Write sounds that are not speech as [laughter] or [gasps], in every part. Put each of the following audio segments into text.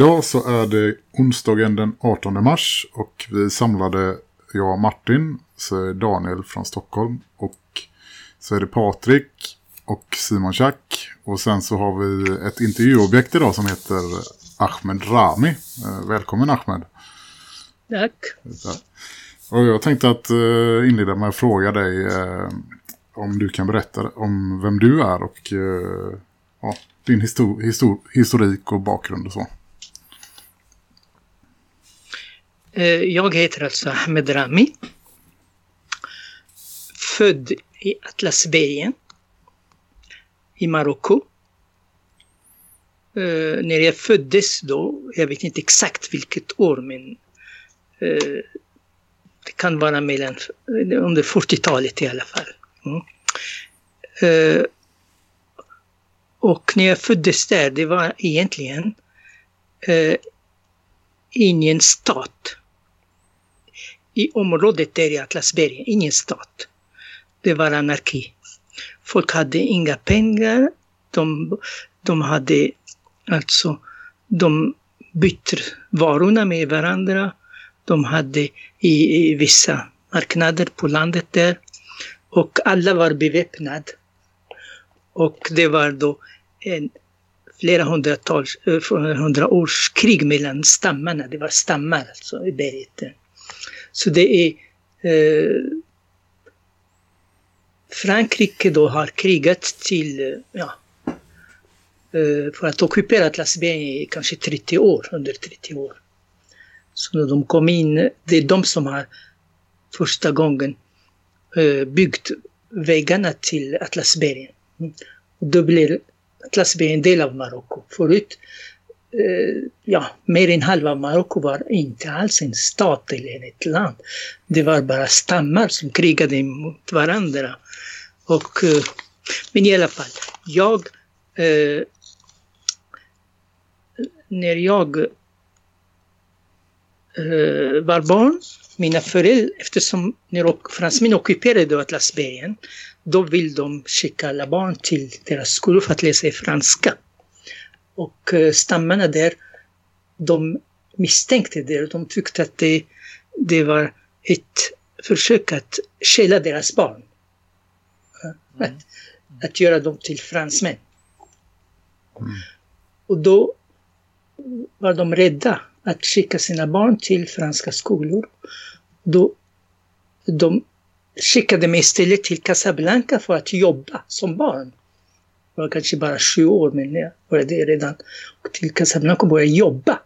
Idag så är det onsdagen den 18 mars och vi samlade jag och Martin, så är Daniel från Stockholm och så är det Patrik och Simon Schack och sen så har vi ett intervjuobjekt idag som heter Ahmed Rami. Eh, Välkommen Ahmed. Tack. Och jag tänkte att eh, inleda med att fråga dig eh, om du kan berätta om vem du är och ja, din histor histor historik och bakgrund och så. Eh, Eh, jag heter alltså Ahmed Rami. Född i Atlasbergen i Marocko. Eh, när jag föddes då, jag vet inte exakt vilket år men eh, det kan vara mellan, eh, under 40-talet i alla fall. Mm. Eh, och när jag föddes där, det var egentligen eh, ingen stat. I området där i Atlasbergen, ingen stat. Det var anarki. Folk hade inga pengar. De, de hade alltså, de bytte varorna med varandra. De hade i, i vissa marknader på landet där. Och alla var beväpnade. Och det var då en flera hundratals, eh, hundra års krig mellan stammarna. Det var stammar alltså i berget. Så det är eh, Frankrike då har krigat till, eh, ja, eh, för att ockupera Atlasbergen i kanske 30 år, under 30 år. Så när de kom in, det är de som har första gången eh, byggt vägarna till Atlasbergen. Mm. Då blir Atlasbergen en del av Marocko. Förut, Eh, ja, mer än halva Marocko var inte alls en stat eller ett land. Det var bara stammar som krigade mot varandra. Och, eh, men i alla fall, jag... Eh, när jag eh, var barn, mina föräldrar, eftersom när fransmännen ockuperade Atlasbergen, då vill de skicka alla barn till deras skolor för att läsa i franska. Och eh, stammarna där, de misstänkte det. De tyckte att det, det var ett försök att stjäla deras barn. Mm. Att, att göra dem till fransmän. Mm. Och då var de rädda att skicka sina barn till franska skolor. Då de skickade mig istället till Casablanca för att jobba som barn. Jag var kanske bara sju år, men jag började redan och till Casablanca och började jobba.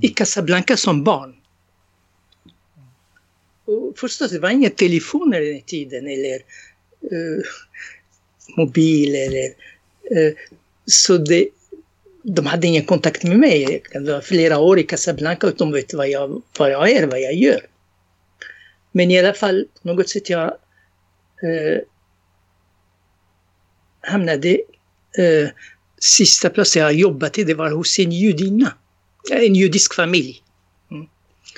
I Casablanca som barn. Och förstås, det var inga telefoner i den tiden eller uh, mobil eller... Uh, så det, de hade ingen kontakt med mig. Det var flera år i Casablanca och de vet vad jag, vad jag är, vad jag gör. Men i alla fall, på något sätt jag eh, hamnade eh, sista platsen jag jobbade till, det var hos en judinna. En judisk familj. Mm,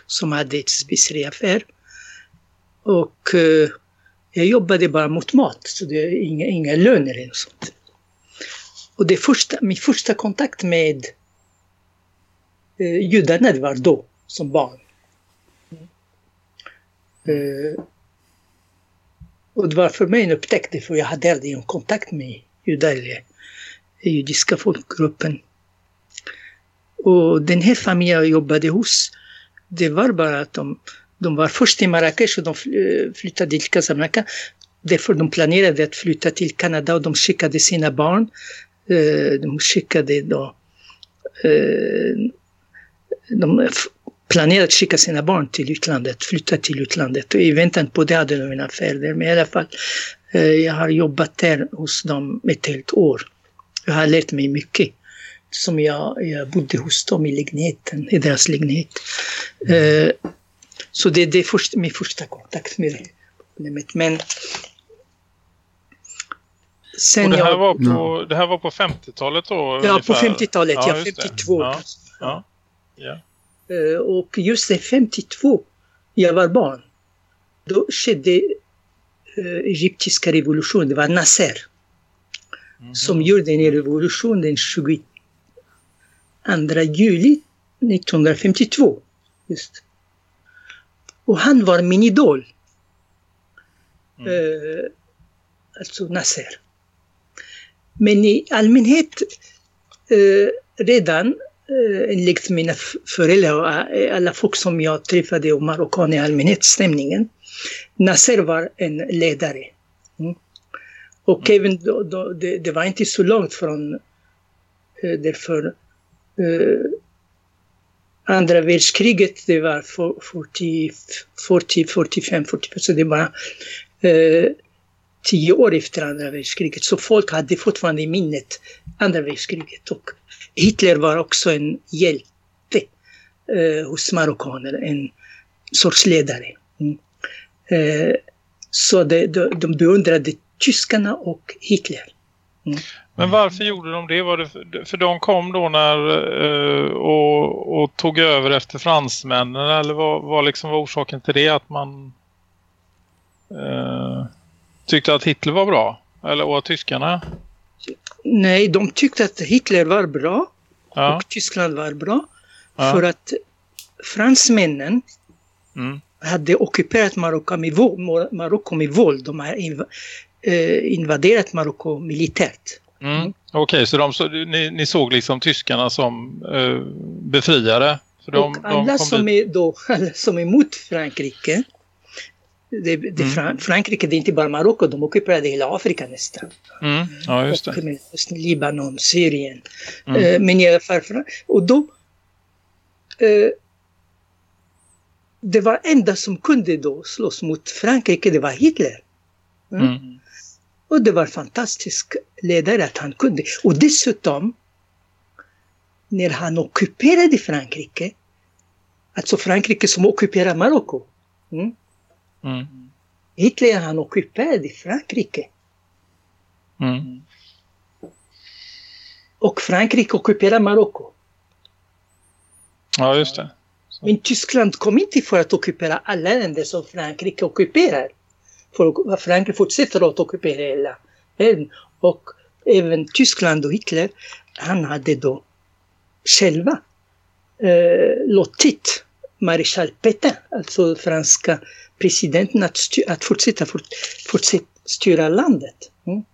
som hade ett speceriaffär. Och eh, jag jobbade bara mot mat, så det är inga, inga löner eller sånt. Och det första, min första kontakt med eh, judarna det var då, som barn. Uh, och det var för mig en upptäckte för jag hade aldrig någon kontakt med judar eller judiska folkgruppen. Och den här familjen jag jobbade hos, det var bara att de, de var först i Marrakesh och de flyttade till Casablanca. Därför de planerade att flytta till Kanada och de skickade sina barn. Eh, de skickade då eh, de planerade att skicka sina barn till utlandet, flytta till utlandet. Och I väntan på det hade de affär där. Men i alla fall, eh, jag har jobbat där hos dem ett helt år. Jag har lärt mig mycket. Som jag, jag bodde hos dem i lägenheten, i deras lägenhet. Eh, så det, det är först, min första kontakt med problemet. Men sen Och det här, jag... var på, det här var på 50-talet då? Ja, på ungefär? 50-talet, ja, det. 52. Ja, ja, ja. Och just det, 52, jag var barn, då skedde eh, egyptiska revolutionen. Det var Nasser Mhm. som gjorde en revolution den 22 juli 1952. Just. Och han var min idol. Mm. Eh, alltså Nasser. Men i allmänhet eh, redan eh, enligt mina f- föräldrar och eh, alla folk som jag träffade och marockaner i allmänhet, stämningen. Nasser var en ledare. Mm. Och även då, då, det, det var inte så långt från eh, därför eh, andra världskriget, det var for- 40, 40, 45, 40, så det var eh, tio år efter andra världskriget. Så folk hade fortfarande i minnet andra världskriget. Och Hitler var också en hjälte eh, hos marockaner, en sorts ledare. Mm. Eh, så det, de, de beundrade tyskarna och Hitler. Mm. Men varför gjorde de det? Var det för, för de kom då när eh, och, och tog över efter fransmännen eller vad var liksom var orsaken till det att man eh, tyckte att Hitler var bra? Eller och att tyskarna? Nej, de tyckte att Hitler var bra Ja. och Tyskland var bra. Ja. För att fransmännen Mm. hade ockuperat Marocko med, Marocko med våld. De har inv eh, invaderat Marocko militärt. Mm. Okej, så, de, så ni, ni såg liksom tyskarna som eh, befriare? De, och alla som, dit. är då, alla som är emot Frankrike, det, det Mm. Fran Frankrike det är inte bara Marocko, de ockuperade hela Afrika nästan. Mm. Ja, just Och det. Mellanöstern, Libanon, Syrien. Mm. Eh, men i alla fall, och då eh, det var enda som kunde då slåss mot Frankrike, det var Hitler. Mm. Och det var fantastisk ledare att han kunde. Och dessutom, när han ockuperade Frankrike, alltså Frankrike som ockuperade Marocko. Mm. Mm. Hitler han ockuperade Frankrike. Mm. Och Frankrike ockuperade Marocko. Ja, just det. Men Tyskland kom inte för att ockupera alla länder som Frankrike ockuperar. För Frankrike fortsätter att ockupera hela världen. Och även Tyskland och Hitler, han hade då själva eh, låtit Maréchal Pétain, alltså franska presidenten, att, styr, att fortsätta, fort, fortsätta styra landet. Mm.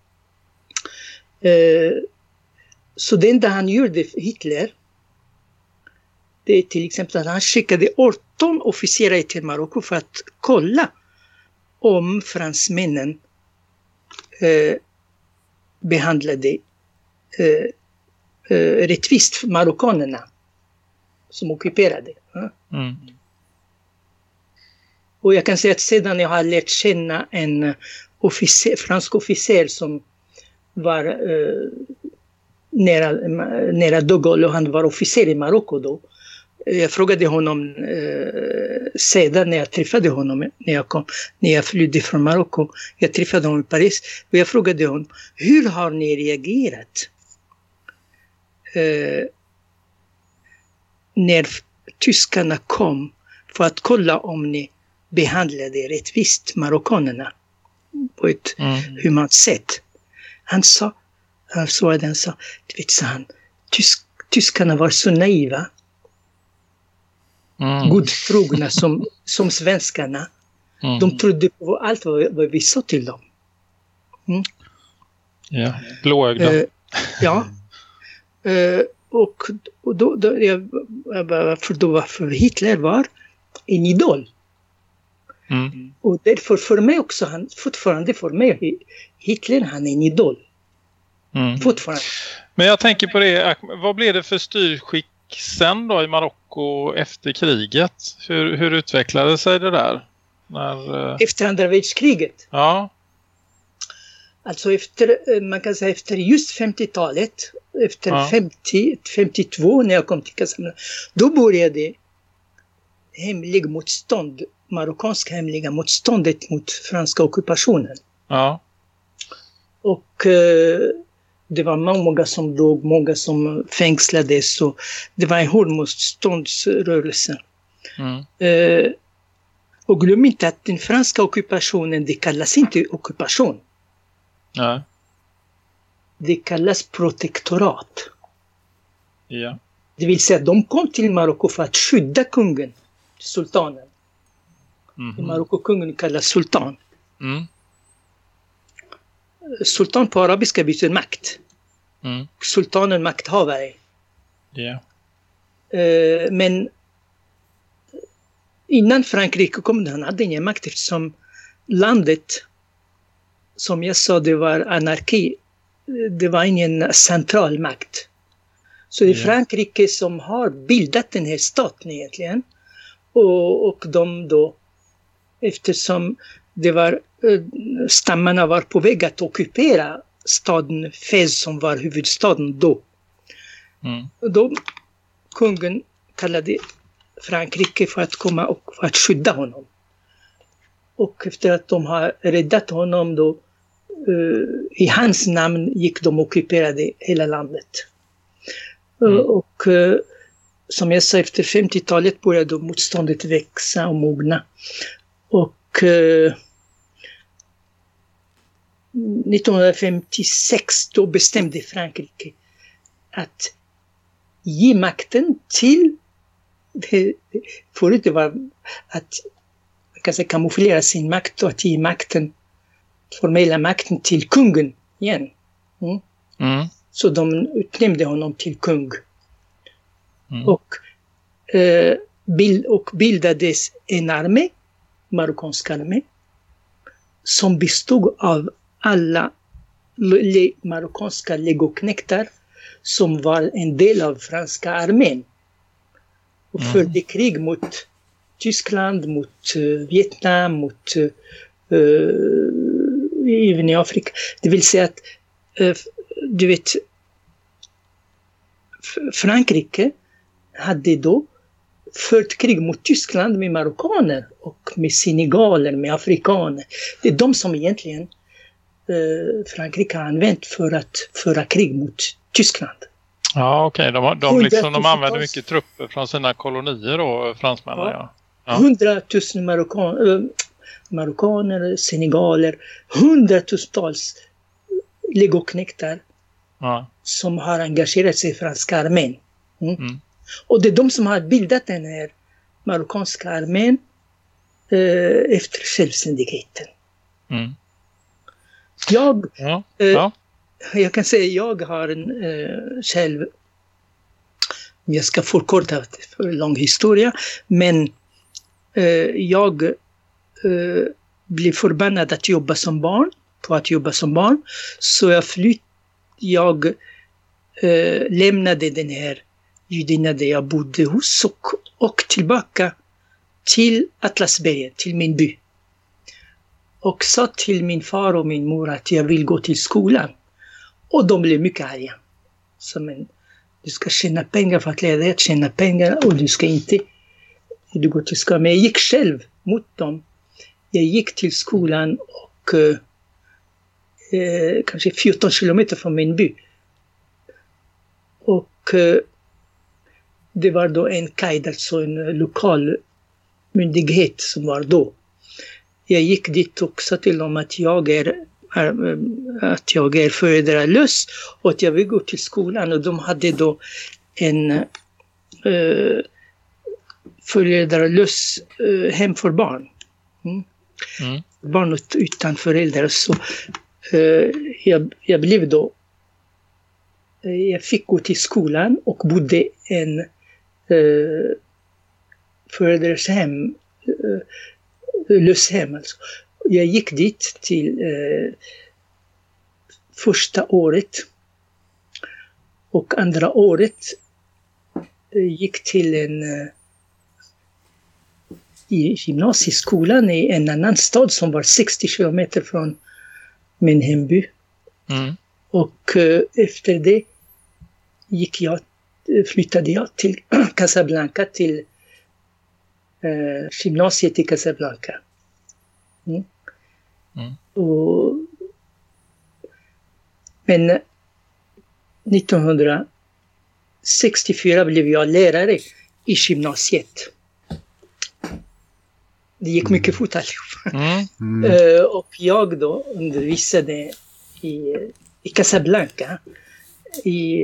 Eh, så det enda han gjorde, Hitler, det är till exempel att han skickade 18 officerare till Marocko för att kolla om fransmännen eh, behandlade eh, eh, rättvist marockanerna som ockuperade. Mm. mm. Och jag kan säga att sedan jag har lärt känna en eh, officer, fransk officer som var eh, nära, nära de Gaulle och han var officer i Marocko då. Eh, jag frågade honom eh, sedan när jag träffade honom, när jag, kom, när jag flydde från Marocko. Jag träffade honom i Paris och jag frågade honom, hur har ni reagerat? Eh, när tyskarna kom för att kolla om ni behandlade rättvist marockanerna på ett Mm. humant sätt. Han sa, han sa, du vet, sa han, tysk, tyskarna var så naiva, Mm. godtrogna [laughs] som, som svenskarna. Mm. De trodde på allt vad, vad vi sa till dem. Ja. Blåögda. Eh, ja. Eh, och och då, då jag, jag bara, varför då varför Hitler var en idol. Mm. Och därför för mig också, han, fortfarande för mig, Hitler han är en idol. Mm. Fortfarande. Men jag tänker på det, vad blev det för styrskick sen då i Marocko efter kriget? Hur, hur utvecklade sig det där? När, eh, Efter andra världskriget. ja, Alltså efter, eh, man kan säga efter just 50-talet, efter Ja. 50, 52 när jag kom till Casamance, då började hemlig motstånd, marockanska hemliga motståndet mot franska ockupationen. ja, Och eh, det var många som dog, många som fängslades och det var en hård motståndsrörelse. mm, Eh, och glöm inte att den franska ockupationen, det kallas inte ockupation. nej, Det kallas protektorat. ja, Det vill säga de kom till Marocko för att skydda kungen, sultanen. I mhm, Marocko kungen kallas sultan. mm, Sultan på arabiska betyder makt. mm, Sultanen makthavare. Eh, men innan Frankrike kom, han hade ingen makt eftersom landet, som jag sa, det var anarki. Det var ingen central makt. Så det är Ja. Frankrike som har bildat den här staten egentligen. Och, och de då, eftersom det var, eh, stammarna var på väg att ockupera staden Fez som var huvudstaden då. mm, då kungen kallade Frankrike för att komma och för att skydda honom. Och efter att de har räddat honom då, eh, i hans namn gick de och ockuperade hela landet. Mm. Eh, och eh, som jag sa, efter 50-talet började motståndet växa och mogna. Och eh, 1956 då bestämde Frankrike att ge makten till, [laughs] förut det var att man kan säga, kamouflera sin makt och att ge makten, formella makten till kungen igen. mm, Så de utnämnde honom till kung. Mm. Och, eh, bild, och bildades en armé, marockansk armé, som bestod av alla le, marockanska legoknektar som var en del av franska armén. Och Mm. förde krig mot Tyskland, mot eh, Vietnam, mot eh, även i Afrika. Det vill säga att, eh, du vet, Frankrike hade då fört krig mot Tyskland med marockaner och med senegaler, med afrikaner. Det är de som egentligen eh, Frankrike har använt för att föra krig mot Tyskland. Ja, okej. De, har- de, liksom, de använder mycket trupper från sina kolonier då, fransmännen. Ja. Ja. Hundratusen marockan, äh, marockaner, senegaler, hundratusentals legoknektar Ja. som har engagerat sig i franska armén. Mm. Mm. Och det är de som har bildat den här marockanska armén eh, efter självständigheten. Mm. Jag, Ja. eh, Ja. jag kan säga jag har en eh, själv, jag ska förkorta för lång historia, men eh, jag eh, blev förbannad att jobba som barn, på att jobba som barn. Så jag flytt, jag eh, lämnade den här judinna där jag bodde hos och, och tillbaka till Atlasberget, till min by. Och sa till min far och min mor att jag vill gå till skolan. Och de blev mycket arga. Så men, du ska tjäna pengar för att lära dig att tjäna pengar och du ska inte du går till skolan. Men jag gick själv mot dem. Jag gick till skolan och eh, eh kanske 14 kilometer från min by. Och eh, det var då en KAID, alltså en eh, lokal myndighet som var då. Jag gick dit och sa till dem att jag är, eh, att jag är föräldralös och att jag vill gå till skolan. Och de hade då en eh, föräldralös eh, hem för barn. Mm. Mm. Barn ut- utan föräldrar. Så eh, jag, jag blev då... Eh, jag fick gå till skolan och bodde en eh, föräldrashem, eh, löshem alltså. Jag gick dit till eh, första året och andra året eh, gick till en eh, i gymnasieskolan i en annan stad som var 60 kilometer från min hemby. Mm. Och eh, efter det gick jag, flyttade jag till [clears throat] Casablanca till eh, gymnasiet i Casablanca. Mm. Mm. Och, men 1964 blev jag lärare i gymnasiet. Det gick mycket fort allihop. Mm. [laughs] Mm. Eh, och jag då undervisade i, i Casablanca i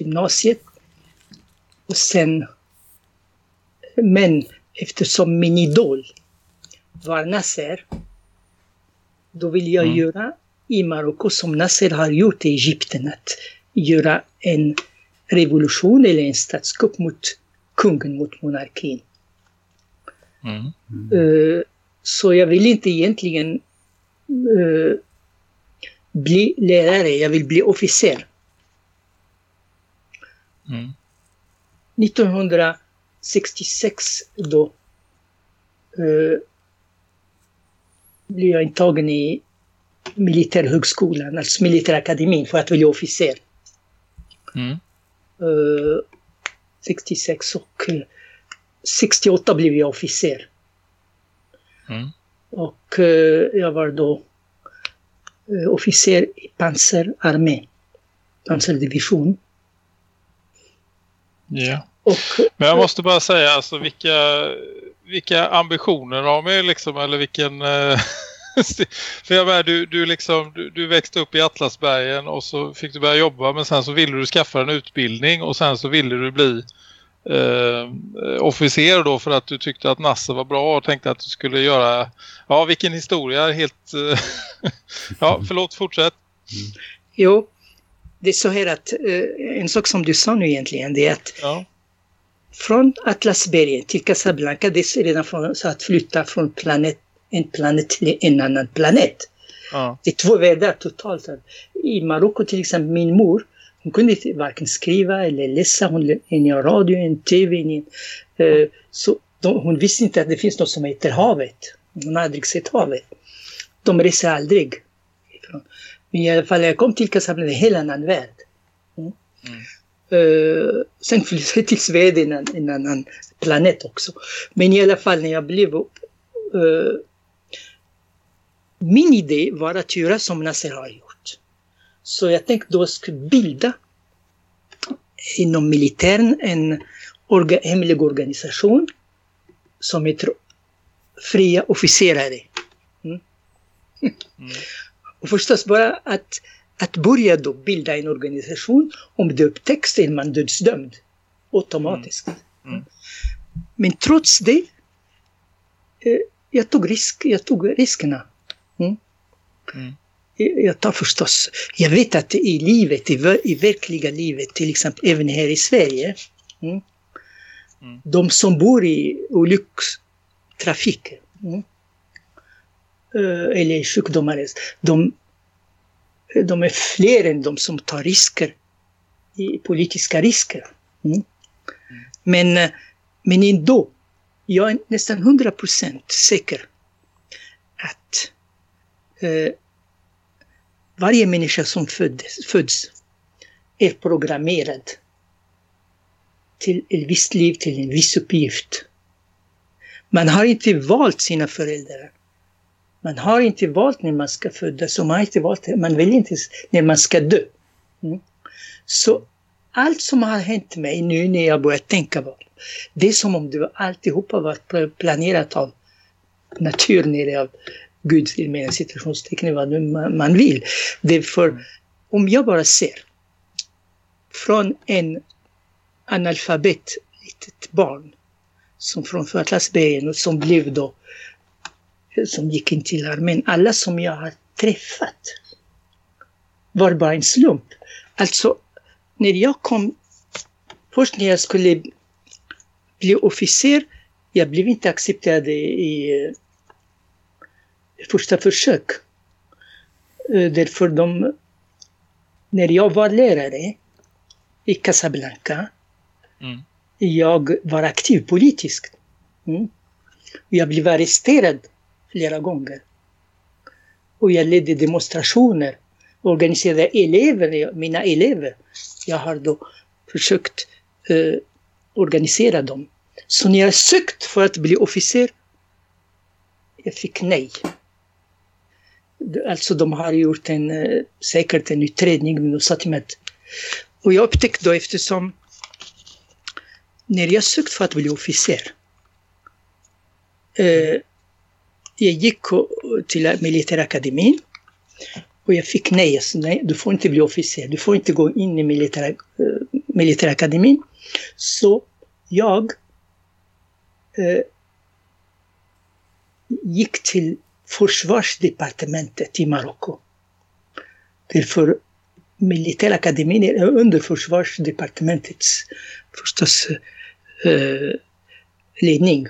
gymnasiet. Och sen, men eftersom min idol var Nasser, då vill jag Mm. göra i Marocko som Nasser har gjort i Egypten, att göra en revolution eller en statskupp mot kungen, mot monarkin. Mm. Eh, Så jag vill inte egentligen eh, bli lärare, jag vill bli officer. Mm. 1966 då eh, blev jag intagen i militärhögskolan, alltså militärakademin för att bli officer. Mm. Eh, 66 och eh, 68 blev jag officer. Mm. Och eh, jag var då eh, officer i pansararmé, pansardivision. Ja. Och Men jag måste bara säga alltså vilka, vilka ambitioner har med liksom eller vilken eh, [laughs] för jag menar, du, du, liksom, du, du växte upp i Atlasbergen och så fick du börja jobba men sen så ville du skaffa en utbildning och sen så ville du bli eh, officer då för att du tyckte att Nasser var bra och tänkte att du skulle göra ja vilken historia helt eh, [laughs] ja förlåt fortsätt jo, det är så här att eh, en sak som du sa nu egentligen, det är att ja från Atlasbergen till Casablanca, det är redan från, så att flytta från planet, en planet till en annan planet. ja Det är två världar totalt. I Marocko till exempel, min mor, hon kunde inte varken skriva eller läsa. Hon in i radio, en tv, in, eh, så de, hon visste inte att det finns något som heter havet. Hon har aldrig sett havet. De reser aldrig. Men i alla fall, jag kom till Casablanca, en helt annan värld. Mm. Mm. Eh, sen flyttade jag till Sweden, en, en annan planet också. Men i alla fall, när jag blev eh, min idé var att göra som Nasser har gjort. Så jag tänkte då skulle bilda inom militären en orga, hemlig organisation som heter Fria officerare. Mm. Mm. Och förstås bara att, att börja då bilda en organisation, om det upptäcks är man dödsdömd automatiskt. Mm. Men trots det, eh, jag tog, risk, jag tog riskerna. Mm. Mm. Jag tar förstås, jag vet att i livet, i, i verkliga livet, till exempel även här i Sverige, mm, Mm. de som bor i olyckstrafik, mm, Eh, eller sjukdomar, de, de är fler än de som tar risker, politiska risker. Mm. Men, eh, men ändå, jag är nästan 100% säker att eh, varje människa som föddes, föds är programmerad till ett visst liv, till en viss uppgift. Man har inte valt sina föräldrar. Man har inte valt när man ska födas och man har inte valt, man vill inte när man ska dö. Mm. Så allt som har hänt mig nu när jag börjar tänka på det är som om det var alltihopa var planerat av naturen eller av Gud, med citationstecken, vad man man vill. Det för, om jag bara ser från en analfabet, litet barn, som från Atlasbergen och som blev då, som gick in till armén, alla som jag har träffat var bara en slump. Alltså, när jag kom, först när jag skulle bli officer, jag blev inte accepterad i eh, första försök. Eh, Därför de, när jag var lärare i Casablanca, Mm. jag var aktiv politiskt. Mm. Jag blev arresterad flera gånger. Och jag ledde demonstrationer, organiserade elever, mina elever. Jag har då försökt eh, organisera dem. Så när jag sökt för att bli officer, jag fick nej. Alltså de har gjort en, eh, säkert en utredning, men de sa till mig att... Och jag upptäckte då eftersom när jag sökt för att bli officer, eh, jag gick till militärakademin och jag fick nej. Nej, du får inte bli officer, du får inte gå in i militär, eh, militärakademin. Så jag eh, gick till försvarsdepartementet i Marocko. Därför militärakademin är under försvarsdepartementets förstås eh, ledning.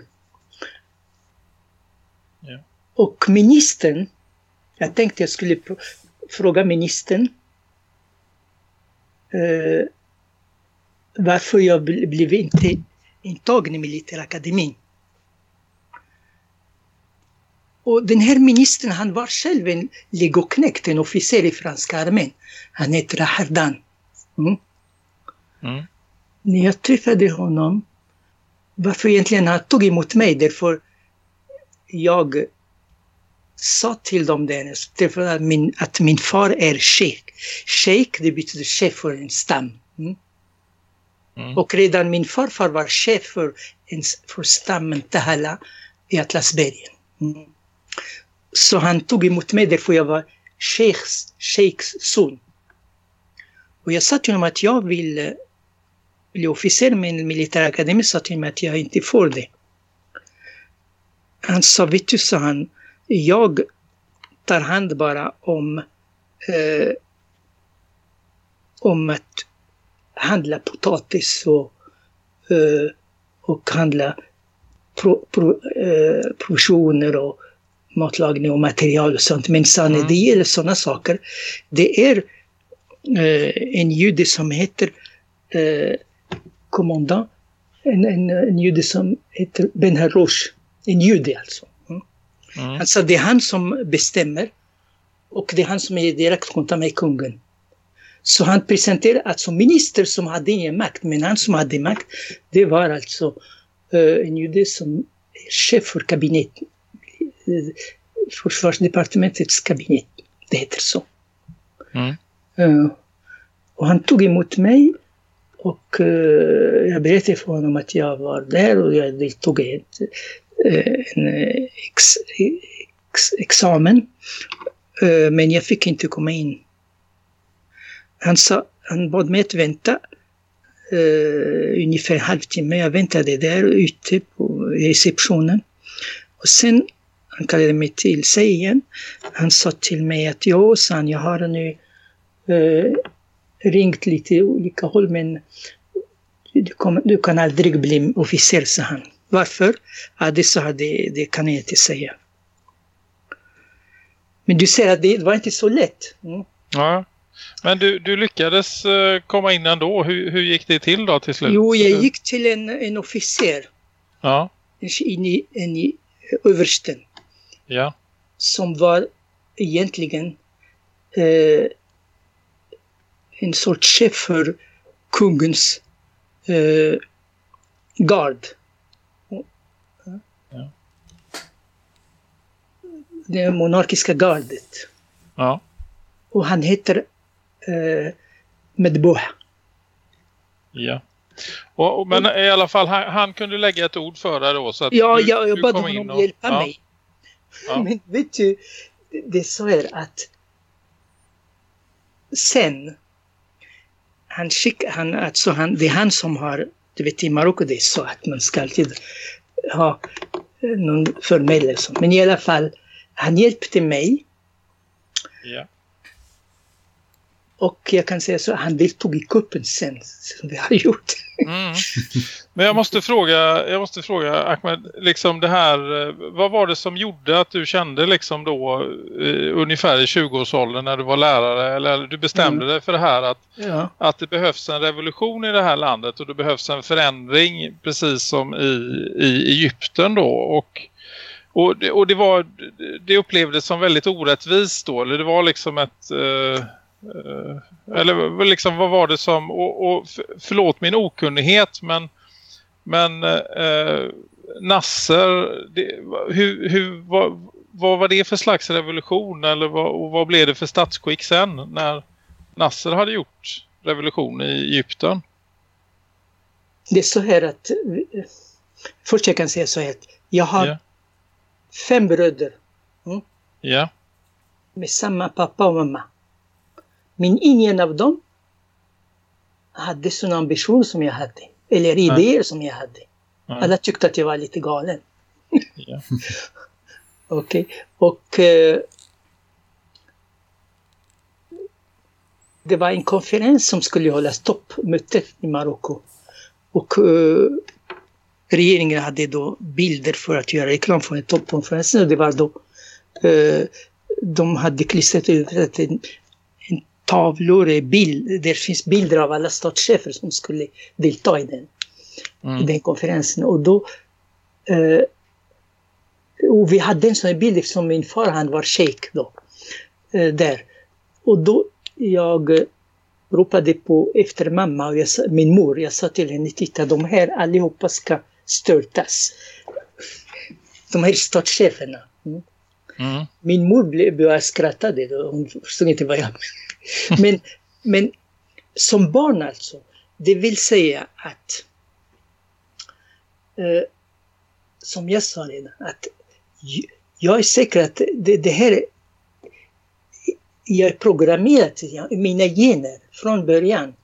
Ja. Och ministern, jag tänkte jag skulle fråga ministern eh, varför jag bl- blev inte intagen i militärakademin. Och den här ministern, han var själv en legoknekt, en officer i franska armén. Han heter Hardan. Mm. Mm. När jag träffade honom, varför egentligen han tog emot mig, därför jag sa till dem där, därför att min, att min far är sheik. Sheik, det betyder chef för en stam. Mm. Mm. Och redan min farfar var chef för, en, för stammen Tahala i Atlasbergen. Mm. Så han tog emot mig därför jag var sheiks, sheiks son. Och jag sa till honom att jag vill eh, bli officer med en militärakademi, sa till mig att jag inte får det. Han sa, vet du, sa han, jag tar hand bara om, eh, om att handla potatis och, eh, och handla pro, pro, eh, provisioner och matlagning och material och sånt. Men sa Mm. det gäller sådana saker, det är eh, en jude som heter eh, kommandant, en, en, en jude som heter Ben Harouche, en jude alltså. Mm. Mm. Alltså det är han som bestämmer och det är han som är i direkt kontakt med kungen. Så han presenterar alltså minister som hade ingen makt, men han som hade makt, det var alltså eh, en jude som är chef för kabinett, eh, försvarsdepartementets kabinett, det heter så. Mm. Eh, och han tog emot mig och eh, jag berättade för honom att jag var där och jag deltog i ett, Eh, en eh, ex, ex, examen. Eh, men jag fick inte komma in. Han, sa, han bad mig att vänta uh, ungefär en halvtimme. Jag väntade där ute på receptionen. Och sen han kallade mig till sig igen. Han sa till mig att ja, san, jag har nu uh, ringt lite olika håll men du, kom, du kan aldrig bli officer, sa han. Varför? Ja, det sa det, det kan jag inte säga. Men du ser att det var inte så lätt. Mm. Ja. Men du, du lyckades eh, komma in ändå. Hur, hur gick det till då till slut? Jo, jag gick till en, en officer, Ja, en, en, en översten, ja. som var egentligen eh, en sorts chef för kungens eh, gard. Det monarkiska gardet. ja. Och han heter eh, Medbouh. ja. Och, och, men i alla fall, han, han kunde lägga ett ord för dig då. Så att Ja, du, jag, jag bad honom och- hjälpa ja, mig. Ja. [laughs] Men vet du, det- är så här att sen han skickar, han, alltså han, det är han som har, du vet i Marocko det är så att man ska alltid ha eh, någon sånt. Men i alla fall, han hjälpte mig Ja. Och jag kan säga så, han deltog i kuppen sen, som vi har gjort. Mm. Men jag måste fråga, jag måste fråga Ahmed, liksom det här, eh, vad var det som gjorde att du kände liksom då eh, ungefär i 20-årsåldern när du var lärare eller du bestämde Mm. dig för det här att, Ja, att det behövs en revolution i det här landet och det behövs en förändring precis som i, i Egypten då och och det, och det var det upplevdes som väldigt orättvist då eller det var liksom ett eh, eh, eller liksom vad var det som och, och förlåt min okunnighet men men eh, Nasser det, hur, hur vad, vad var det för slags revolution eller vad, och vad blev det för statsskick sen när Nasser hade gjort revolution i Egypten? det är så här att, eh, först jag kan säga så här, att jag har Ja. Fem bröder Ja. med samma pappa och mamma. Men ingen av dem hade sån ambition som jag hade. Eller idéer som jag hade. Nej. Alla tyckte att jag var lite galen. Ja. [laughs] Okej. Och eh, det var en konferens som skulle hållas, toppmöte i Marocko. Och eh, regeringen hade då bilder för att göra reklam för toppkonferensen. Och det var då eh, de hade klistrat ut en, en tavlor, bild, där finns bilder av alla statschefer som skulle delta i den, i Mm. den konferensen. Och då eh, och vi hade en sån här bild eftersom min far han var shejk då. Eh, där. Och då jag eh, ropade på efter mamma och jag, min mor. Jag sa till henne, titta de här allihopa ska störtas. De här statscheferna. Mm. Mm. Min mor blev, började skratta. Då. Hon förstod inte vad jag [laughs] men, men som barn alltså. Det vill säga att eh, som jag sa redan, att jag är säker att det, det här är- jag är programmerad mina gener från början.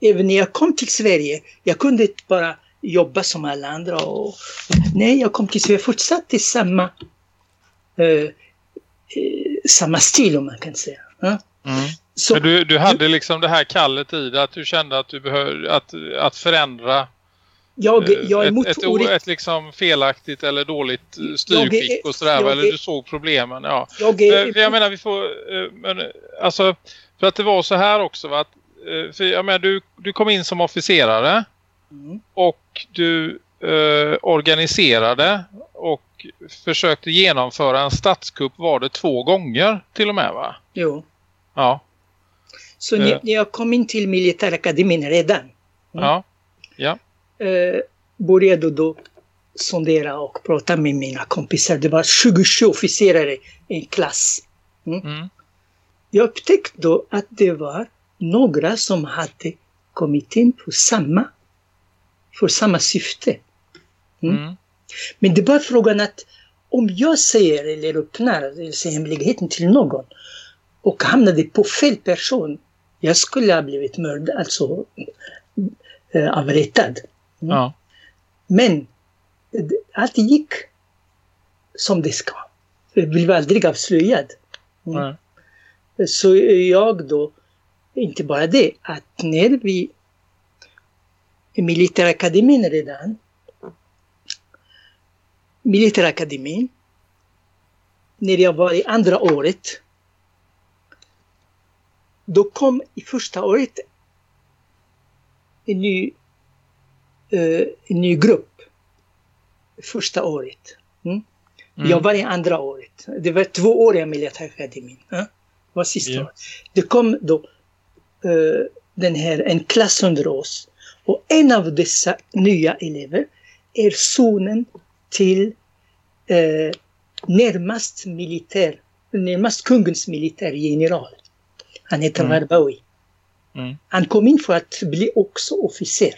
Även när jag kom till Sverige, jag kunde inte bara jobba som alla andra. Och, nej, jag kom till Sverige, jag fortsatte i samma, eh, eh, samma stil om man kan säga. Mm. Så, Men du, du hade liksom det här kallet i dig att du kände att du behövde att, att förändra jag, eh, jag är ett, ett, o- orätt- ett liksom felaktigt eller dåligt eh, styrskick är- och sådär, eller du såg problemen, ja. jag är, jag menar vi får, men, alltså, för att det var så här också va, att, för jag menar du, du kom in som officerare Mm. och du eh, organiserade och försökte genomföra en statskupp var det två gånger till och med va? jo. Ja, Så när, jag kom in till militärakademin redan ja, eh, började då sondera och prata med mina kompisar. Det var 27 officerare i en klass. mm, Jag upptäckte då att det var några som hade kommit in för samma, för samma syfte. Mm. mm, Men det var frågan att om jag säger eller öppnar eller säger hemligheten till någon och hamnade på fel person, jag skulle ha blivit mördad, alltså eh, avrättad. ja, Men allt gick som det ska. Jag blev aldrig avslöjad. Mm. Så jag då, inte bara det, att när vi militärakademin redan, militärakademin, när jag var i andra året, då kom i första året en ny, eh, en ny grupp. Första året. Mm. mm, Jag var i andra året. Det var två år i militärakademin. Det var sista Ja. året. Det kom då eh, den här, en klass under oss. Och en av dessa nya elever är sonen till eh, närmast militär, närmast kungens militärgeneral. Han heter Mm. Warbawi. mm, Han kom in för att bli också officer.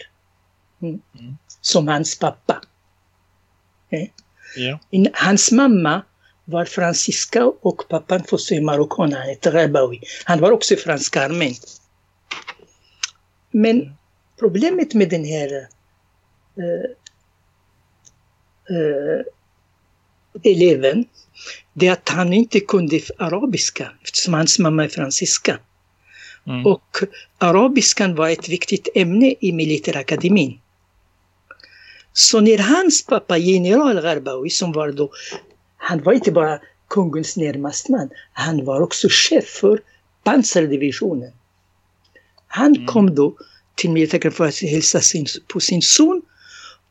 Mm. Mm. Som hans pappa. ja, In- Hans mamma var fransyska och pappan var marockan, han hette Rabawi. Han var också i franska armén. Men problemet med den här eh, eh, eleven, det är att han inte kunde arabiska eftersom hans mamma är fransyska. Mm. Och arabiskan var ett viktigt ämne i militärakademin. Så när hans pappa, general Garbawi, som var då, han var inte bara kungens närmaste man, han var också chef för pansardivisionen. Han Mm. kom då till militären för att hälsa sin, på sin son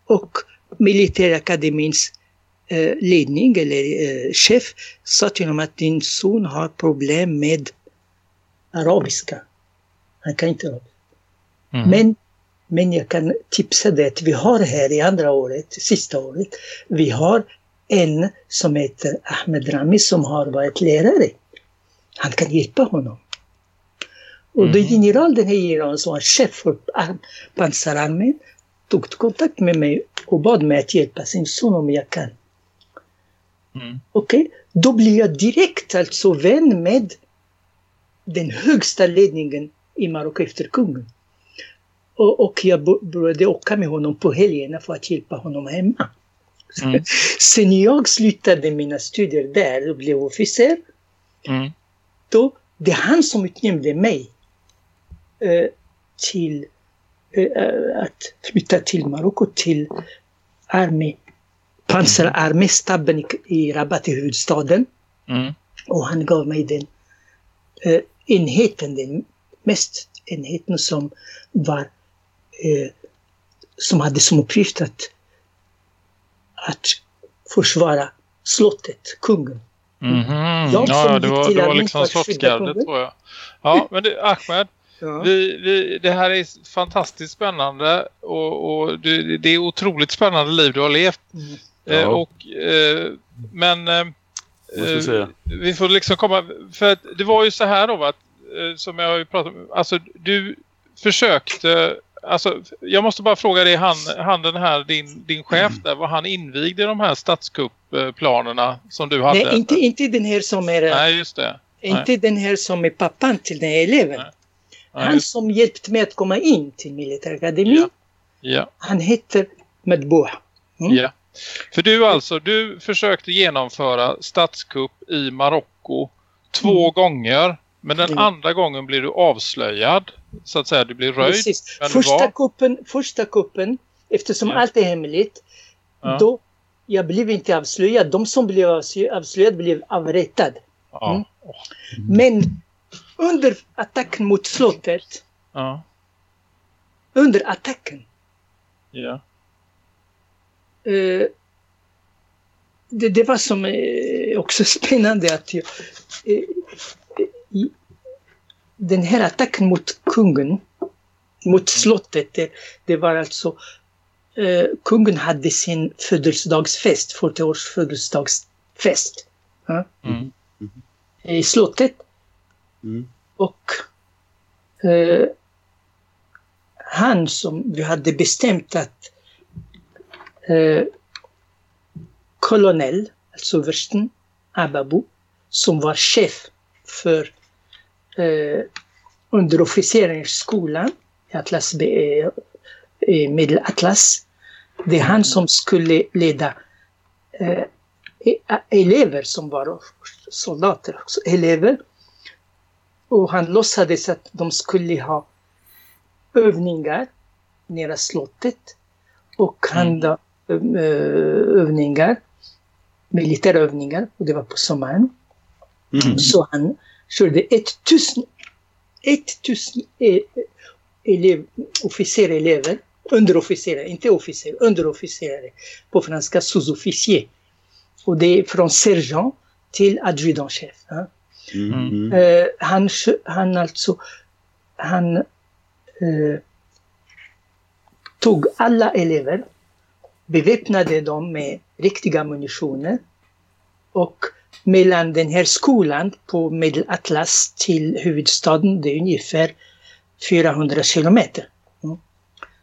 och militärakademins eh, ledning eller eh, chef sa till honom att din son har problem med arabiska. Han kan inte arabiska. Mm. Men, men jag kan tipsa dig att vi har här i andra året, sista året, vi har en som heter Ahmed Rami som har varit lärare. Han kan hjälpa honom. Och då Mhm. general, den här generalen som var chef för ar- pansararmén tog kontakt med mig och bad mig att hjälpa sin son om jag kan. Mm. Okej, då blir jag direkt alltså vän med den högsta ledningen i Marocko efter kungen. Och, och jag började åka med honom på helgerna för att hjälpa honom hemma. Mm. [laughs] Sen jag slutade mina studier där och blev officer, Mm. då det är han som utnämnde mig till eh, att flytta till Marocko, till armé, pansararméstaben i, i Rabat, i huvudstaden. Mm. Och han gav mig den eh, enheten, den mest enheten som var eh, som hade som uppgift att, att försvara slottet, kungen. Mhm. Jag Ja, det gick var, till det var liksom slottsgardet tror jag. Ja, men det, Ahmed, Ja. vi, vi, det här är fantastiskt spännande och, och det, det är otroligt spännande liv du har levt. Mm. Eh, Ja. och, eh, men eh, eh, vi får liksom komma, för att det var ju så här då att, eh, som jag har ju pratat om, alltså du försökte, alltså jag måste bara fråga dig, han, han den här, din, din chef där, var han invigde de här statskuppplanerna som du hade? Nej, inte, inte den här som är, Nej, just det. inte den här som är pappan till den här eleven. Nej. Han som hjälpte mig att komma in till militärakademin, Ja. han heter Medbouh. Mm. ja. För du alltså, du försökte genomföra statskupp i Marocko två Mm. gånger. Men den andra gången blir du avslöjad. Så att säga, du blir röjd. Precis. Första vad? kuppen, första kuppen, eftersom Ja. allt är hemligt, Ja. då jag blev inte avslöjad. De som blev avslö- avslöjade blev avrättade. Ja. Mm. Men under attacken mot slottet, Ja. under attacken, Ja. eh, det, det var som eh, också [laughs] spännande att jag, eh, i, den här attacken mot kungen, mot slottet, det, det var alltså eh, kungen hade sin födelsedagsfest, 40 års födelsedagsfest Mm. i slottet Mm. och eh, han som vi hade bestämt att eh, kolonel, alltså värsten Ababu, som var chef för eh, underofficersskolan i Atlas, eh, i Medelatlas. Det är han som skulle leda eh, e-, elever som var soldater också, elever. Och han låtsades att de skulle ha övningar nära slottet. Och han Mm. ö- ö- övningar, militärövningar, och det var på sommaren. Mm. Så han körde 1000, 1000 e- elev, officerelever, underofficerare, inte officer, underofficerare på franska sous-officier. Och det är från sergeant till adjudantchef. Ja. Mm. Eh, han, han alltså, han eh, tog alla elever, beväpnade dem med riktiga ammunitioner och mellan den här skolan på Medelatlas till huvudstaden, det är ungefär 400 kilometer. Mm.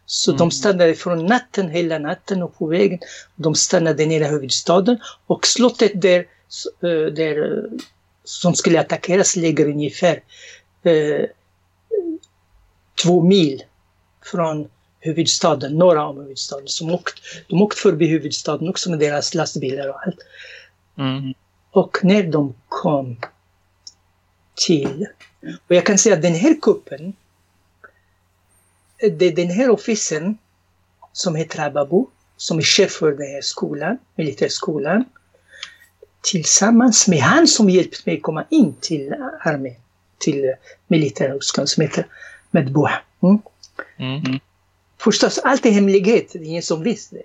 Så Mm. de stannade från natten, hela natten och på vägen. De stannade nära huvudstaden och slottet där, eh, där som skulle attackeras ligger ungefär eh, två mil från huvudstaden, norra om huvudstaden. Som åkt, de åkte förbi huvudstaden också med deras lastbilar och allt. Mm. Och när de kom till Och jag kan säga att den här kuppen, det är den här officeren som heter Ababu, som är chef för den här skolan, militärskolan, tillsammans med han som hjälpt mig komma in till armén, till militärhögskolan som heter Medboha. Mm. Mm. Förstås, allt är hemlighet, det är ingen som visste det.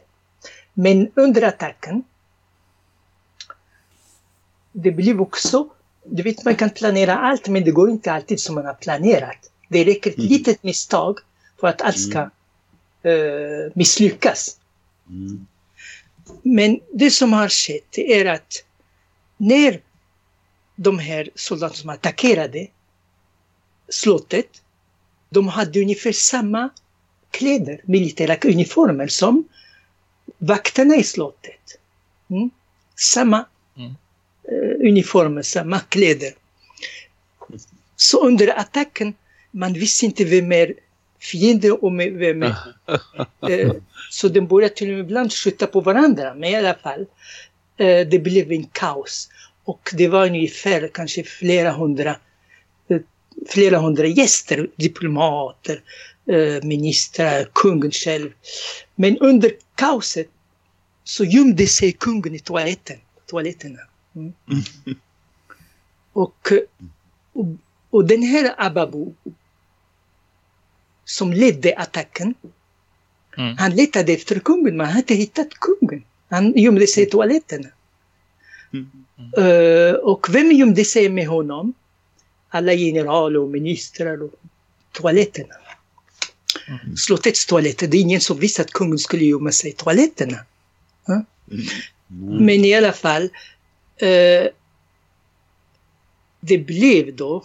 Men under attacken, det blev också, du vet man kan planera allt men det går inte alltid som man har planerat. Det räcker ett Mm. litet misstag för att allt ska eh, misslyckas. Mm. Men det som har skett är att när de här soldaterna som attackerade slottet, de hade ungefär samma kläder, militära uniformer som vakterna i slottet. Mm. Samma Mm. eh, uniformer, samma kläder. Så under attacken, man visste inte vem är fiende och vem är... [laughs] eh, så de började till och med ibland skjuta på varandra, men i alla fall, det blev en kaos. Och det var ungefär kanske flera hundra, eh, flera hundra gäster, diplomater, eh, ministrar, kungen själv. Men under kaoset så gömde sig kungen i toaletten, toaletterna. Mm. [laughs] Och, eh, och, och den här Ababu som ledde attacken, Mm. han letade efter kungen men han hade inte hittat kungen. Han gömde sig i toaletterna. Mm. Eh, och vem gömde sig med honom? Alla generaler och ministrar och toaletterna. Mm. Slottets toaletter. Det är ingen som visste att kungen skulle gömma sig i toaletterna. Mm. Men i alla fall, eh, det blev då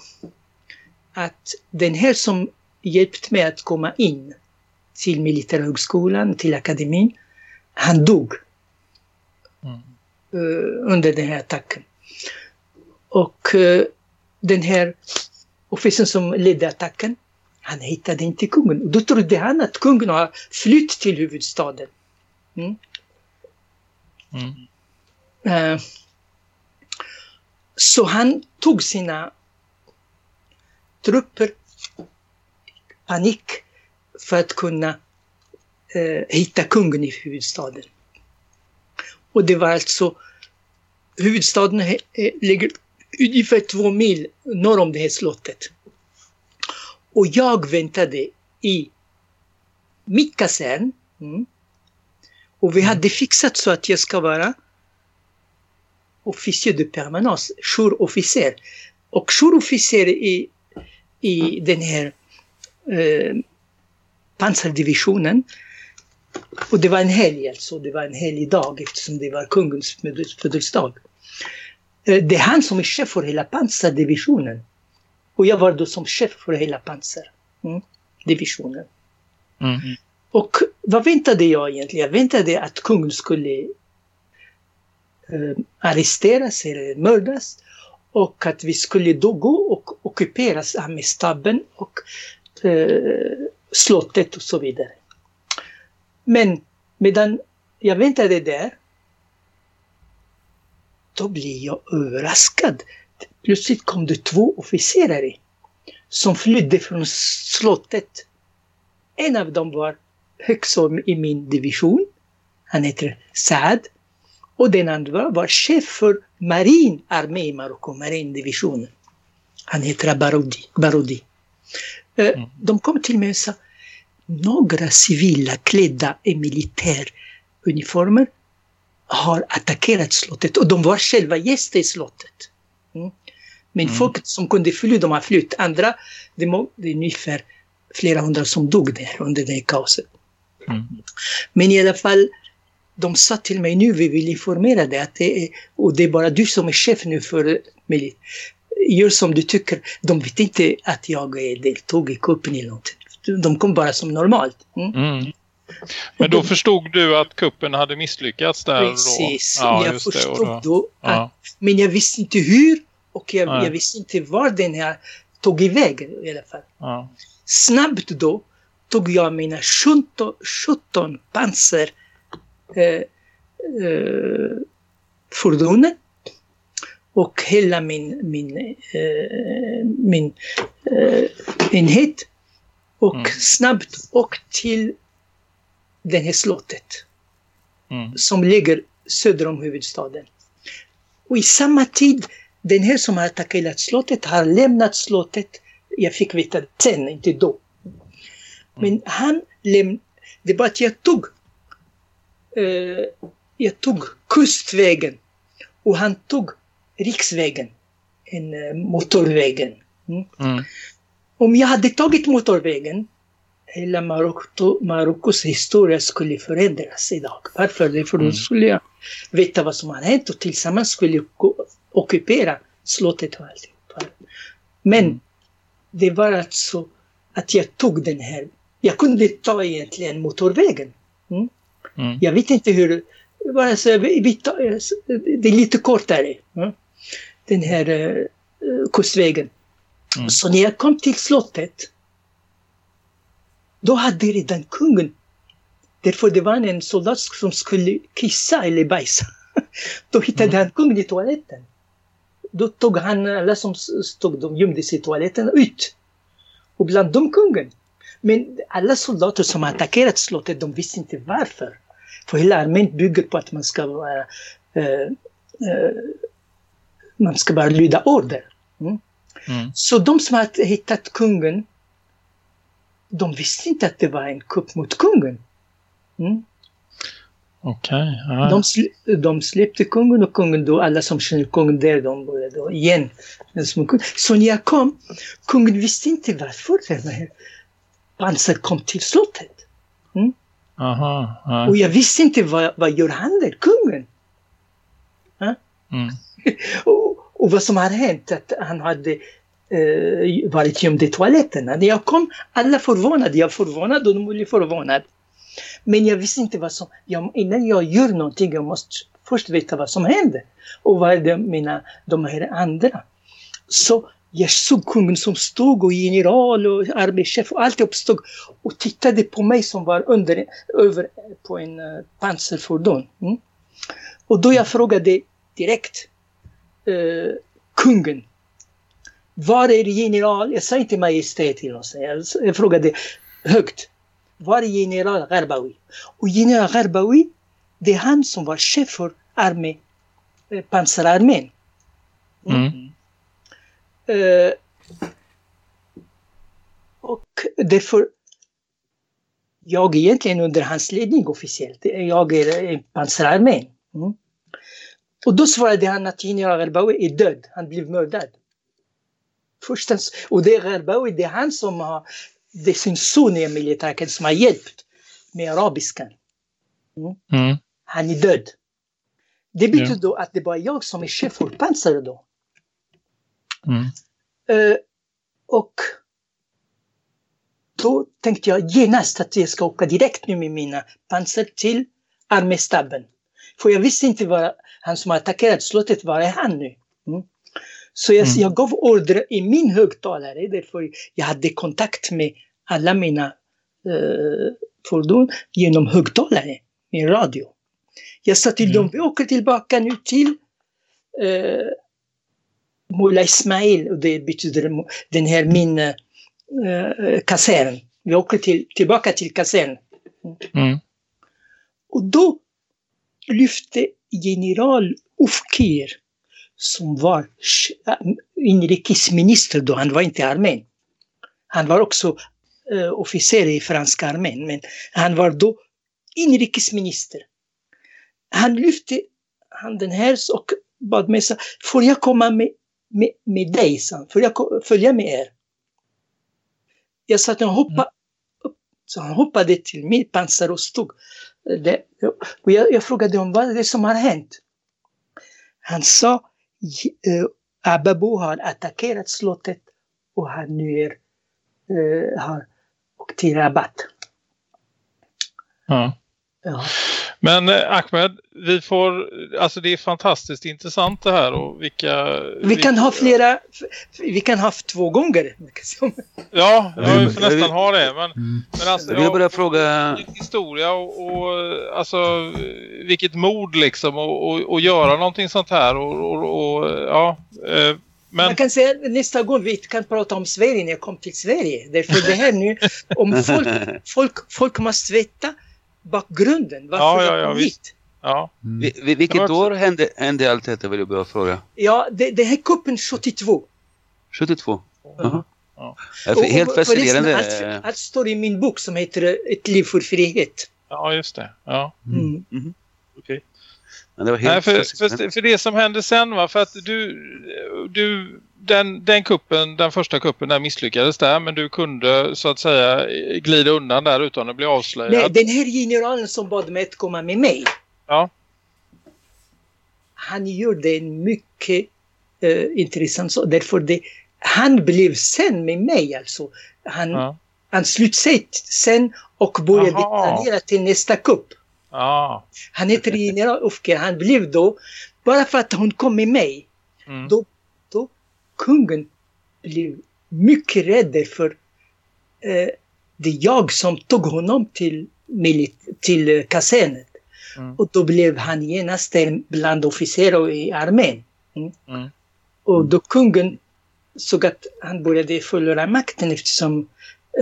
att den här som hjälpt mig att komma in till militärhögskolan, till akademin, han dog Mm. Under den här attacken. Och eh, den här officeren som ledde attacken, han hittade inte kungen. Då trodde han att kungen har flytt till huvudstaden. Mm. Mm. Eh, Så han tog sina trupper panik för att kunna eh, hitta kungen i huvudstaden. Och det var alltså huvudstaden ligger ungefär två mil norr om det här slottet. Och jag väntade i mitt kasern. Mm. Och vi hade fixat så att jag ska vara officier de permanence, jourofficer. Och jourofficer i, i den här eh, pansardivisionen. Och det var en helg alltså, det var en helg dag eftersom det var kungens födels- födelsedag. Eh, det är han som är chef för hela pansardivisionen. Och jag var då som chef för hela pansardivisionen. Mm. Och vad väntade jag egentligen? Jag väntade att kungen skulle eh, arresteras eller mördas och att vi skulle då gå och ockuperas med staben och eh, slottet och så vidare. Men medan jag väntade där då blev jag överraskad. Plötsligt kom det två officerare som flydde från slottet. En av dem var högst i min division. Han heter Saad. Och den andra var chef för marinarmé i Marocko, marindivisionen. Han heter Baroudi. Baroudi. Eh, Mm. De kom till mig och sa några civila klädda i militäruniformer har attackerat slottet och de var själva gäster i slottet. Mm. Men Mm. folk som kunde fly, de har flytt. Andra, det, må, det är ungefär flera hundra som dog där under det kaoset. Mm. Men i alla fall, de sa till mig nu, vi vill informera dig att det är, och det är bara du som är chef nu för milit. Gör som du tycker. De vet inte att jag deltog i kuppen eller något. De kom bara som normalt. Mm. Mm. Men då förstod du att kuppen hade misslyckats där Precis. då? Ja, jag det. förstod Och då, då att, ja. men jag visste inte hur och jag, Nej. jag visste inte var den här tog iväg i alla fall. Ja. Snabbt då tog jag mina 17, 17 pansar eh, eh, fordonen och hela min, min, eh, min eh, enhet och Mm. snabbt åkt till det här slottet Mm. som ligger söder om huvudstaden. Och i samma tid, den här som har attackerat slottet har lämnat slottet. Jag fick veta det sen, inte då. Men han lämnade, det var att jag tog, eh, jag tog kustvägen och han tog riksvägen, en eh, motorvägen. Mm. Mm. Om jag hade tagit motorvägen, hela Marocko, Marockos historia skulle förändras idag. Varför? Det för då Mm. skulle jag veta vad som har hänt och tillsammans skulle jag ockupera slottet och alltihop. Men Mm. det var alltså att jag tog den här, jag kunde ta egentligen motorvägen. Mm. Jag vet inte hur, bara så, vi, tar, det är lite kortare. mm. Den här eh, kustvägen. Mm. Så när jag kom till slottet, då hade redan kungen, därför det var en soldat som skulle kissa eller bajsa. [laughs] Då hittade han kungen i toaletten. Då tog han alla som stod, de gömde sig i toaletten ut. Och bland dem kungen. Men alla soldater som attackerat slottet, de visste inte varför. För hela armén bygger på att man ska vara, eh, eh, man ska bara lyda order. Mm. Så de som hade hittat kungen, de visste inte att det var en kupp mot kungen. Mm. Okej. ja. De, sl- de släppte kungen och kungen då, alla som känner kungen där, de började då igen. Så när jag kom, kungen visste inte varför den här pansar kom till slottet. Aha. Ja. Och jag visste inte vad, vad gör han där, kungen? Mm. [laughs] Och, och vad som hade hänt, att han hade eh, varit gömd i toaletten. När jag kom, alla förvånade. Jag förvånad och de blev förvånade. Men jag visste inte vad som... Jag, innan jag gör någonting, jag måste först veta vad som hände. Och vad är det mina, de här andra. Så jag såg kungen som stod och general och arméchef och alltihop stod och tittade på mig som var under, över på en uh, pansarfordon. Mm. Och då jag frågade direkt eh, kungen. Var är general? Jag sa inte majestät till oss. Jag, frågade högt. Var är general Garbawi? Och general Garbawi, det är han som var chef för armé, eh, pansararmén. Mm. Eh, och därför jag är egentligen under hans ledning officiellt. Jag är pansararmén. Mm. Och då svarade han att general Garbawi är död. Han blev mördad. Förstans, och det är Garbawi, det är han som har, det är sin son i militären som har hjälpt med arabiskan. Mm. Han är död. Det betyder då att det var jag som är chef för pansar då. Mm. Eh, och då tänkte jag genast att jag ska åka direkt nu med mina pansar till arméstaben. För jag visste inte vad han som attackerat slottet, var är han nu? Mm. Så jag, Mm. jag gav order i min högtalare, därför jag hade kontakt med alla mina eh, fordon genom högtalare, med radio. Jag sa till Mm. dem, vi åker tillbaka nu till eh, Mola Ismail, och det betyder den här min eh, kasern. Vi åker till, tillbaka till kasern. Mm. Och då lyfte general Ufkir, som var äh, inrikesminister då, han var inte i armén. Han var också eh, officer i franska armén, men han var då inrikesminister. Han lyfte handen här och bad mig, sa, får jag komma med, med, med dig? sa han. Får jag följa med er? Jag sa att jag hoppas. Så han hoppade till mitt pansar och stod där. Och jag, jag frågade honom vad är det som har hänt. Han sa uh, Ababu har attackerat slottet och han nu är, eh, har åkt till Rabat. Ja. Ja. Men eh, Ahmed, vi får, alltså det är fantastiskt intressant det här och vilka... Vi kan ha flera, vi kan ha två gånger. Ja, vi får Jag vill- nästan ha det. Men, Mm. men alltså, Jag vill bara fråga... historia och, och alltså vilket mod liksom och, och, och göra någonting sånt här och, och, och ja. eh, Men Man kan säga nästa gång vi kan prata om Sverige när jag kom till Sverige. Därför det här nu, om folk, [laughs] folk, folk måste veta bakgrunden. Varför Ja, ja, jag ja, kom visst. hit. ja. Vi- vi- Vilket år hände, hände allt detta vill jag bara fråga? Ja, det, det här kuppen 72. 72? Jaha. Ja. Ja, Och- Helt fascinerande. Allt, allt står i min bok som heter Ett liv för frihet. ja, just det. Ja. Mm. Ja, det var Nej, helt för, fascinerande. för, för det som hände sen va, för att du, du den, den kuppen, den första kuppen där misslyckades där men du kunde så att säga glida undan där utan att bli avslöjad. Nej, den här generalen som bad mig att komma med mig. Ja. Han gjorde en mycket eh, intressant sak. Därför det, han blev sen med mig alltså. Han, Ja. han slutade sig sen och började Jaha. planera till nästa kupp. Ja. Han heter general Ufke. Han blev då, bara för att hon kom med mig, Mm. då kungen blev mycket rädd för eh, det jag som tog honom till, milit- till kasernet. Mm. Och då blev han genast en bland officerare i armén. Mm. Mm. Och då kungen såg att han började förlora makten eftersom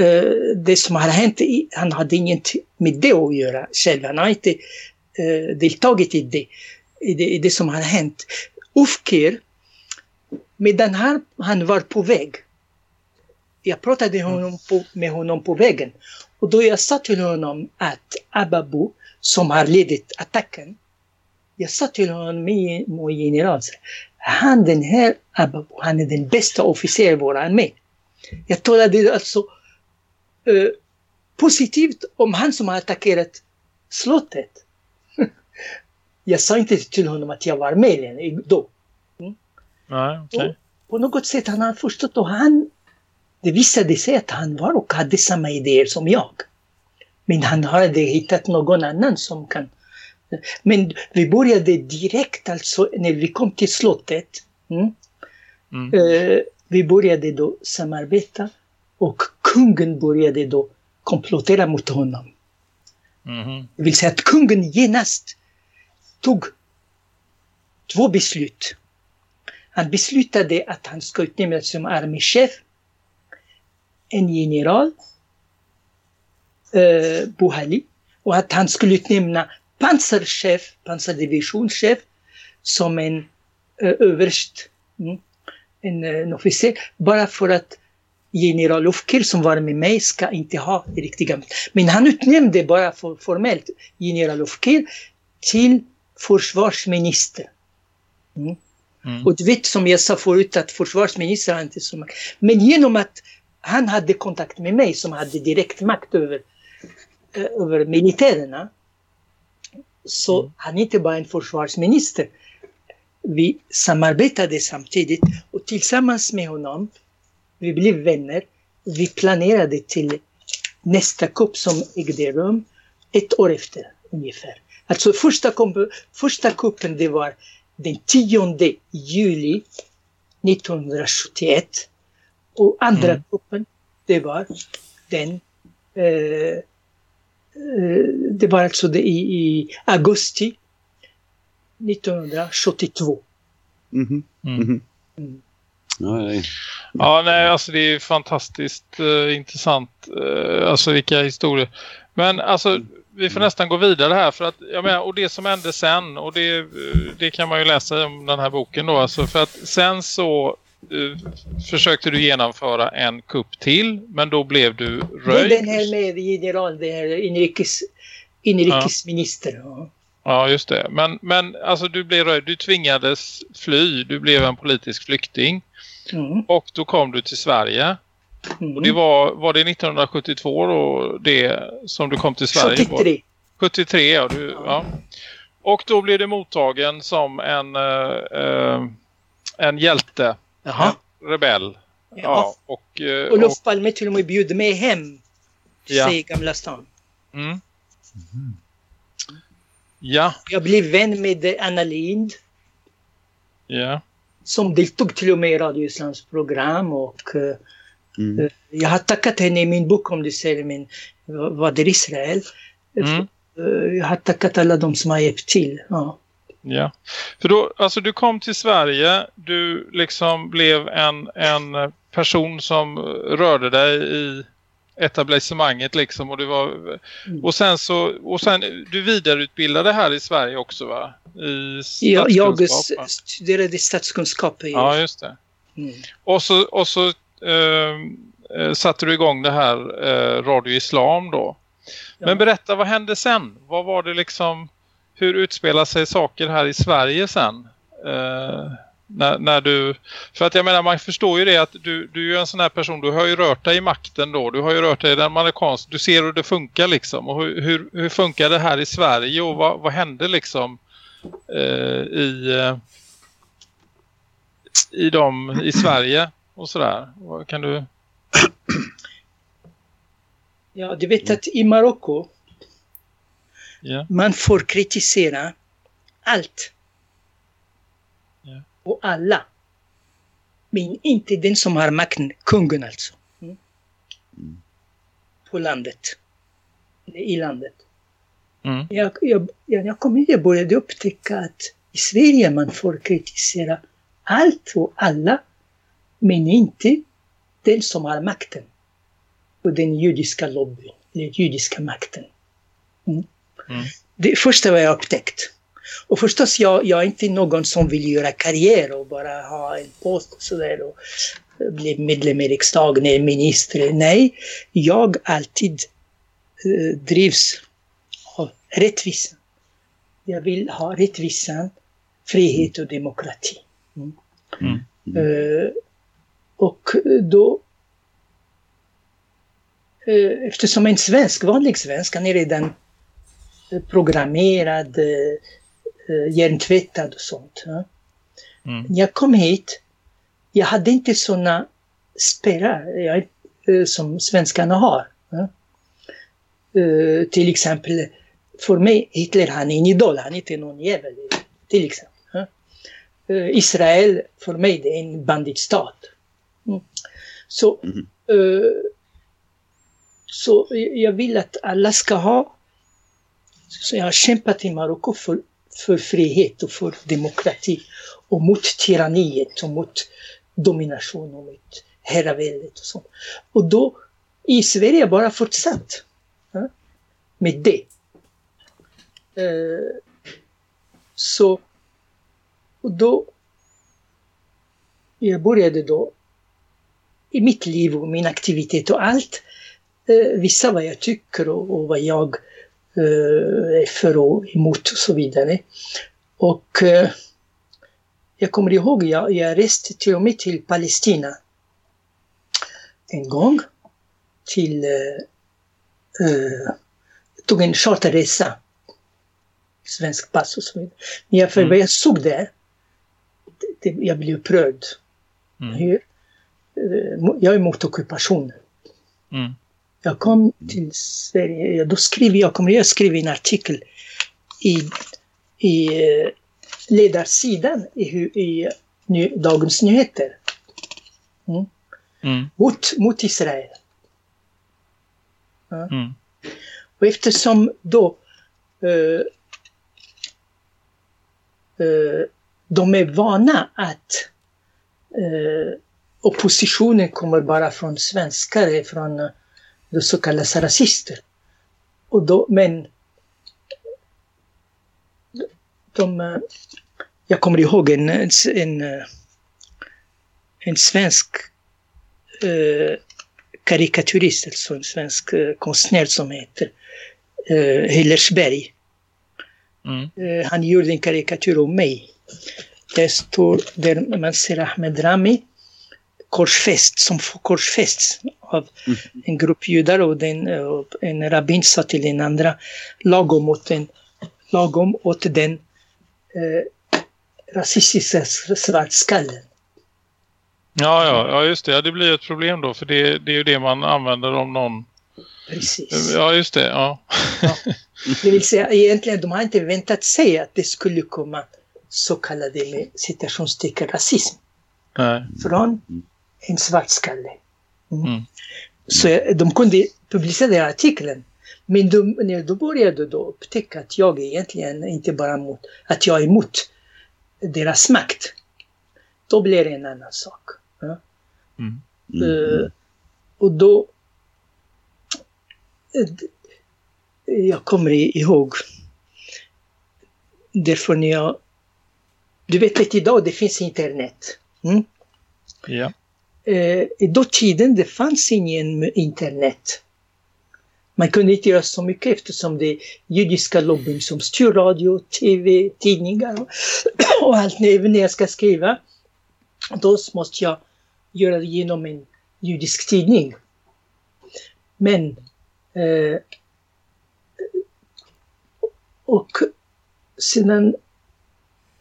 eh, det som hade hänt, han hade inget med det att göra själv. Han har inte eh, deltagit i det, i det, i det som hade hänt. Ufkir, medan han, han var på väg, jag pratade honom på, med honom på vägen och då jag sa till honom att Ababu, som har ledit attacken, jag sa till honom, min, general, han den här Ababu, han är den bästa officer i vår armé. Jag talade alltså eh, positivt om han som har attackerat slottet. [laughs] jag sa inte till honom att jag var med då. Nej, okej. På något sätt han har förstått och han, det visade sig att han var och hade samma idéer som jag. Men han hade hittat någon annan som kan men vi började direkt alltså när vi kom till slottet. Mm, Mm. eh, vi började då samarbeta och kungen började då komplottera mot honom. Mhm. Det vill säga att kungen genast tog två beslut. Han beslutade att han ska utnämnas som arméchef, en general, eh, Buhali, och att han skulle utnämna pansarchef, pansardivisionschef, som en eh, överst, mm, en, en officer, bara för att general Ufkir som var med mig ska inte ha det riktiga. Men han utnämnde bara för, formellt general Ufkir till försvarsminister. Mm. Mm. Och du vet som jag sa förut att försvarsministern har inte så makt. Men genom att han hade kontakt med mig som hade direkt makt över, eh, över militärerna. Så Mm. han är inte bara en försvarsminister. Vi samarbetade samtidigt och tillsammans med honom, vi blev vänner. Vi planerade till nästa kupp som ägde rum ett år efter ungefär. Alltså första, första kuppen det var den 10 juli 1971. Och andra Mm. kuppen det var den eh, eh, det var alltså det i, i augusti 1972. Mhm. Mm. Mhm. Mm. Ja, ja. Ja, nej, alltså det är fantastiskt eh, intressant. Eh, alltså vilka historier. Men alltså, vi får nästan gå vidare här för att, jag menar, och det som hände sen, och det, det kan man ju läsa om den här boken då, alltså för att sen så eh, försökte du genomföra en kupp till, men då blev du Det är röjd. den här med general, det här inrikes, inrikesminister. Ja. Ja, just det. Men, men alltså du blev röjd, du tvingades fly, du blev en politisk flykting Mm. och då kom du till Sverige. Mm. Och det var, var det 1972 då det som du kom till Sverige? 73. 73, ja, du, ja. Och då blev du mottagen som en, eh, eh, en hjälte, Jaha. en rebell. Ja. Ja, och, eh, och, Olof Palme till och med bjöd mig hem till Ja. Gamla stan. mm. Ja, Jag blev vän med Anna Lind ja. som deltog till och med i Radio Islams program och eh, Mm. jag har tackat henne i min bok om du ser min vad är Israel. Mm. Eh, Jag har tackat alla de som har hjälpt till. Ja. Ja, för då, alltså du kom till Sverige, du liksom blev en, en person som rörde dig i etablissemanget liksom och du var Mm. och sen så och sen du vidareutbildade här i Sverige också va? I Jag, jag statskunskap, va? studerade statskunskap. Ja, just det. Mm. Och så, och så eh, eh, satte du igång det här eh, Radio Islam då. Ja. Men berätta, vad hände sen? Vad var det liksom, hur utspelar sig saker här i Sverige sen? Eh, när, när du, för att jag menar man förstår ju det att du, du är ju en sån här person, du har ju rört dig i makten då, du har ju rört dig i den amerikanska, du ser hur det funkar liksom och hur, hur, hur funkar det här i Sverige och vad, vad hände liksom eh, i, eh, i dem i Sverige och sådär? Kan du... [clears throat] Ja, du vet att i Marocko Ja, man får kritisera allt. Ja. Och alla. Men inte den som har makten, kungen alltså. Mm. På landet. I landet. mm, Jag, jag, jag, jag kommer jag började upptäcka att i Sverige man får kritisera allt och alla. Men inte den som har makten. Och den judiska lobbyn, eller judiska makten. Mm. Mm. Det första var jag upptäckt. Och förstås, jag, jag är inte någon som vill göra karriär och bara ha en post och sådär och bli medlem i riksdagen eller minister. Nej, jag alltid eh, drivs av rättvisa. Jag vill ha rättvisan, frihet och demokrati. Mm. Mm. Eh, och då eh, eftersom en svensk, vanlig svensk, han är redan eh, programmerad, eh, eh, hjärntvättad och sånt. Mm, jag kom hit, jag hade inte sådana spärrar eh, som svenskarna har. Eh, till exempel, för mig, Hitler han är en idol, han är inte någon jävel. Till exempel. Eh, Israel, för mig, det är en banditstat. Mm. Så, Mhm. eh, så jag vill att alla ska ha... Så jag har kämpat i Marocko för, för frihet och för demokrati och mot tyranniet och mot domination och mot herraväldet och sånt. Och då i Sverige bara fortsatt ja, med det. Eh, så och då jag började då i mitt liv och min aktivitet och allt eh, visa vad jag tycker och, vad jag eh, är för och emot och så vidare. Och eh, jag kommer ihåg, jag, jag reste till och med till Palestina en gång. Till, jag tog en charterresa. Svensk pass och så vidare. Men jag, för Mm. jag såg där, det, det, jag blev upprörd. mm, Hur? Eh, Jag är emot ockupationen. mm, Jag kom till Sverige, ja, då skrev jag, kommer jag skriva en artikel i, i eh, ledarsidan i, i ny, Dagens Nyheter. Mm, mot, mot Israel. mm, Och eftersom då eh, eh, de är vana att eh, oppositionen kommer bara från svenskar, från eh, de så kallade rasister. Och då, men de, eh, jag kommer ihåg en, en, eh, en svensk eh, karikatyrist, alltså en svensk eh, konstnär som heter eh, Hillersberg. mm, Eh, han gjorde en karikatyr om mig. Där står, där man ser Ahmed Rami korsfäst, som får korsfästs av en grupp judar och den, eh, en rabbin sa till den andra lagom åt den, lagom åt den eh, rasistiska svartskallen. Ja, ja, ja, just det. Ja, det blir ett problem då. För det, det är ju det man använder om någon... Precis. Ja, just det. Ja. Ja. [laughs] Det vill säga egentligen, de har inte väntat sig att det skulle komma så kallade med citationstecken rasism Nej. från en svartskalle. Mm. Mm. Så de kunde publicera artikeln. Men de, när de började då upptäcka att jag egentligen inte bara mot, att jag är emot deras makt. Då blir det en annan sak. Ja. Mm. Eh, och då... Jag kommer ihåg. Därför när jag... Du vet att idag det finns internet. Mm? Ja. Eh, I dåtiden det fanns ingen internet. Man kunde inte göra så mycket eftersom det är judiska lobbyn som styr radio, tv, tidningar [clears throat] och, allt. Även när jag ska skriva, då måste jag göra det genom en judisk tidning. Men eh, och sedan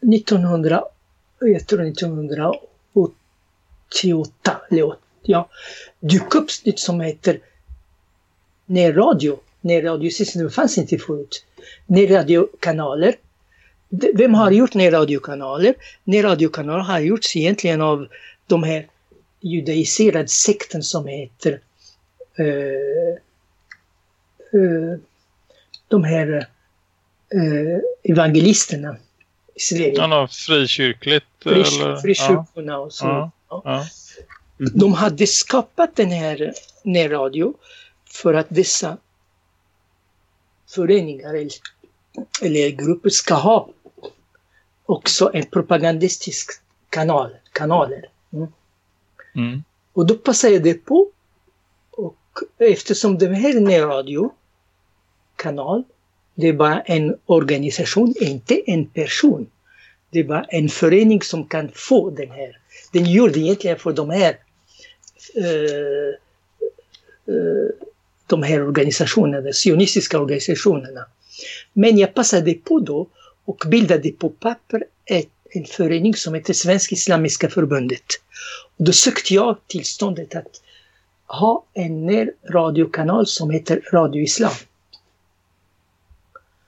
1900, jag tror 1900 åt- ja, dök upp något som heter närradio. Närradiosystem, fanns inte förut. Närradiokanaler. Vem har gjort närradiokanaler? Närradiokanaler har gjorts egentligen av de här judaiserade sekten som heter eh, eh, de här eh, evangelisterna. Ja, frikyrkligt. Eller? Frikyrkorna och så. Ja. Ja. Ja. De hade skapat den här närradio för att dessa föreningar eller, eller grupper ska ha också en propagandistisk kanal, kanaler. Mm. Mm. Och då passade det på. Och eftersom det här är en radiokanal, det är bara en organisation, inte en person. Det bara en förening som kan få den här. Den gjorde egentligen för de här eh, eh, de här organisationerna, sionistiska organisationerna. Men jag passade på då och bildade på papper ett, en förening som heter Svenska Islamiska Förbundet. Och då sökte jag tillståndet att ha en närradiokanal som heter Radio Islam.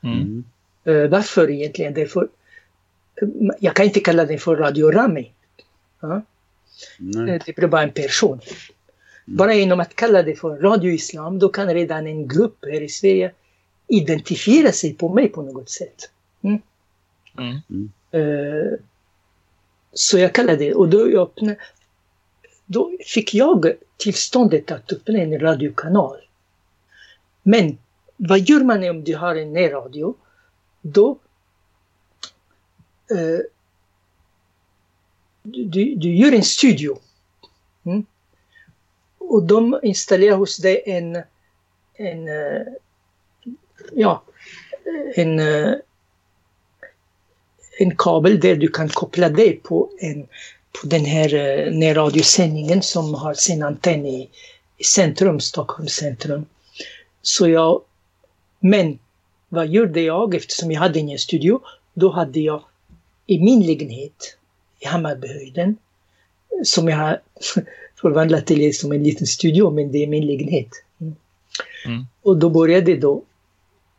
Mm. Eh, varför egentligen? Därför, jag kan inte kalla den för Radio Rami. Ja? Eh, Det blir bara en person. Bara genom att kalla det för Radio Islam, då kan redan en grupp här i Sverige identifiera sig på mig på något sätt. Mm. Eh, Så jag kallade det, och då, jag öppnade, då fick jag tillståndet att öppna en radiokanal. Men vad gör man om du har en närradio? Då eh, du, du, gör en studio. Mm. Och de installerar hos dig en, en eh, ja, en, eh, en kabel där du kan koppla dig på, en, på den här eh, närradiosändningen som har sin antenn i, i centrum, Stockholms centrum. Så jag, men vad gjorde jag eftersom jag hade ingen studio? Då hade jag i min lägenhet i Hammarbyhöjden som jag har [laughs] förvandlat till som en liten studio, men det är min lägenhet. Mm. Mm. Och då började då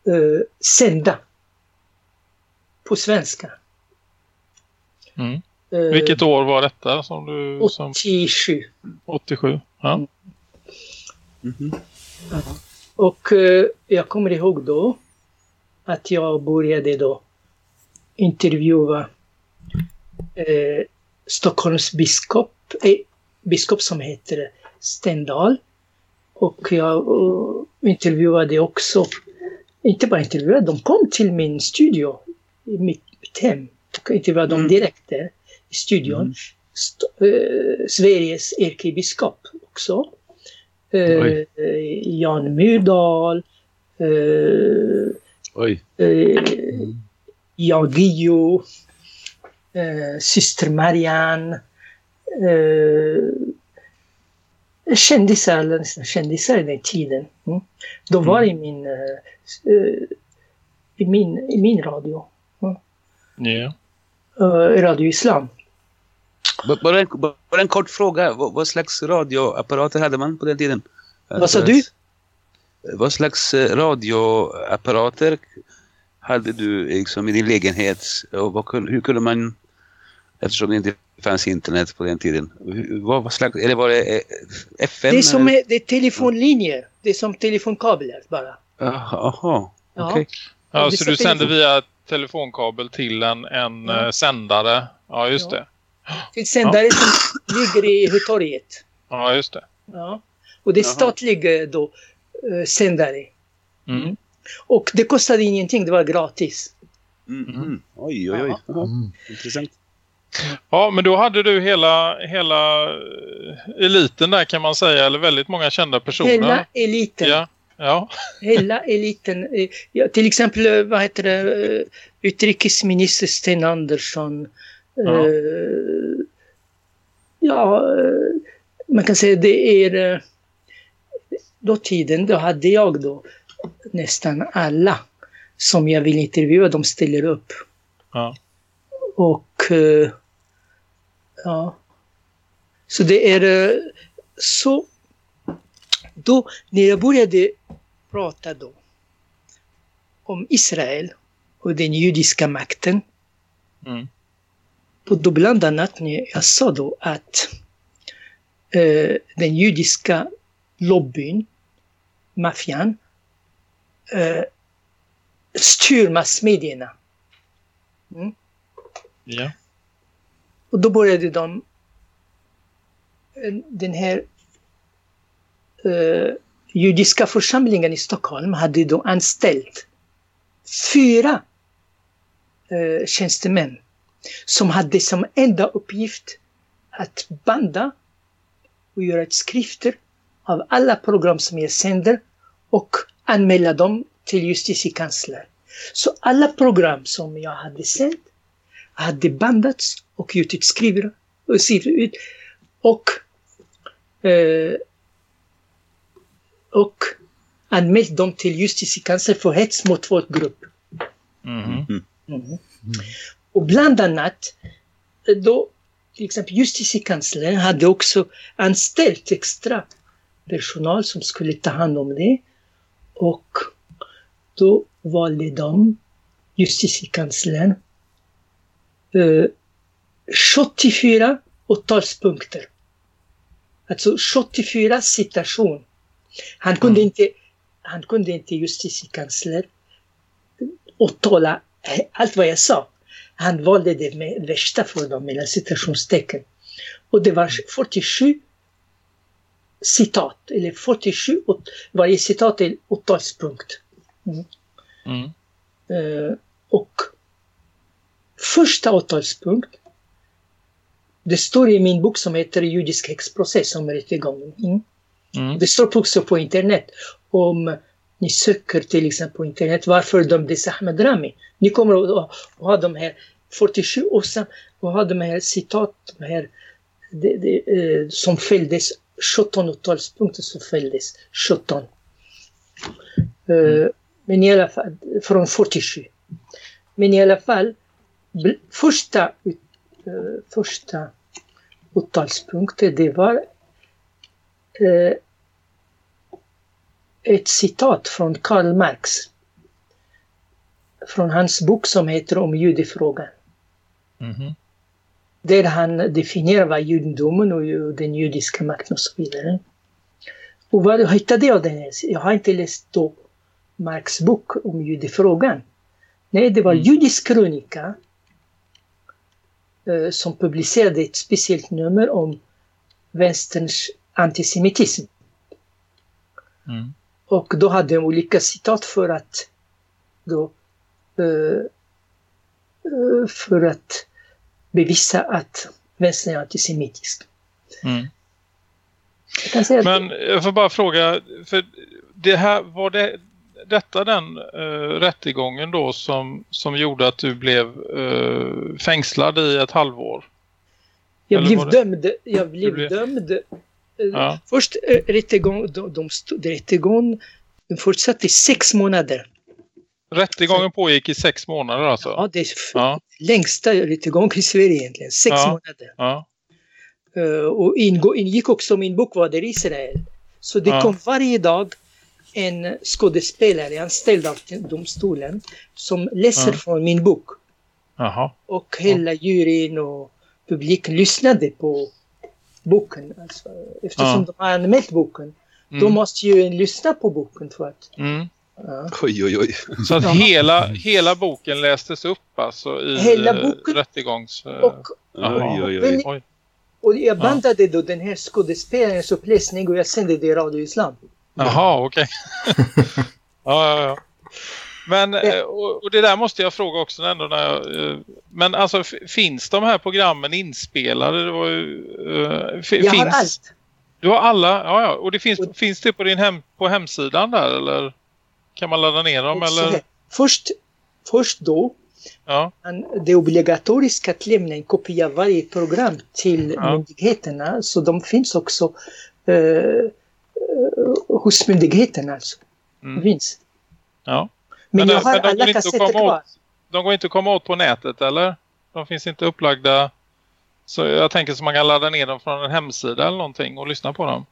eh, sända på svenska. Mm. Eh, Vilket år var detta som du... Som 87. 87? Ja. Mhm. Och eh, jag kommer ihåg då att jag började då intervjua eh, Stockholms biskop, eh, biskop som heter Stendal. Och jag eh, intervjuade också, inte bara intervjuade, de kom till min studio i mitt, mitt hem. Och intervjuade dem Mm. direkt där i studion. Mm. St- eh, Sveriges ärkebiskop också. Eh, eh, Jan Myrdal. Eh, Oj. eh, Jan Guillou. Eh, syster Marianne. Eh, kändisar, eller nästan kändisar i den tiden. Mm. De var i min, eh, eh, i min, i min radio. Ja. Eh, radio Islam. B- Bara en, bara en kort fråga. Vad, vad slags radioapparater hade man på den tiden? Vad sa du? vad slags eh, radioapparater hade du liksom i din lägenhet? Och vad, hur kunde man, eftersom det inte fanns internet på den tiden, vad, vad slags, eller var det eh, FM? Det är som eller? det är telefonlinjer. Det är som telefonkablar bara. Jaha, Aha, Ja. okej. Ja, det så du telefon. via telefonkabel till en, en Ja. eh, sändare. Ja, just Ja. det. Till sändare som ligger i Hötorget. Ja, just det. Ja. Och det är Jaha. statliga då, eh, sändare. Mm. Och det kostade ingenting, det var gratis. Mm, mm. Oj, oj, oj. Ja. Mm. Intressant. Ja, men då hade du hela, hela eh, eliten där kan man säga, eller väldigt många kända personer. Hela eliten. Ja, ja. Hela eliten. eh, Ja, till exempel, eh, vad heter det, utrikesminister Sten Andersson. Ja. Ja, man kan säga det är... Då tiden, då hade jag då nästan alla som jag vill intervjua, de ställer upp. Ja. Och ja. Så det är eh, så. Då när jag började prata då om Israel och den judiska makten. Mm. Och då bland annat när jag sa då att eh, den judiska lobbyn, maffian, eh, styr massmedierna. ja. Och då började de eh, den här eh, judiska församlingen i Stockholm hade då anställt fyra eh, tjänstemän som hade som enda uppgift att banda och göra skrifter av alla program som jag sänder och anmäla dem till justitiekanslern. Så alla program som jag hade sänt hade bandats och utskrivna och skrivit ut och, eh, och anmält dem till justitiekanslern för hets mot folkgrupp. Mhm. Mm. Och bland annat eh, då till exempel justitiekanslern hade också anställt extra personal som skulle ta hand om det. Och då valde de, justitiekanslern, eh, 74 åtalspunkter. Alltså 74 citation. Han kunde Mm. inte, han kunde inte justitiekansler åtala allt vad jag sa. Han valde det med värsta för dem, mellan citationstecken. Och det var 47 citat, eller 47, åt- varje citat är åtalspunkt. Mm. Eh, och första åtalspunkt, det står i min bok som heter Judisk häxprocess om rättegången. Mm. Mm. Det står också på internet. Om ni söker till exempel på internet varför dömdes Ahmed Rami. Ni kommer att ha de här 47 år sedan och ha de här citat, de här det, det, eh, som fälldes, 17 åtalspunkter som fälldes, 17. Eh, Men i alla fall, från 47. Men i alla fall, första, ut- första åtalspunkten det var eh, ett citat från Karl Marx. Från hans bok som heter Om judefrågan. Mhm. Där han definierar vad judendomen och den judiska makten och så vidare. Och vad hittade jag den? Jag har inte läst då Marx bok om judefrågan. Nej, det var Mm. Judisk krönika eh, som publicerade ett speciellt nummer om vänsterns antisemitism. Mm. Och då hade de olika citat för att då eh, eh, för att bevisa att vänstern är antisemitisk. Mm. Jag Men jag får bara fråga, för det här, var det detta den uh, rättegången då som, som gjorde att du blev eh, fängslad i ett halvår? jag eller blev dömd. Jag blev blev- dömd. Eh, Ja. Först eh, rättegång, de, de, stod- rättegång fortsatte i sex månader. Rättegången pågick i sex månader alltså? Ja, det är Ja, längsta rättegång i Sverige egentligen. Sex Ja. månader. ja. Eh, och ingå, ingick också min bok Vad är Israel? Så det kom varje dag en skådespelare anställd av domstolen som läser Ja. från min bok. Jaha. Och hela juryn och publiken lyssnade på boken. Alltså, eftersom Ja. de har anmält boken. Då Mm. måste ju en lyssna på boken för att... Mm. Ja. Oj, oj, oj. Så att hela, hela boken lästes upp alltså i Hela eh, boken? rättegångs... Och, Jaha. Oj, oj. Oj. och jag bandade då den här skådespelarens uppläsning och jag sände det i Radio Islam. Jaha, okej. [laughs] ja, ja, ja. Men, eh, och, och det där måste jag fråga också ändå när jag, eh, Men alltså, finns de här programmen inspelade? Det var ju, eh, Jag finns, har allt. Du har alla? Ja, ja. Och det finns, Och- finns det på din hem, på hemsidan där eller? Kan man ladda ner dem eller? Först, först då, Ja, det är obligatoriskt att lämna en kopia av varje program till Ja. myndigheterna. Så de finns också eh, hos myndigheterna. Alltså. Mm. Finns. ja. Men, Men, jag har men alla att kassetter kvar. åt. De går inte att komma åt på nätet eller? De finns inte upplagda. Så jag tänker så man kan ladda ner dem från en hemsida eller någonting och lyssna på dem.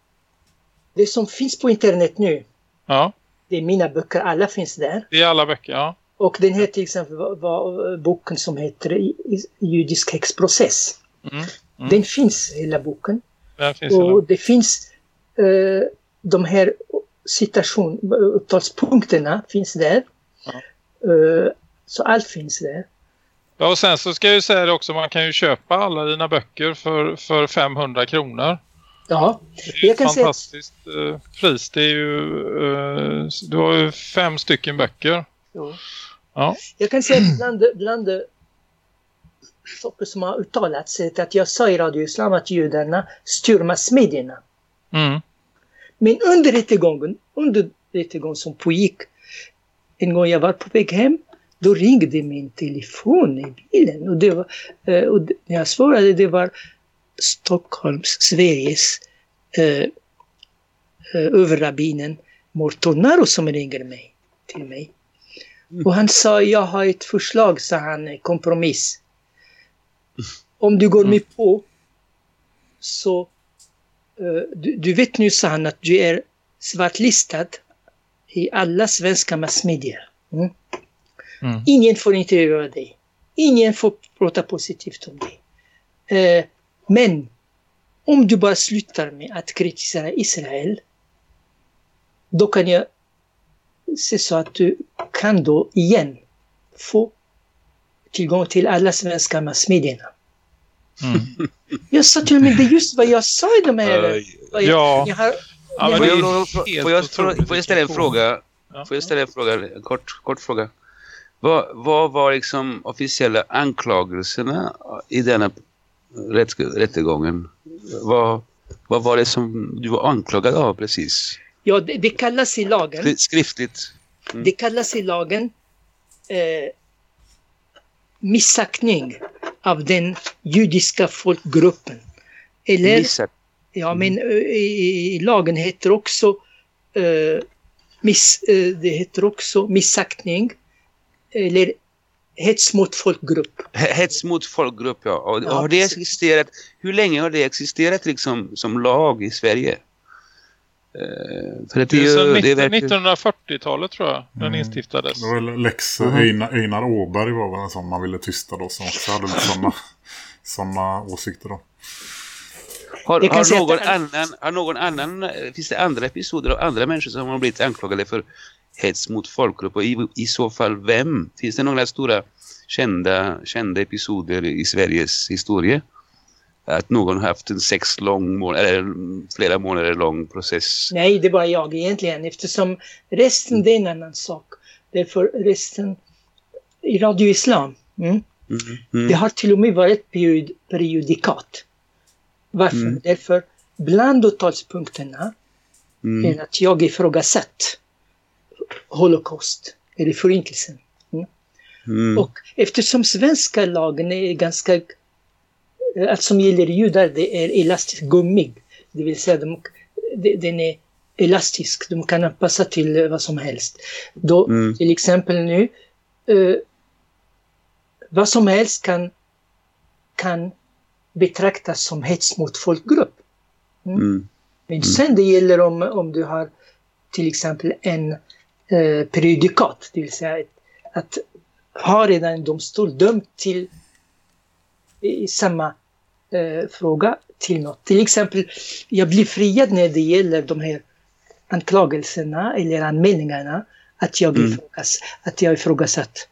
Det som finns på internet nu, Ja, det är mina böcker. Alla finns där. det är alla böcker. Ja. Och den här till exempel var, boken som heter Judisk häxprocess. Mm. Mm. Den finns, hela boken. Finns hela. Och det finns eh, de här citation, upptalspunkterna finns där. Eh, så allt finns där. Ja, och sen så ska jag ju säga det också, man kan ju köpa alla dina böcker för, för 500 kronor. Ja, Det är ett kan säga- fantastiskt eh, pris. Det är ju, eh, du har ju fem stycken böcker. ja. Ja. Jag kan säga att bland, bland saker som har uttalats att jag sa i Radio Islam att judarna styr massmedierna. Mm. Men under rättegången, under rättegången som pågick, en gång jag var på väg hem, då ringde min telefon i bilen. Och, det var, eh, och när jag svarade, det var Stockholms, Sveriges eh, eh, överrabbinen Mortonaro som ringer mig, till mig. Och han sa, jag har ett förslag, sa han, kompromiss. Om du går med på så du, du vet nu, sa han, att du är svartlistad i alla svenska massmedier. Mm. Mm. Ingen får intervjua dig. Ingen får prata positivt om dig. Eh, men om du bara slutar med att kritisera Israel, då kan jag se så att du kan då igen få tillgång till alla svenska massmedierna. Mm. Jag sa till och med, det är just vad jag sa i de här... Jag, Ja. jag har, Ja, men Får jag, får får ställa en fråga? Ja. Får jag ställa en fråga? En kort, kort fråga. Vad, vad var liksom officiella anklagelserna i denna rätt, rättegången? Vad, vad var det som du var anklagad av precis? ja, det, det kallas i lagen, Skri- Skriftligt? det kallas i lagen eh, missaktning av den judiska folkgruppen. Eller, Missat. ja men i, i lagen heter också eh, miss, eh, det heter också missaktning eller hets mot folkgrupp. He- Hets mot folkgrupp, ja. Och, Ja, har det existerat, hur länge har det existerat liksom som lag i Sverige? Eh, för att Det är ju- det 19, verkar- 1940-talet tror jag den Mm. instiftades. Det var Lex Mhm. Einar, Einar Åberg var väl en sån man ville tysta då som också hade sådana [laughs] såna åsikter då. Har, har, någon att- annan, har någon annan, finns det andra episoder av andra människor som har blivit anklagade för hets mot folkgrupp och i, i så fall vem? Finns det några stora kända, kända episoder i Sveriges historia? Att någon har haft en sex lång mån- eller flera månader lång process. Nej, det var jag egentligen eftersom resten det är en annan sak. Därför resten i Radio Islam, mm, Mm. Mm. det har till och med varit period, periodikat. Varför? Mm. Därför bland åtalspunkterna Mm. är att jag ifrågasatt Holocaust eller förintelsen. Mm. Och eftersom svenska lagen är ganska, allt som gäller judar det är elastisk gummig. Det vill säga de, de, den är elastisk, de kan anpassa till eh, vad som helst. Då Mm. till exempel nu, eh, vad som helst kan, kan betraktas som hets mot folkgrupp. Mm. Men sen det gäller om, om du har till exempel en eh, prejudikat, det vill säga att har redan en domstol dömt till i samma eh, fråga till något. Till exempel, jag blir friad när det gäller de här anklagelserna eller anmälningarna att jag, Mm. ifrågas, att jag ifrågasatt.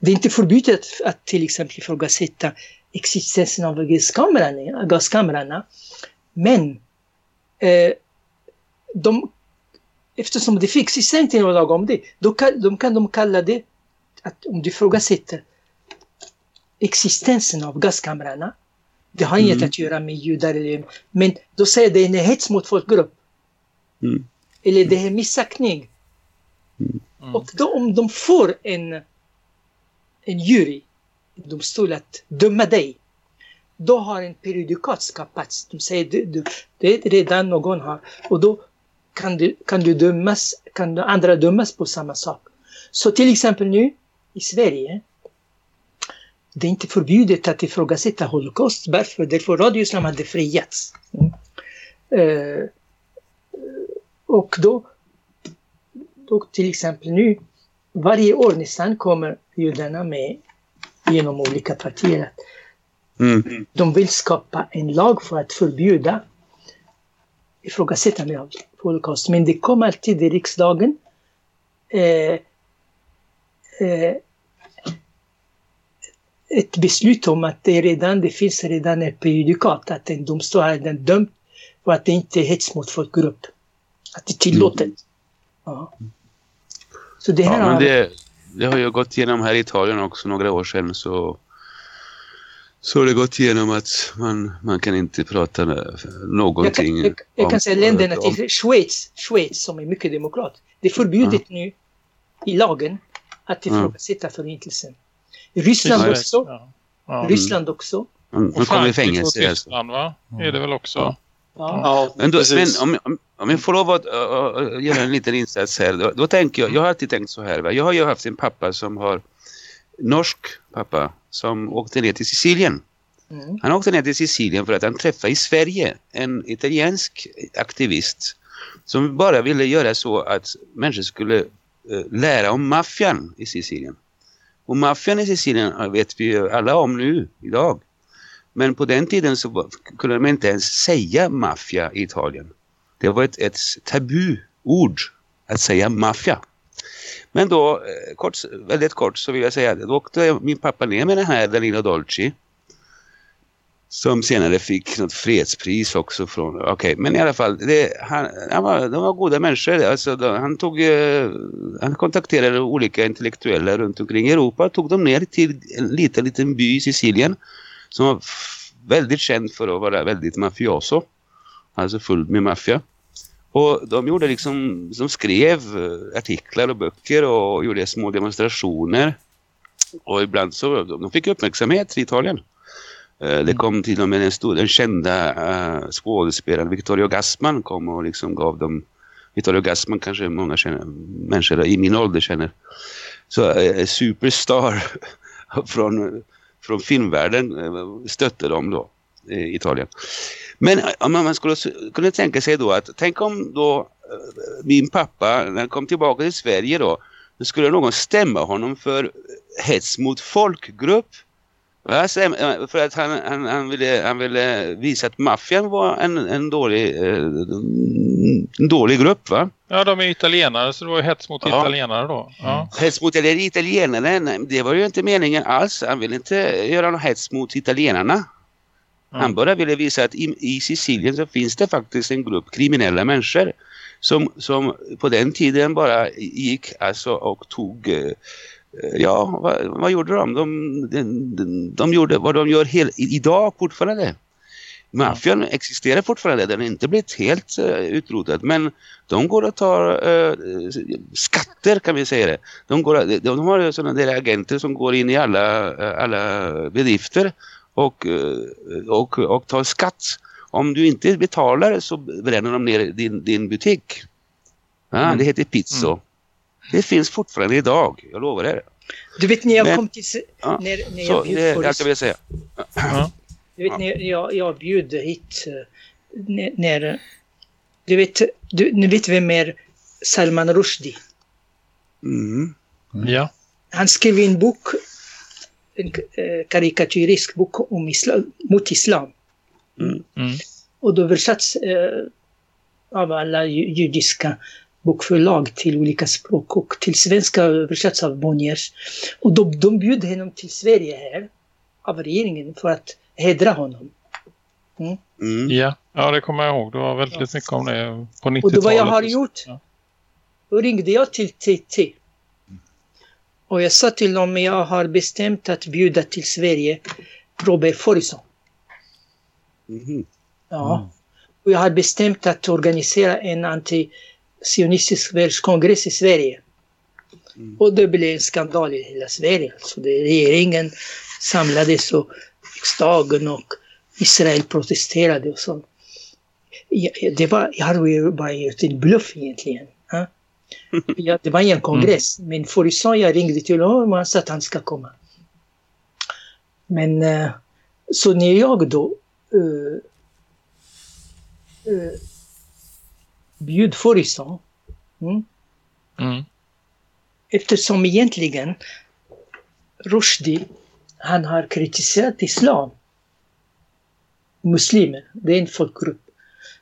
Det är inte förbjudet att till exempel ifrågasätta existensen av gaskamerorna, gaskamerorna men eh, de, eftersom det finns inte någon lag om det, då kan, de kan de kalla det att om du ifrågasätter existensen av gaskamrarna, det har inget Mm. att göra med judar, eller, men då säger det en hets mot folkgrupp. Mm. Eller det är missaktning. Mm. Och då om de får en, en jury, en domstol att döma dig, då har en prejudikat skapats. De säger du, du, det är redan någon har. Och då kan du, kan du dömas, kan andra dömas på samma sak. Så till exempel nu i Sverige, det är inte förbjudet att ifrågasätta Holocaust. Varför? Därför Radio Islam hade friats. Mm. Eh, och då, då till exempel nu, varje år nästan kommer judarna med genom olika partier Mm. de vill skapa en lag för att förbjuda ifrågasättande av Holocaust. Men det kom alltid i riksdagen eh, eh, ett beslut om att det, redan, det finns redan ett prejudikat, att en domstol har redan dömt för att det inte är hets mot folkgrupp. Att det är tillåtet. Ja. Så det här Ja, men har... det, det har ju gått igenom här i Italien också några år sedan så så har det gått igenom att man, man kan inte prata med Jag kan, någonting jag, jag kan om- säga länderna till Schweiz, Schweiz som är mycket demokrat. Det är förbjudet nu i lagen att Mm. ifrågasätta förintelsen. Ryssland Ja, också. Ja. Ja. Ryssland också. Och man kommer i Frankrike och fängelse. Alltså. Tyskland va? Är det väl också? Ja. Ja. Ja, Men, då, men precis. om, om, jag får lov att uh, uh, göra en liten insats här. Då, då tänker jag, jag har alltid tänkt så här. Va? Jag har ju haft en pappa som har, norsk pappa, som åkte ner till Sicilien. Mm. Han åkte ner till Sicilien för att han träffade i Sverige en italiensk aktivist som bara ville göra så att människor skulle eh, lära om maffian i Sicilien. Och maffian i Sicilien vet vi ju alla om nu, idag. Men på den tiden så kunde man inte ens säga maffia i Italien. Det var ett, ett tabuord att säga maffia. Men då, eh, kort, väldigt kort så vill jag säga att då åkte min pappa ner med den här Danilo Dolci som senare fick något fredspris också från, okej, men i alla fall, det, han, han var, de var goda människor. Alltså, de, han, tog, eh, han kontakterade olika intellektuella runt omkring Europa tog dem ner till en liten, liten by i Sicilien som var väldigt känd för att vara väldigt mafioso. Alltså full med maffia. Och de gjorde liksom, de skrev eh, artiklar och böcker och gjorde små demonstrationer. Och ibland så, de fick uppmärksamhet i Italien. Eh, Det kom till och med den, stor, den kända uh, skådespelaren Vittorio Gassman kom och liksom gav dem Vittorio Gassman kanske många känner, människor i min ålder känner. Så uh, superstar [laughs] från, från filmvärlden stötte dem då i Italien. Men om man skulle kunna tänka sig då att tänk om då min pappa när han kom tillbaka till Sverige då då skulle någon stämma honom för hets mot folkgrupp för att han, han, han, ville, han ville visa att maffian var en, en, dålig, eh, en dålig grupp va? Ja, de är italienare så det var ju hets mot Ja. italienare då. Ja. Hets mot eller italienarna, nej, det var ju inte meningen alls. Han ville inte göra någon hets mot italienarna. Han Mm. bara ville visa att i, i Sicilien så finns det faktiskt en grupp kriminella människor som, som på den tiden bara gick alltså och tog eh, ja, vad, vad gjorde de? De, de, de, de gjorde vad de gör hel, idag fortfarande. Maffian existerar fortfarande, den har inte blivit helt uh, utrotad men de går och tar eh, skatter kan vi säga det. De, går, de, de har sådana där agenter som går in i alla, eh, alla bedrifter och, och, och tar skatt. Om du inte betalar så bränner de ner din, din butik. Ja, Mm. Det heter pizzo. Mm. Det finns fortfarande idag, jag lovar er. Du vet när jag Men- kom till... Ja, När, när Så jag det bjöd är allt jag vill säga. Du vet, när jag, jag bjöd hit, eh, när, när du vet, du, ni vet vem är Salman Rushdie. Mm. Ja. Han skrev en bok, en eh, karikatyrisk bok om islam, mot islam. Mm. Mm. Och då översatts eh, av alla ju- judiska bokförlag till olika språk och till svenska översatts av Bonniers. Och de, de bjöd honom till Sverige här av regeringen för att hedra honom. Mm. Ja. ja, det kommer jag ihåg. Det var väldigt mycket om det på 90-talet. Och då vad jag har gjort, Ja. då ringde jag till TT. Och jag sa till dem, jag har bestämt att bjuda till Sverige Robert Forison. Mhm. Ja. Och jag har bestämt att organisera en antisionistisk världskongress i Sverige. Mm. Och det blev en skandal i hela Sverige. Alltså det, regeringen samlades och riksdagen och Israel protesterade och så. Ja, det var, jag hade ju bara gjort en bluff egentligen. Ja. [laughs] Ja, det var ingen kongress, men Forison jag ringde till honom och han sa att han ska komma. Men eh, så när jag då eh, eh, Forison, mm, Mm. eftersom egentligen Rushdie, han har kritiserat islam. Muslimer, det är en folkgrupp.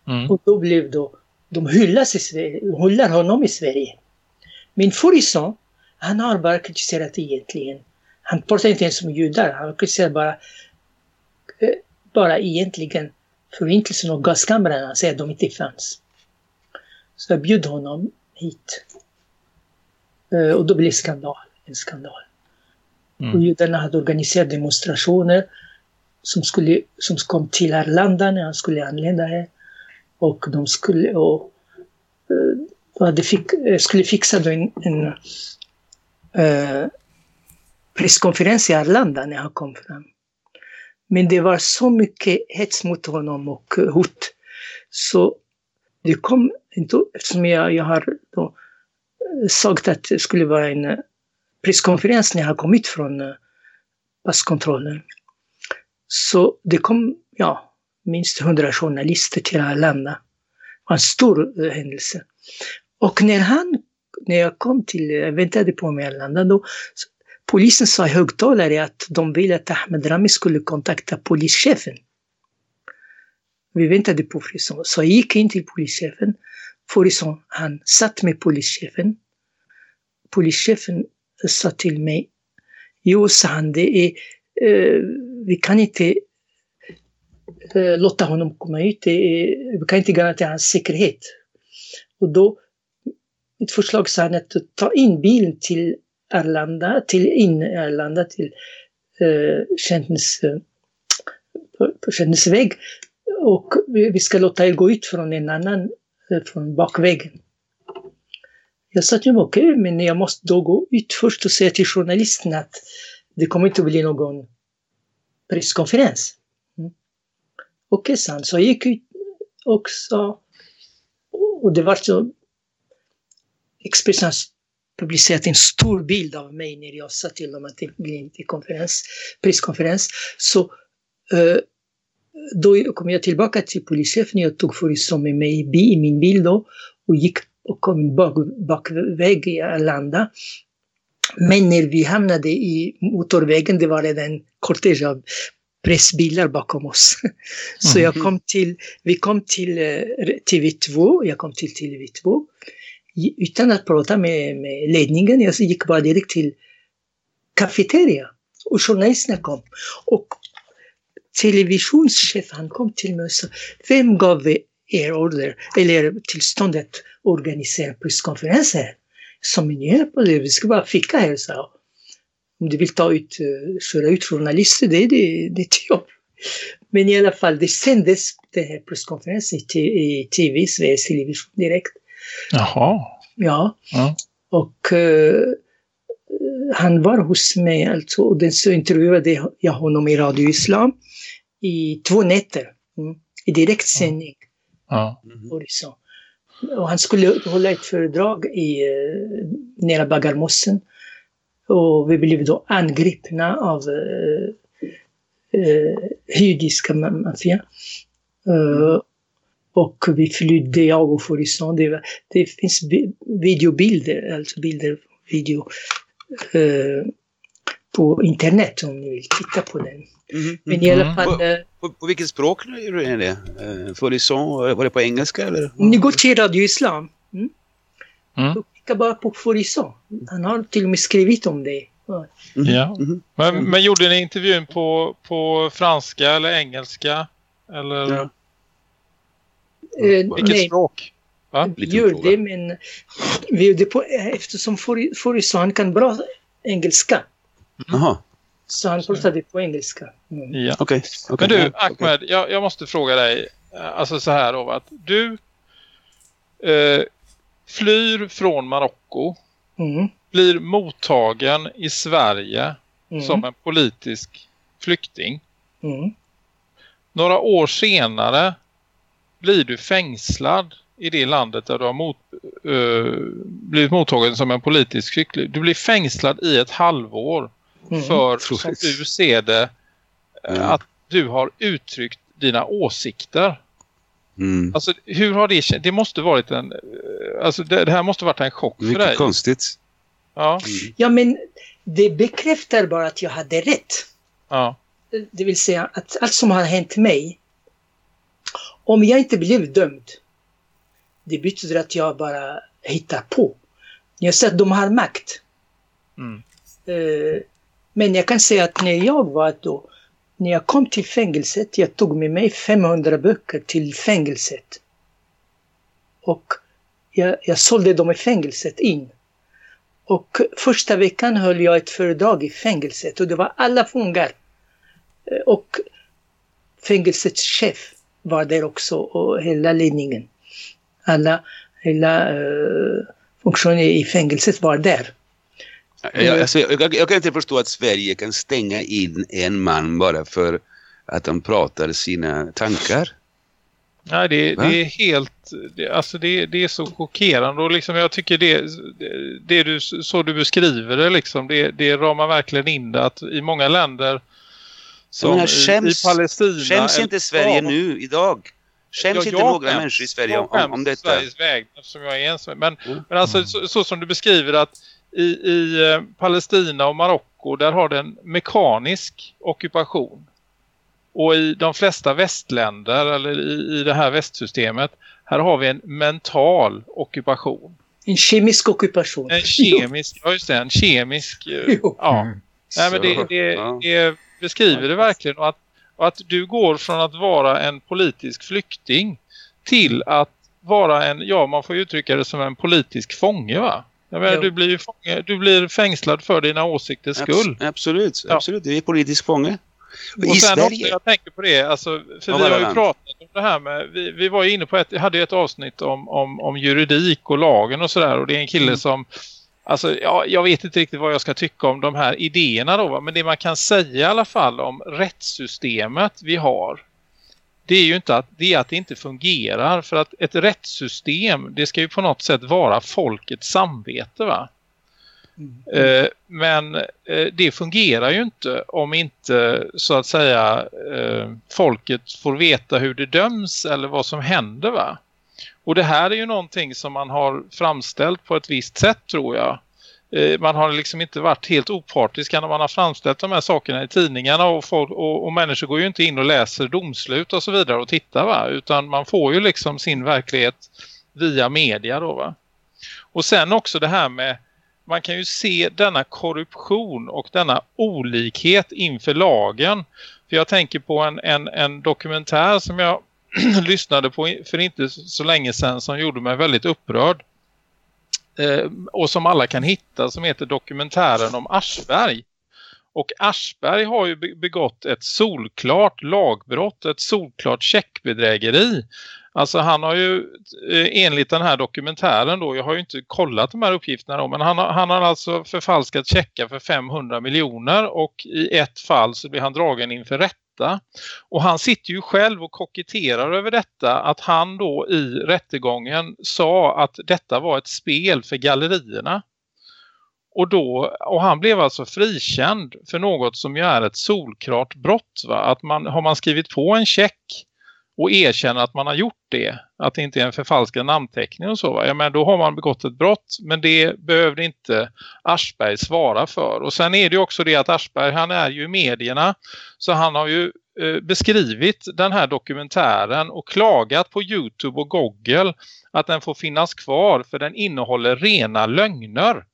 Mm. Och då blev då, de hyllas i Sverige, hyllar honom i Sverige. Men Forison, han har bara kritiserat egentligen. Han pratar inte ens om judar, han kritiserar bara, eh, bara egentligen förintelsen och gaskamrarna, säger att de inte fanns. Så jag bjöd honom hit. Eh, Och då blev det skandal, en skandal. Mm. Och judarna hade organiserat demonstrationer som, skulle, som kom till Arlanda när han skulle anlända här. Och de skulle, och, eh, hade fick, eh, skulle fixa en, en eh, presskonferens i Arlanda när han kom fram. Men det var så mycket hets mot honom och eh, hot. Så det kom inte, eftersom jag, jag har då eh, sagt att det skulle vara en eh, presskonferens när jag har kommit från eh, passkontrollen. Så det kom, ja, minst hundra journalister till Arlanda. Det var en stor händelse. Och när han, när jag kom till, jag väntade på mig i Arlanda, då polisen sa i högtalare att de ville att Ahmed Rami skulle kontakta polischefen. Vi väntade på Frison. Så jag gick in till polischefen. Frison, han satt med polischefen. Polischefen sa till mig, jo, sa han, det är, eh, vi kan inte eh, låta honom komma ut. Det är, vi kan inte garantera hans säkerhet. Och då, mitt förslag sa han att ta in bilen till Arlanda, till in Arlanda, till eh, Kändens, eh, på, på väg. Och vi, ska låta er gå ut från en annan, från bakvägen. Jag sa till honom, okej, men jag måste då gå ut först och säga till journalisten att det kommer inte bli någon presskonferens. Mm. Okej, sa han. Så jag gick ut och sa, och det var så, Expressen publicerat en stor bild av mig när jag sa till dem att det blir inte konferens, presskonferens. Så uh, då kom jag tillbaka till polischefen, jag tog Forisson med mig i, min bil då och gick och kom en bak, bakväg i Arlanda. Men när vi hamnade i motorvägen, det var redan en kortege av pressbilar bakom oss. [laughs] Så jag kom till, vi kom till eh, TV2, jag kom till TV2 i- utan att prata med, med ledningen. Jag gick bara direkt till kafeteria och journalisterna kom. Och televisionschef han kom till mig och sa, vem gav er order eller tillstånd att organisera presskonferens här? Som en hjälp, vi ska bara fika här, sa jag. Om du vill ta ut, eh, köra ut journalister, det är det, det är ett jobb. Men i alla fall, det sändes den här presskonferensen i, tv, Sveriges Television direkt. Jaha. Ja. Ja. Och eh, han var hos mig alltså och den så intervjuade jag honom i Radio Islam i två nätter. Mm, I direktsändning. Ja. Horizon. Och han skulle hålla ett föredrag i eh, nära Bagarmossen. Och vi blev då angripna av eh, eh, judiska ma- maffia. Eh, Och vi flydde, jag och Forisson. Det, det finns bi- videobilder, alltså bilder, video eh, på internet om ni vill titta på den. Mhm. Men i alla fall, eh, På, på vilket språk är det? Eh, Forisson, var det på engelska eller? om ni går till Radio Islam, mm, Mm. då klicka bara på Forisson. Han har till och med skrivit om det. Ja. Ja. Mhm. Men, men gjorde ni intervjun på, på franska eller engelska? Eller Ja. Eh, vilket nej, språk? Va? vi det, men vi gjorde på, eftersom Fori- Forisson han kan bra engelska, Jaha, så han pratade på engelska. Mm. Ja. okej. okej. Men du. Ahmed, jag, jag måste fråga dig. eh, Alltså så här då, att du eh, flyr från Marocko, Mm. blir mottagen i Sverige Mm. som en politisk flykting. Mm. Några år senare blir du fängslad i det landet där du har mot, eh, blivit mottagen som en politisk flykting. Du blir fängslad i ett halvår Mm. för, Tror som du ser det, eh, Ja. att du har uttryckt dina åsikter. Mm. Alltså hur har det? Det måste varit en, eh, alltså det, det här måste varit en chock för Mycket dig. konstigt. Ja, Mm. Ja, men det bekräftar bara att jag hade rätt. ja, Det vill säga att allt som har hänt mig, om jag inte blev dömd, det betyder att jag bara hittar på. Jag säger att de har makt. mm, Eh, men jag kan säga att när jag var då, när jag kom till fängelset, jag tog med mig 500 böcker till fängelset. Och jag, jag sålde dem i fängelset in. Och första veckan höll jag ett föredrag i fängelset och det var alla fångar. Eh, och fängelsets chef var där också och hela ledningen. Alla, hela eh, uh, funktioner i fängelset var där. Jag, alltså, jag, jag kan inte förstå att Sverige kan stänga in en man bara för att han pratar sina tankar. Nej, det, det är helt, det, alltså det, det är så chockerande och liksom jag tycker det, det, du, så du beskriver det liksom, det, det ramar verkligen in det att i många länder som menar, i, skäms- i Palestina. Skäms inte Sverige Ja, nu, idag? Skäms Ja, inte jag några skäms. människor i Sverige jag om, skäms om detta? Sveriges väg som jag är ensam. Men, Mm. men alltså så, så som du beskriver att i, i eh, Palestina och Marocko där har det en mekanisk ockupation. Och i de flesta västländer eller i, i det här västsystemet här har vi en mental ockupation. En kemisk ockupation. En kemisk, ja just det, en kemisk, eh, [laughs] Jo. ja. Nej, men det, det, det beskriver det verkligen. Och att, och att du går från att vara en politisk flykting till att vara en, ja man får ju uttrycka det som en politisk fånge va? Jag menar, du, blir fånge, du blir fängslad för dina åsikters skull. Abs- absolut, Ja. absolut. Det är politisk fånge. Och I sen också, Sverige? jag tänker på det, alltså, för Ja, vi har ju pratat om det här med, vi, vi var ju inne på ett, hade ett avsnitt om, om, om juridik och lagen och sådär och det är en kille Mm. som, alltså ja, jag vet inte riktigt vad jag ska tycka om de här idéerna då, men det man kan säga i alla fall om rättssystemet vi har, det är ju inte att det, att det inte fungerar för att ett rättssystem, det ska ju på något sätt vara folkets samvete va? Mm. Eh, men eh, det fungerar ju inte om inte så att säga eh, folket får veta hur det döms eller vad som händer va. Och det här är ju någonting som man har framställt på ett visst sätt tror jag. Eh, man har liksom inte varit helt opartiska när man har framställt de här sakerna i tidningarna och, folk, och, och människor går ju inte in och läser domslut och så vidare och tittar va. Utan man får ju liksom sin verklighet via media då va. Och sen också det här med man kan ju se denna korruption och denna olikhet inför lagen. För jag tänker på en, en, en dokumentär som jag [clears throat] lyssnade på för inte så länge sedan som gjorde mig väldigt upprörd. Eh, och som alla kan hitta som heter dokumentären om Aschberg. Och Aschberg har ju begått ett solklart lagbrott, ett solklart checkbedrägeri. Alltså han har ju eh, enligt den här dokumentären då, jag har ju inte kollat de här uppgifterna då, men han har, han har alltså förfalskat checkar för 500 miljoner och i ett fall så blir han dragen inför detta. Och han sitter ju själv och koketterar över detta att han då i rättegången sa att detta var ett spel för gallerierna. Och, då, och han blev alltså frikänd för något som ju är ett solklart brott. Va? Att man, har man skrivit på en check och erkänner att man har gjort det, att det inte är en förfalskad namnteckning och så, va? Ja, men då har man begått ett brott. Men det behövde inte Aschberg svara för. Och sen är det ju också det att Aschberg, han är ju i medierna, så han har ju eh, beskrivit den här dokumentären och klagat på Youtube och Google att den får finnas kvar för den innehåller rena lögner.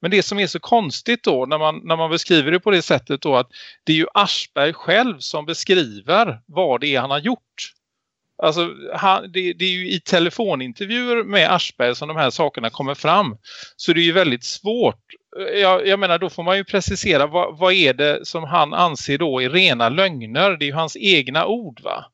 Men det som är så konstigt då när man, när man beskriver det på det sättet då att det är ju Aschberg själv som beskriver vad det är han har gjort. Alltså han, det, det, är ju i telefonintervjuer med Aschberg som de här sakerna kommer fram. Så det är ju väldigt svårt. Jag, jag menar då får man ju precisera vad, vad är det som han anser då är rena lögner. Det är ju hans egna ord va?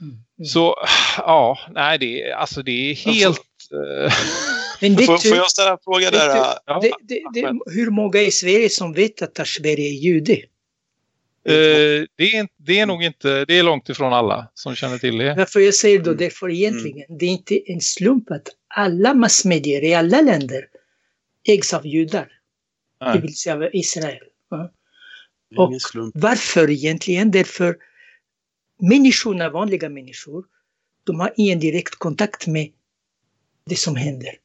Mm. Mm. Så ja, nej det, alltså det är helt... [laughs] Men vet får, du, får jag ställa en fråga där? Du, ja. det, det, det, hur många i Sverige som vet att Aschberg är jude? Uh, det, är, det är nog inte, det är långt ifrån alla som känner till det. Varför jag säger då, därför egentligen, mm. det är inte en slump att alla massmedier i alla länder ägs av judar. Nej. Det vill säga Israel. Ja. Och varför egentligen? Därför människorna, vanliga människor, de har ingen direkt kontakt med det som händer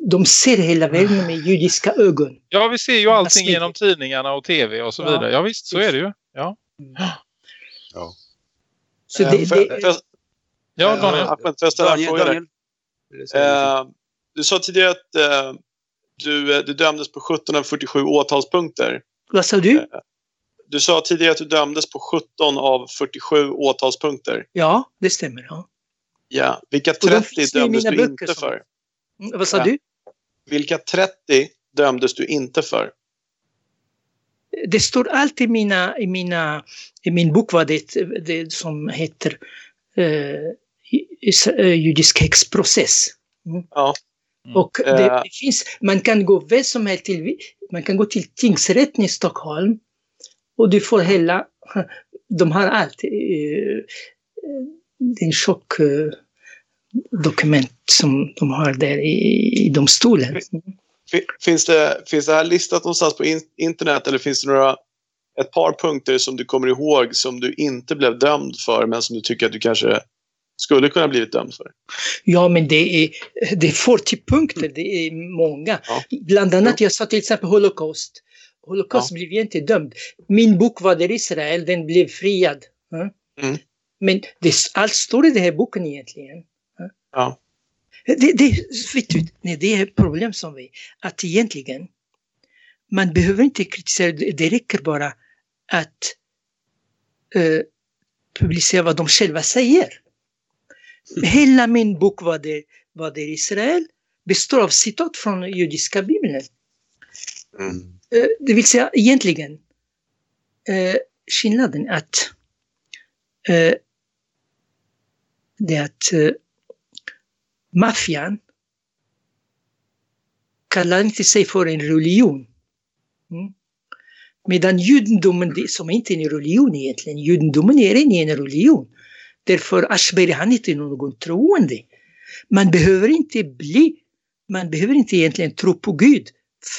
de ser hela världen med judiska ögon. Ja, vi ser ju allting genom tidningarna och tv och så ja. vidare. Ja visst, så är det ju. Ja. ja. Så det, det... Ja, Daniel. Ahmed, får jag ställa en fråga Daniel. Uh, du sa tidigare att du, du dömdes på 17 av 47 åtalspunkter. Vad sa du? du sa tidigare att du dömdes på 17 av 47 åtalspunkter. Ja, det stämmer. Ja. Ja, vilka 30 dömdes du inte som... för? Mm, vad sa ja. du? Vilka 30 dömdes du inte för? Det står alltid i, mina, i, mina, i min bok vad det, det som heter eh, judisk häxprocess. Mm. Ja. Mm. Och det, det, finns, man kan gå väl som helst till, man kan gå till tingsrätten i Stockholm och du får hela, [laughs] de har allt. Eh, det är en tjock eh, dokument som de har där i, i domstolen. Finns det, finns det här listat någonstans på internet eller finns det några ett par punkter som du kommer ihåg som du inte blev dömd för men som du tycker att du kanske skulle kunna blivit dömd för? Ja, men det är, det är 40 punkter, det är många. Ja. Bland annat, jag sa till exempel Holocaust. Holocaust ja. blev jag inte dömd. Min bok var där Israel, den blev friad. Mm. Men det, allt står i den här boken egentligen. Ja. Det, det, du, nej, det är ett problem som vi, att egentligen, man behöver inte kritisera, det räcker bara att uh, publicera vad de själva säger. Hela min bok Vad det, vad det är Israel består av citat från judiska bibeln. Mm. Uh, det vill säga egentligen uh, skillnaden att uh, det är att maffian kallar inte sig för en religion. Mm. Medan judendomen, som inte är en religion egentligen, judendomen är en religion. Därför Aschberg han är inte någon troende. Man behöver inte bli, man behöver inte egentligen tro på Gud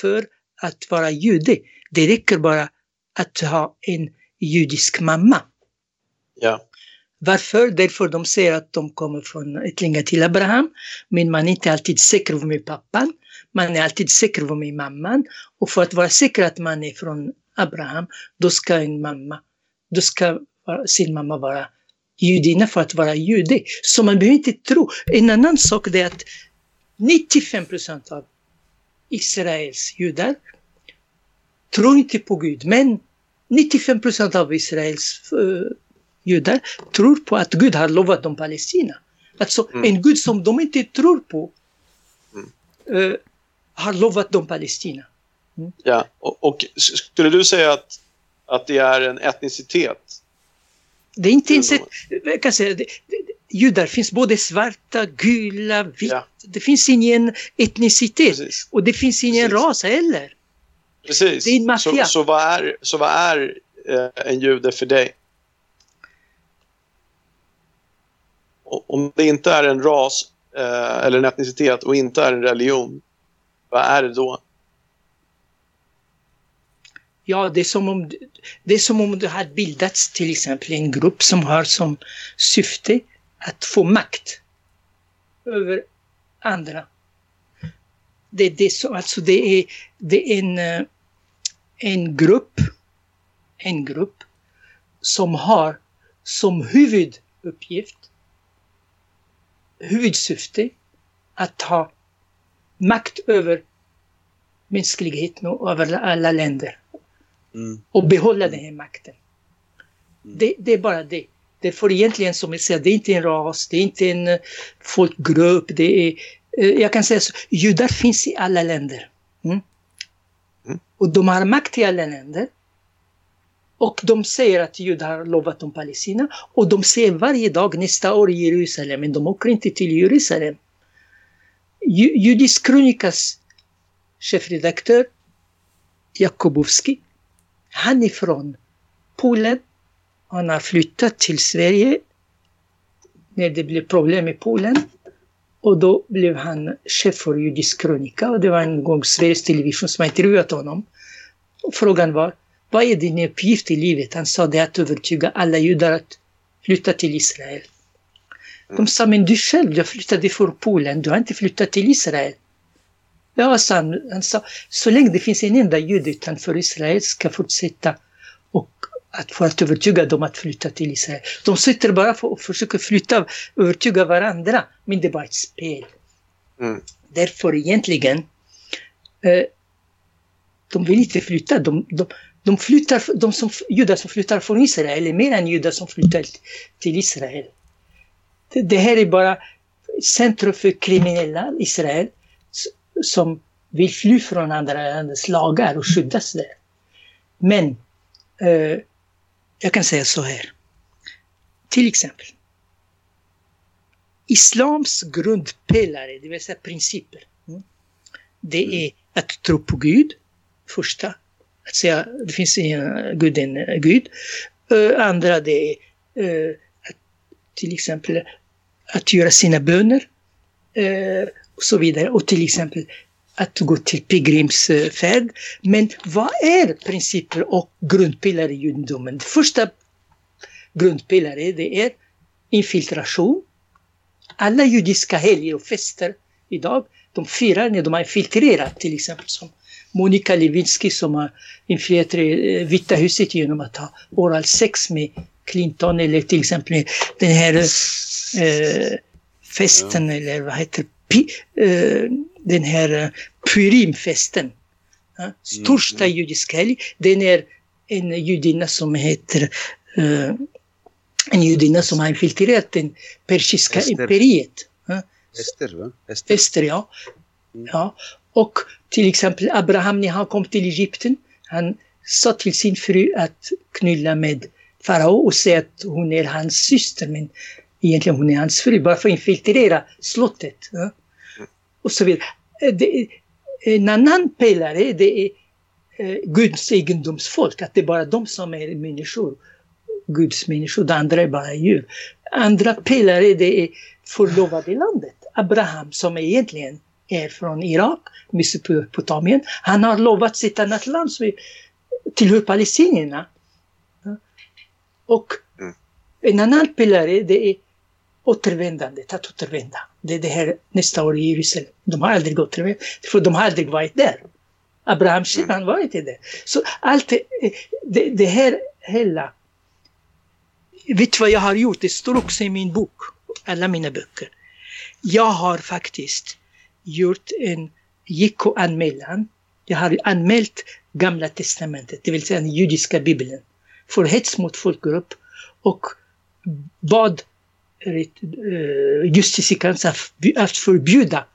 för att vara jude. Det räcker bara att ha en judisk mamma. Ja. Varför? Därför de säger att de kommer från ättlingar till Abraham. Men man är inte alltid säker på vem pappan. Man är alltid säker på vem mamman. Och för att vara säker att man är från Abraham, då ska en mamma, då ska sin mamma vara judinna för att vara jude. Så man behöver inte tro. En annan sak är att 95 procent av Israels judar tror inte på Gud. Men 95 procent av Israels uh, judar tror på att Gud har lovat dem Palestina. Alltså mm. en Gud som de inte tror på mm. uh, har lovat dem Palestina. Mm. Ja, och, och, skulle du säga att, att det är en etnicitet? Det är inte ens ett, jag kan säga, det, det, judar finns både svarta, gula, vita. Ja. Det finns ingen etnicitet Precis. och det finns ingen Precis. ras heller. Precis. Det är en maffia. Så, så vad är, så vad är eh, en jude för dig? Om det inte är en ras eh, eller en etnicitet och inte är en religion, vad är det då? Ja, det är, som om, det är som om det har bildats till exempel en grupp som har som syfte att få makt över andra. Det, är det, som, alltså det, är, det är en, eh, en grupp, en grupp som har som huvuduppgift, huvudsyfte att ha makt över mänskligheten och över alla länder. Mm. Och behålla den här makten. Mm. Det, det är bara det. Det får egentligen som jag säger, det är inte en ras, det är inte en eh, folkgrupp, det är, eh, jag kan säga så, judar finns i alla länder. Mm? Mm. Och de har makt i alla länder. Och de säger att judar har lovat om Palestina. Och de säger varje dag nästa år i Jerusalem, men de åker inte till Jerusalem. Judisk kronikas chefredaktör Jakubowski, han är från Polen. Han har flyttat till Sverige när det blev problem i Polen. Och då blev han chef för judisk krönika och det var en gång Sveriges Television som har intervjuat honom. Och frågan var, vad är din uppgift i livet? Han sa det att övertyga alla judar att flytta till Israel. De sa, men du själv, du flyttade från Polen, du har inte flyttat till Israel. Ja, sa han, han sa, så länge det finns en enda jude utanför Israel ska fortsätta och att för att övertyga dem att flytta till Israel. De sitter bara för och försöker flytta, övertyga varandra, men det är bara ett spel. Mm. Därför egentligen, eh, de vill inte flytta. De, de, de, flyttar, de som, judar som flyttar från Israel är mer än judar som flyttar till Israel. Det, här är bara centrum för kriminella Israel som vill fly från andra länders lagar och skyddas där. Men eh, jag kan säga så här. Till exempel. Islams grundpelare, det vill säga principer. Mm, det är att tro på Gud, första. Att säga det finns ingen Gud än Gud. Uh, andra det är uh, att, till exempel att göra sina böner uh, och så vidare. Och till exempel att gå till pilgrimsfärd. Men vad är principer och grundpelare i judendomen? Det första grundpelare det är infiltration. Alla judiska helger och fester idag, de firar när de har infiltrerat till exempel som Monica Lewinsky som har infiltrerat eh, Vita huset genom att ha oral sex med Clinton eller till exempel den här eh, festen eller vad heter pi, eh, den här eh, Purimfesten. Ja, största judiska helg. Den är en judinna som heter eh, en judinna som har infiltrerat det persiska Ester. imperiet. Ja, Ester, va? Ester. Ester, ja. Mm. ja. Och till exempel Abraham när han kom till Egypten, han sa till sin fru att knulla med farao och säga att hon är hans syster, men egentligen hon är hans fru, bara för att infiltrera slottet. Ja. Och så vidare. Det, en annan pelare det är eh, Guds egendomsfolk, att det är bara de som är människor. Guds människor, De andra är bara djur. Andra pelare det är förlovade landet. Abraham som egentligen är från Irak, Mesopotamien. Han har lovat sitt annat land som tillhör palestinierna. Och Mm. en annan pelare det är återvändandet, att återvända. Det är det här nästa år i Jerusalem. De har aldrig återvänt, för de har aldrig varit där. Abraham själv, han var inte där. Så allt det, det, det här hela... Vet du vad jag har gjort? Det står också i min bok, alla mina böcker. Jag har faktiskt gjort en JK-anmälan. Jag har anmält Gamla Testamentet, det vill säga den judiska bibeln, för hets mot folkgrupp och bad eh, justitiekanslern att- förbjuda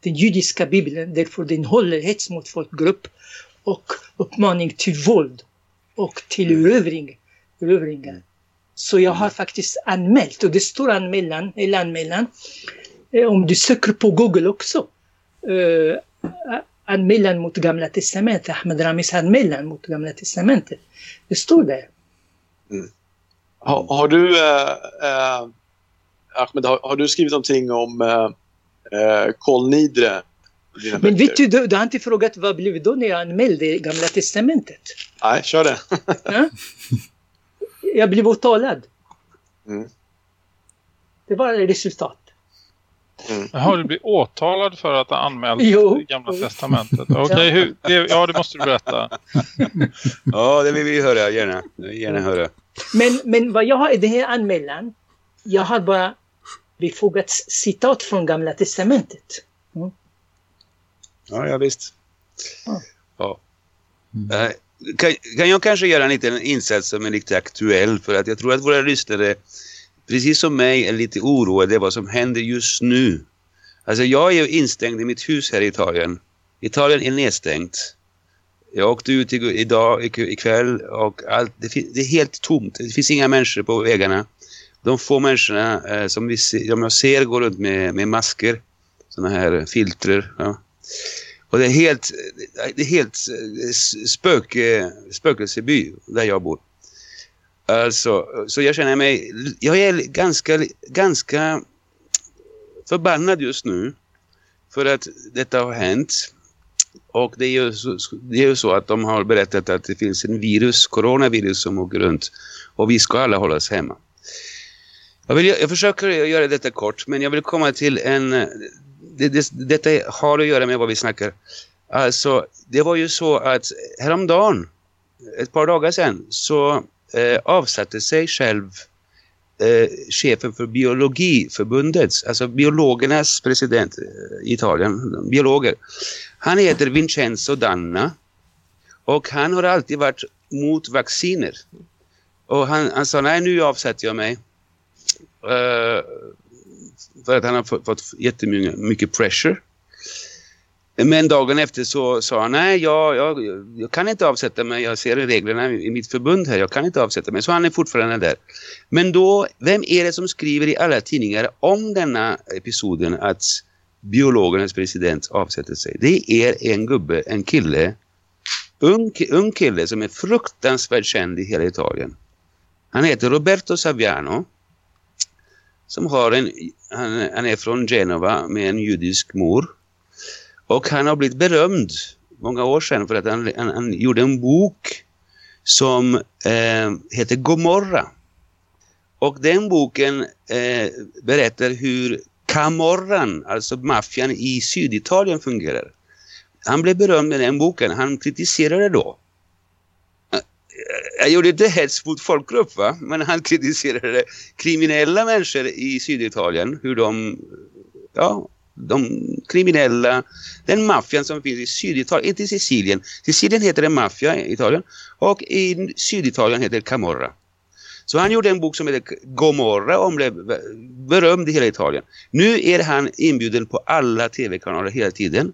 den judiska bibeln därför den håller hets mot folkgrupp och uppmaning till våld och till erövring, erövringar. Så jag har faktiskt anmält och det står anmälan, eller anmälan, om du söker på Google också. Eh, anmälan mot Gamla Testamentet, Ahmed Ramis anmälan mot Gamla Testamentet. Det står där. Har, har du, eh, eh, Ahmed, har, har du skrivit någonting om eh, eh, Kol Nidre? i dina Men vet du, du, du har inte frågat vad blev då när jag anmälde Gamla Testamentet? Nej, kör det. [laughs] Ja? Jag blev åtalad. Mm. Det var resultat. Jaha, du blir åtalad för att ha anmält Jo. Gamla Testamentet. Okej, hur, det, ja det måste du berätta. [laughs] Ja, det vill vi höra gärna. Gärna höra. Men, men vad jag har i den här anmälan, jag har bara befogat citat från Gamla Testamentet. Ja, ja visst. Ja. Ja. Eh, Kan, kan jag kanske göra en liten insats som är lite aktuell för att jag tror att våra lyssnare precis som mig är lite oroade över vad som händer just nu. Alltså jag är ju instängd i mitt hus här i Italien. Italien är nedstängt. Jag åkte ut idag, ikväll och allt, det, det är helt tomt. Det finns inga människor på vägarna. De få människorna eh, som, vi se, som jag ser går runt med, med masker. sådana här filtrer. Ja. Och det är helt, det är helt eh, spök, spökelseby där jag bor. Alltså, så jag känner mig, jag är ganska, ganska förbannad just nu för att detta har hänt. Och det är, ju så, det är så att de har berättat att det finns en virus, coronavirus som åker runt och vi ska alla hålla oss hemma. Jag, vill, jag försöker göra detta kort men jag vill komma till en... Det, det, detta har att göra med vad vi snackar. Alltså, det var ju så att häromdagen, ett par dagar sedan, så eh, avsatte sig själv eh, chefen för biologiförbundet, alltså biologernas president eh, i Italien, biologer. Han heter Vincenzo Danna och han har alltid varit mot vacciner. Och han, han sa nej nu avsätter jag mig. Uh, för att han har fått, jättemycket pressure. Men dagen efter så sa han nej jag, jag, jag kan inte avsätta mig. Jag ser reglerna i mitt förbund här. Jag kan inte avsätta mig. Så han är fortfarande där. Men då, vem är det som skriver i alla tidningar om denna episoden att biologernas president avsätter sig? Det är en gubbe, en kille, ung, ung kille som är fruktansvärt känd i hela Italien. Han heter Roberto Saviano som har en, han, han är från Genova med en judisk mor. Och han har blivit berömd många år sedan för att han, han, han gjorde en bok som eh, heter Gomorra. Och den boken eh, berättar hur Camorran, alltså maffian i Syditalien fungerar. Han blev berömd i den boken. Han kritiserade då eh, jag gjorde inte hets mot folkgrupp va? Men han kritiserade kriminella människor i Syditalien. Hur de, ja, de kriminella, den maffian som finns i Syditalien, inte i Sicilien. Sicilien heter det maffia i Italien och i Syditalien heter det Camorra. Så han gjorde en bok som heter Gomorra och blev berömd i hela Italien. Nu är han inbjuden på alla tv-kanaler hela tiden.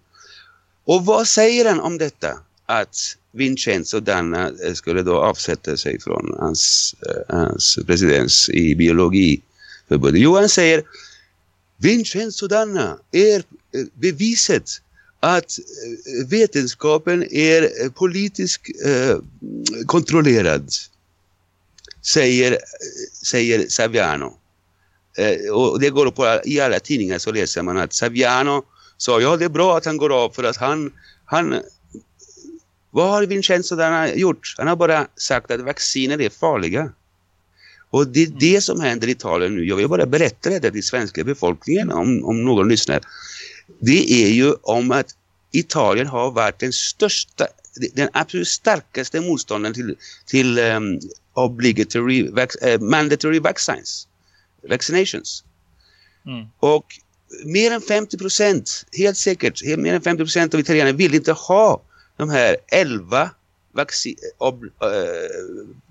Och vad säger han om detta? Att Vincenzo Danna eh, skulle då avsätta sig från hans, eh, hans presidens i biologiförbundet. Jo, han säger Vincenzo Danna är eh, beviset att eh, vetenskapen är eh, politiskt kontrollerad. Säger, säger Saviano. Och det går på i alla tidningar så läser man att Saviano sa ja det är bra att han går av för att han, han vad har Vincenzo Danna gjort? Han har bara sagt att vacciner är farliga. Och det är det som händer i Italien nu. Jag vill bara berätta det till svenska befolkningen om, om någon lyssnar. Det är ju om att Italien har varit den största, den absolut starkaste motståndaren till, till um, obligatory, vac, uh, mandatory vaccines, vaccinations. Mm. Och mer än 50 procent, helt säkert, mer än 50 procent av italienare vill inte ha de här 11 vaccin, ob, uh,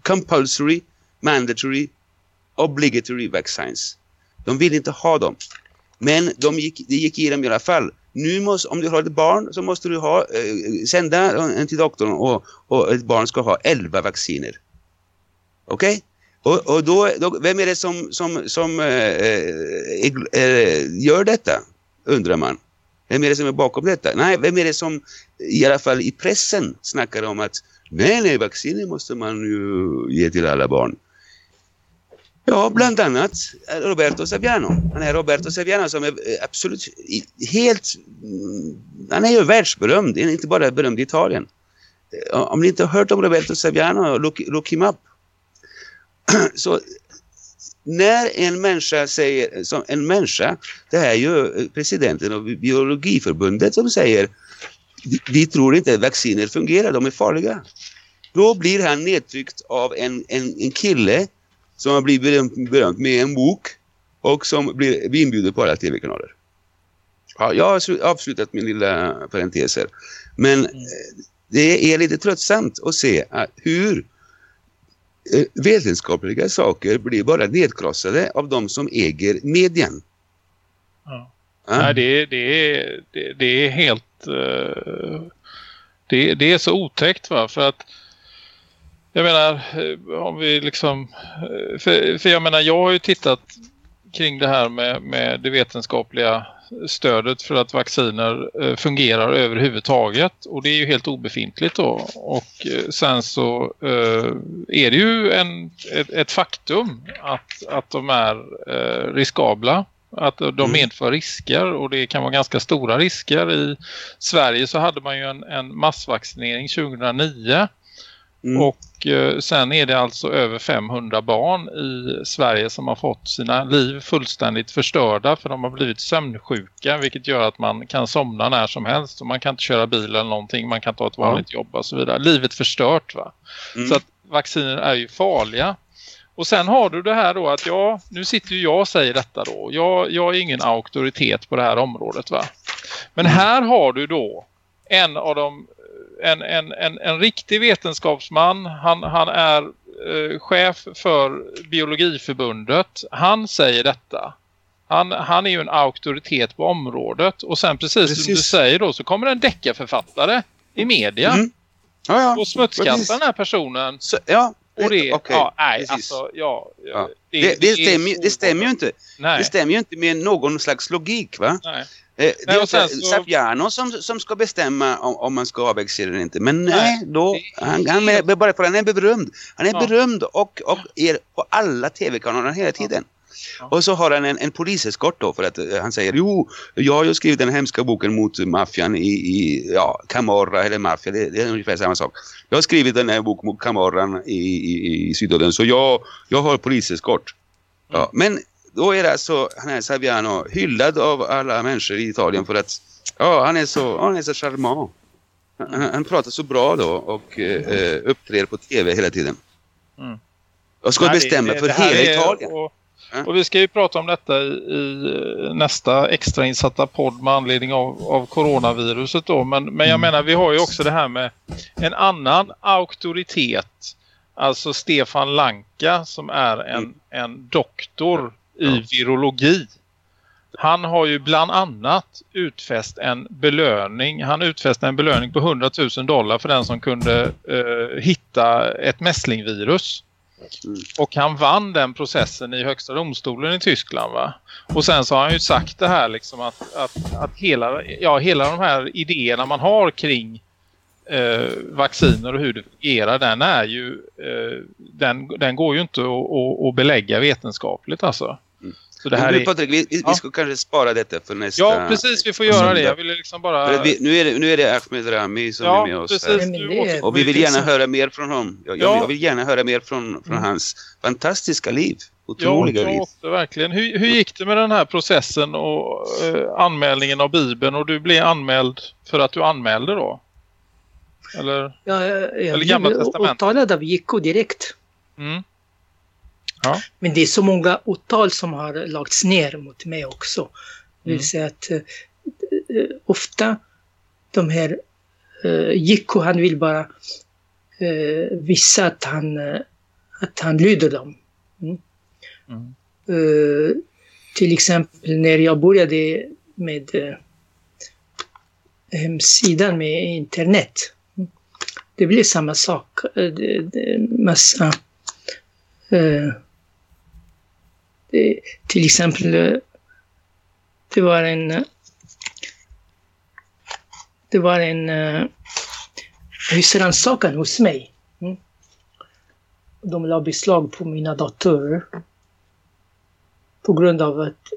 compulsory, mandatory, obligatory vaccines. De vill inte ha dem. Men de gick, det gick igenom i alla fall. Nu måste, om du har ett barn så måste du ha, eh, sända en till doktorn och, och ett barn ska ha 11 vacciner. Okej? Okay? Och, och då, då, vem är det som, som, som eh, eh, eh, gör detta? Undrar man. Vem är det som är bakom detta? Nej, vem är det som i alla fall i pressen snackar om att nej, nej, vacciner måste man ju ge till alla barn. Ja, bland annat Roberto Saviano. Han är Roberto Saviano som är eh, absolut helt... Mm, han är ju världsberömd, inte bara berömd i Italien. Eh, om ni inte har hört om Roberto Saviano, look, look him up. [clears throat] Så när en människa säger, som en människa, det är ju eh, presidenten av biologiförbundet som säger vi, vi tror inte att vacciner fungerar, de är farliga. Då blir han nedtryckt av en, en, en kille som har blivit berömt, berömt med en bok och som blir inbjuden på alla tv-kanaler. Ja, jag har slu- avslutat min lilla parentes här. Men eh, det är lite tröttsamt att se att hur eh, vetenskapliga saker blir bara nedkrossade av de som äger medien. Ja. Ja. Nej, det, det, är, det, det är helt... eh, det, det är så otäckt va, för att jag menar, eh, om vi liksom... eh, För, för jag menar, jag har ju tittat kring det här med, med det vetenskapliga stödet för att vacciner eh, fungerar överhuvudtaget och det är ju helt obefintligt då och sen så är det ju en, ett, ett faktum att, att de är riskabla att de Mm. medför risker och det kan vara ganska stora risker. I Sverige så hade man ju en, en massvaccinering 2009 Mm. och eh, sen är det alltså över 500 barn i Sverige som har fått sina liv fullständigt förstörda för de har blivit sömnsjuka vilket gör att man kan somna när som helst och man kan inte köra bil eller någonting, man kan ta ett vanligt jobb och så vidare. Livet förstört va? Mm. Så att vacciner är ju farliga. Och sen har du det här då att ja, nu sitter ju jag och säger detta då. Jag, jag är ingen auktoritet på det här området va. Men här har du då en av de en, en, en, en riktig vetenskapsman. Han, han är eh, chef för biologiförbundet. Han säger detta. Han, han är ju en auktoritet på området. Och sen precis, som du Precis. säger då så kommer en deckarförfattare i media Mm. Ja, ja. och smutskastar Precis. den här personen. Så, ja, Och det, okej, ja, nej, precis. alltså, ja, Ja. Det, det, det, är stämmer, det stämmer ju inte. Nej, Det stämmer ju inte med någon slags logik va? nej. Eh, Det Nej, är så- Saviano som, som ska bestämma om, om man ska avvaccinera eller inte. Men nej, Nej, då, han, han är, bara för han är berömd. Han är Ja. berömd och, och är på alla tv-kanaler hela tiden. Ja. Och så har han en, en poliseskort då för att eh, han säger jo, jag har ju skrivit den hemska boken mot maffian i, i ja, Camorra eller maffia, det, det är ungefär samma sak. Jag har skrivit den här boken mot Camorran i, i, i Sydodden så jag, jag har poliseskort. Mm. Ja, men då är alltså, han är Saviano hyllad av alla människor i Italien för att ja, han är så, han är så charmant. Han, han pratar så bra då och eh, uppträder på tv hela tiden. Mm. Och ska Nej, bestämma det- för det här hela är- Italien. Och, och vi ska ju prata om detta i, i eh, nästa extrainsatta podd med anledning av, av coronaviruset då. Men, men jag menar, vi har ju också det här med en annan auktoritet. Alltså Stefan Lanka som är en, Mm. en doktor i Ja. virologi. Han har ju bland annat utfäst en belöning. Han utfäste en belöning på 100 000 dollar för den som kunde eh, hitta ett mässlingvirus. Mm. Och han vann den processen i högsta domstolen i Tyskland va. Och sen så har han ju sagt det här liksom att, att, att hela, ja, hela de här idéerna man har kring eh, vacciner och hur det fungerar den är ju eh, den, den går ju inte att, att, att belägga vetenskapligt alltså. Mm. Så det Men här du är, Patrik, vi, vi, Ja. vi ska kanske spara detta för nästa... ja precis vi får göra det. söndag. Jag ville liksom bara... Vi, nu, är det, nu är det Ahmed Rami som ja är med oss precis. här. Men det Och vi vill gärna höra mer från honom. Jag, Ja. jag, vill gärna höra mer från, från Mm. hans fantastiska liv. Ja, Otroliga jag liv. åkte verkligen. Hur, hur gick det med den här processen och eh, anmälningen av Bibeln och du blev anmäld för att du anmälde då? Eller? Jag, jag Eller Gamla blev åtalad av JK direkt. Mm. Men det är så många åtal som har lagts ner mot mig också. Det vill Mm. säga att eh, eh, ofta de här eh, JK, han vill bara eh, visa att han, eh, att han lyder dem. Mm. Mm. Eh, till exempel när jag började med eh, hemsidan med internet. Mm. Det blev samma sak. Det, det, massa eh, till exempel eh, det var en eh, det var en eh, husrannsakan hos mig. Mm. De la beslag på mina datorer. På grund av att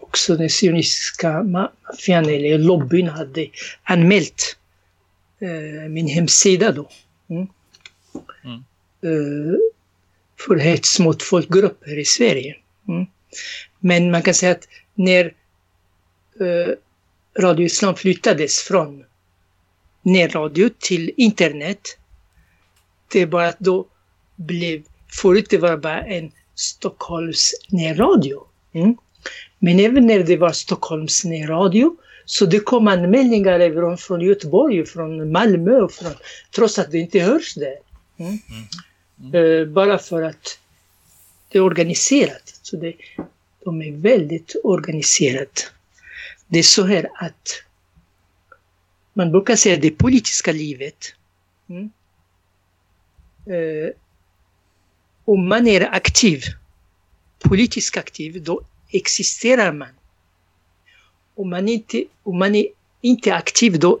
också den sionistiska ma- maffian eller lobbyn hade anmält eh, min hemsida då. Mm. Mm. Eh, för hets mot folkgrupper i Sverige. Mm. Men man kan säga att när eh, Radio Islam flyttades från närradio till internet, det är bara att då blev, förut det var bara en Stockholms närradio. Mm. Men även när det var Stockholms närradio så det kom anmälningar även från Göteborg, från Malmö, från, trots att det inte hörs där. Mm. mm. Mm. Eh, bara för att det är organiserat. Så det, de är väldigt organiserade. Det är så här att man brukar säga det politiska livet. Mm. Eh, om man är aktiv, politiskt aktiv, då existerar man. Om man inte, om man är inte aktiv, då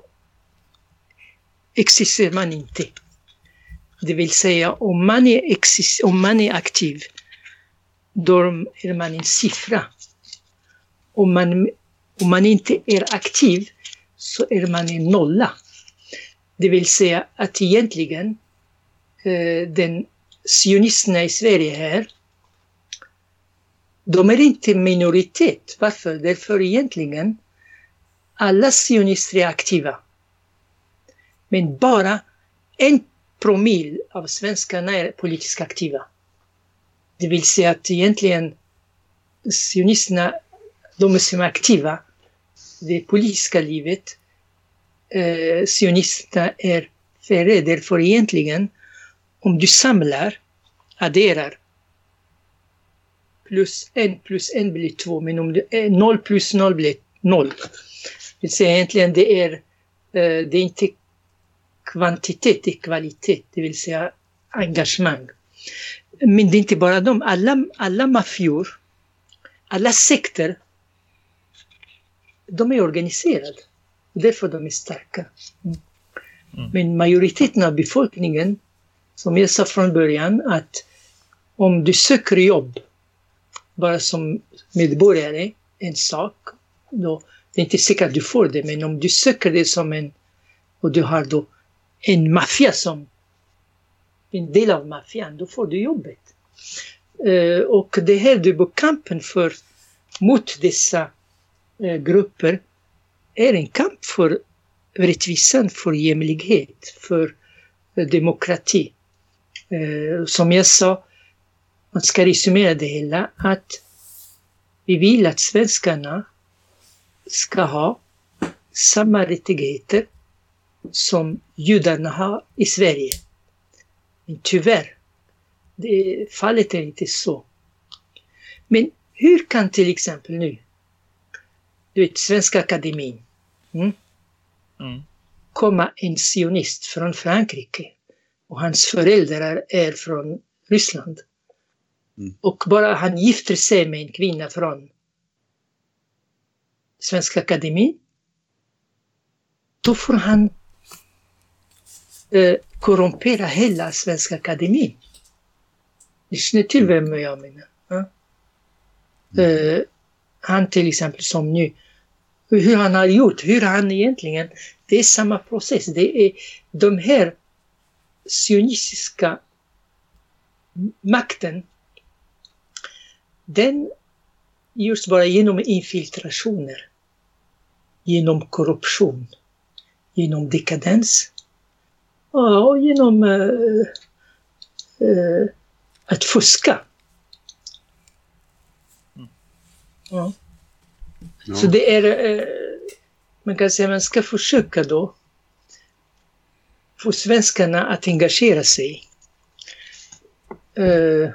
existerar man inte. Det vill säga om man är, exist, om man är aktiv, då är man en siffra. Om man, om man inte är aktiv så är man en nolla. Det vill säga att egentligen eh, den sionisterna i Sverige här, de är inte minoritet. Varför? Därför egentligen alla sionister är aktiva. Men bara en promille av svenskarna är politiskt aktiva. Det vill säga att egentligen sionisterna, de som är aktiva, det politiska livet, eh, sionisterna är färre. Därför egentligen, om du samlar, adderar, plus en plus en blir två, men om du, eh, noll plus noll blir noll. Det vill säga egentligen det är, eh, det är inte kvantitet, är kvalitet, det vill säga engagemang. Men det är inte bara de, alla, alla maffior, alla sekter, de är organiserade. Därför de är starka. Mm. Mm. Men majoriteten av befolkningen, som jag sa från början, att om du söker jobb bara som medborgare, en sak, då det är inte säkert att du får det, men om du söker det som en, och du har då en maffia som en del av maffian, då får du jobbet. Eh, och det här du kampen för mot dessa eh, grupper är en kamp för rättvisan, för jämlikhet, för eh, demokrati. Eh, som jag sa, man ska resumera det hela, att vi vill att svenskarna ska ha samma rättigheter som judarna har i Sverige. Men tyvärr, det, fallet är inte så. Men hur kan till exempel nu, du vet, Svenska Akademin, mm, Mm. komma en sionist från Frankrike och hans föräldrar är från Ryssland. Mm. Och bara han gifter sig med en kvinna från Svenska Akademin, då får han eh, korrumpera hela Svenska Akademin. Ni känner till vem jag menar? Ja? Eh, han till exempel som nu, hur han har gjort, hur han egentligen, det är samma process. Det är de här sionistiska makten, den görs bara genom infiltrationer, genom korruption, genom dekadens och genom eh, eh, att fuska. Ja. Ja. Så det är, eh, man kan säga man ska försöka då få svenskarna att engagera sig. Eh,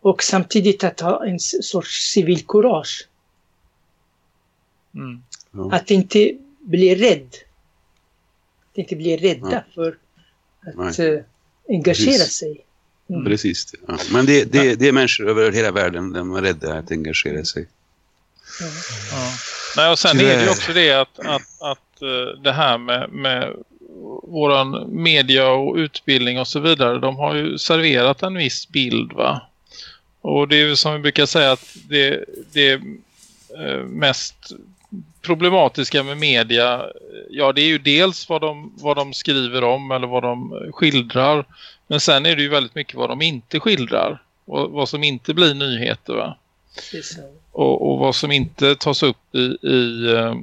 och samtidigt att ha en sorts civilkurage. Mm. Ja. Att inte bli rädd. Att inte bli rädda Ja. för att Nej. eh, engagera Precis. sig. Mm. Precis. Ja. Men det, det, det är människor över hela världen de är rädda att engagera sig. Ja. Ja. Nej, och sen är det Tyvärr. också det att, att, att eh, det här med, med våran media och utbildning och så vidare, de har ju serverat en viss bild va. Och det är ju som vi brukar säga att det, det är eh, mest problematiska med media, ja det är ju dels vad de, vad de skriver om eller vad de skildrar. Men sen är det ju väldigt mycket vad de inte skildrar. Och vad som inte blir nyheter va? Och, och vad som inte tas upp i, i eh,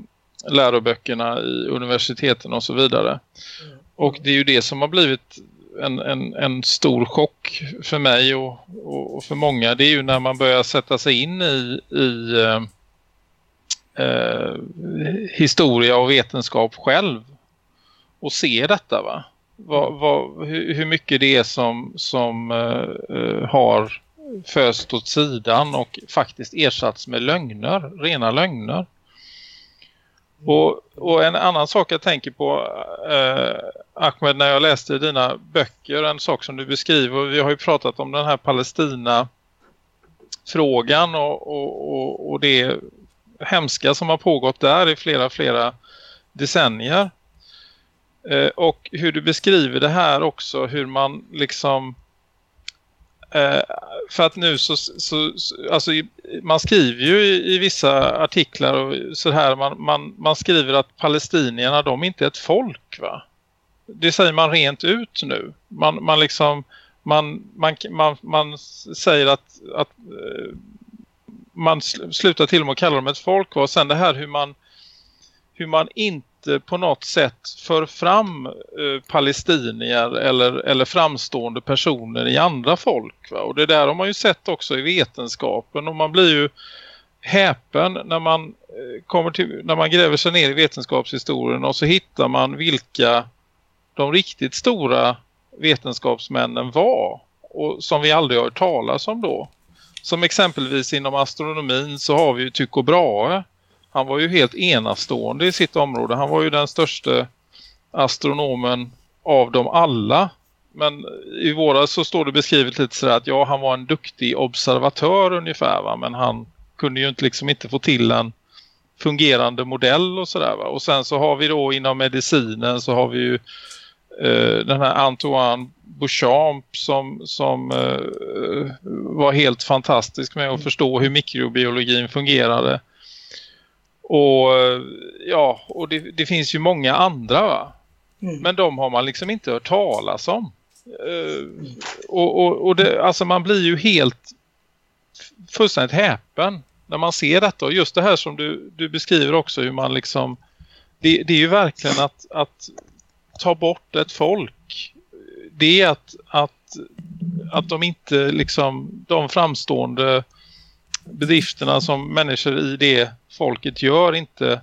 läroböckerna i universiteten och så vidare. Och det är ju det som har blivit en, en, en stor chock för mig och, och, och för många. Det är ju när man börjar sätta sig in i, i eh, historia och vetenskap själv och se detta va. Vad, vad, hur, hur mycket det är som, som eh, eh, har föst åt sidan och faktiskt ersatts med lögner, rena lögner. Och, och en annan sak jag tänker på eh, Ahmed när jag läste dina böcker, en sak som du beskriver, vi har ju pratat om den här Palestina frågan och, och, och, och det hemska som har pågått där i flera, flera decennier. Eh, och hur du beskriver det här också, hur man liksom Eh, för att nu så, så, så alltså man skriver ju i, i, vissa artiklar och så här man, man, man skriver att palestinierna de är inte ett folk va. Det säger man rent ut nu. Man, man liksom man, man, man, man säger att, att eh, man slutar till och med att kalla dem ett folk och sen det här hur man hur man inte inte på något sätt för fram eh, palestinier eller, eller framstående personer i andra folk. Va? Och det där har man ju sett också i vetenskapen och man blir ju häpen när man eh, kommer till, när man gräver sig ner i vetenskapshistorien och så hittar man vilka de riktigt stora vetenskapsmännen var och som vi aldrig har hört talas om då. Som exempelvis inom astronomin så har vi ju Tycho Brahe han var ju helt enastående i sitt område. Han var ju den största astronomen av dem alla. Men i våra så står det beskrivet lite sådär att ja, han var en duktig observatör ungefär va. Men han kunde ju inte liksom inte få till en fungerande modell och sådär va. Och sen så har vi då inom medicinen så har vi ju eh, den här Antoine Bouchamp som, som eh, var helt fantastisk med att förstå hur mikrobiologin fungerade. Och ja, och det, det finns ju många andra va? Mm. Men de har man liksom inte hört talas om. Uh, och och, och det, alltså man blir ju helt fullständigt häpen när man ser detta. Och just det här som du, du beskriver också hur man liksom det, det är ju verkligen att, att ta bort ett folk. Det är att, att, att de inte liksom de framstående bedrifterna som människor i det folket gör inte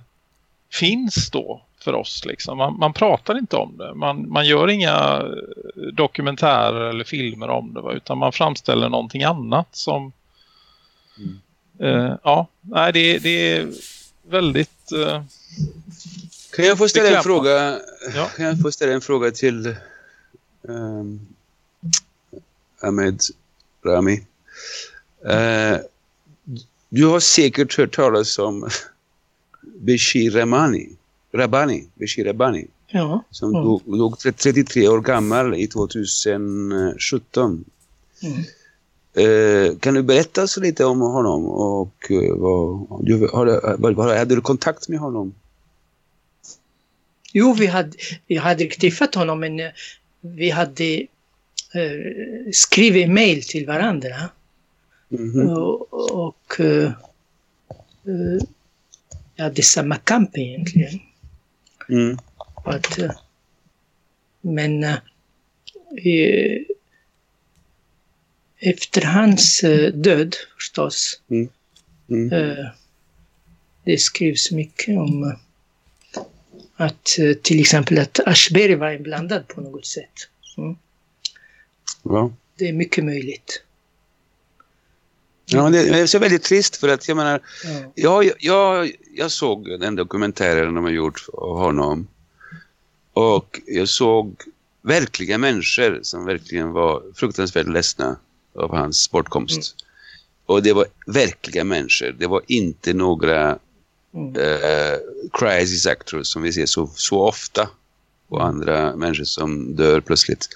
finns då för oss. Liksom. Man, man pratar inte om det. Man, man gör inga dokumentärer eller filmer om det. Va? Utan man framställer någonting annat som... Mm. Eh, ja, nej, det, det är väldigt... Eh, kan jag få ställa en fråga? Ja. Kan jag få ställa en fråga till um, Ahmed Rami? Uh, du har säkert hört talas om [laughs] Bashir Rahmani, Rabani, Bashir Rabani. Ja. Som mm. dog, dog 33 år gammal i 2017. Mm. Eh, kan du berätta så lite om honom och eh, vad, du, har, vad, hade du kontakt med honom? Jo, vi hade, vi hade träffat honom men vi hade eh, skrivit mail till varandra. Mm-hmm. Och, och uh, uh, jag hade samma kamp egentligen. Mm. Att, uh, men efter hans död förstås. Mm. Mm. det skrivs mycket om att till exempel att Aschberg var inblandad på något sätt. Mm. Ja. Det är mycket möjligt. Ja, det är så väldigt trist för att jag menar, ja. jag, jag, jag såg den dokumentären de har gjort av honom och jag såg verkliga människor som verkligen var fruktansvärt ledsna av hans bortkomst. Mm. Och det var verkliga människor, det var inte några mm. uh, crisis actors som vi ser så, så ofta och andra människor som dör plötsligt.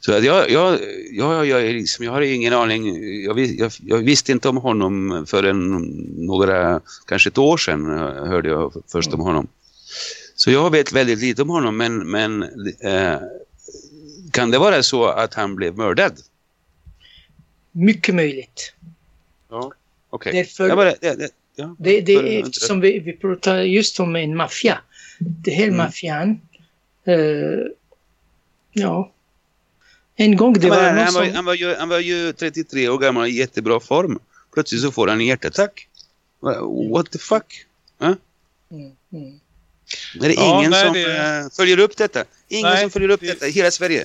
Så att jag, jag, jag, jag, liksom, jag har ingen aning. Jag, jag, jag visste inte om honom förrän några, kanske ett år sedan eh, hörde jag först om honom. Så jag vet väldigt lite om honom men, men eh, kan det vara så att han blev mördad? Mycket möjligt. Ja. Okej. Därför- Ja. Det, det är som vi, vi pratar just om en maffia. Det här Mm. maffian. eh, ja. En gång det var någon han, var, som... han, var ju, han var ju 33 år gammal i jättebra form. Plötsligt så får han en hjärtattack. What the fuck? Mm, mm. Är det Ja, ingen nej, som det- eh, följer upp detta? Ingen Nej, som följer upp det- detta i hela Sverige?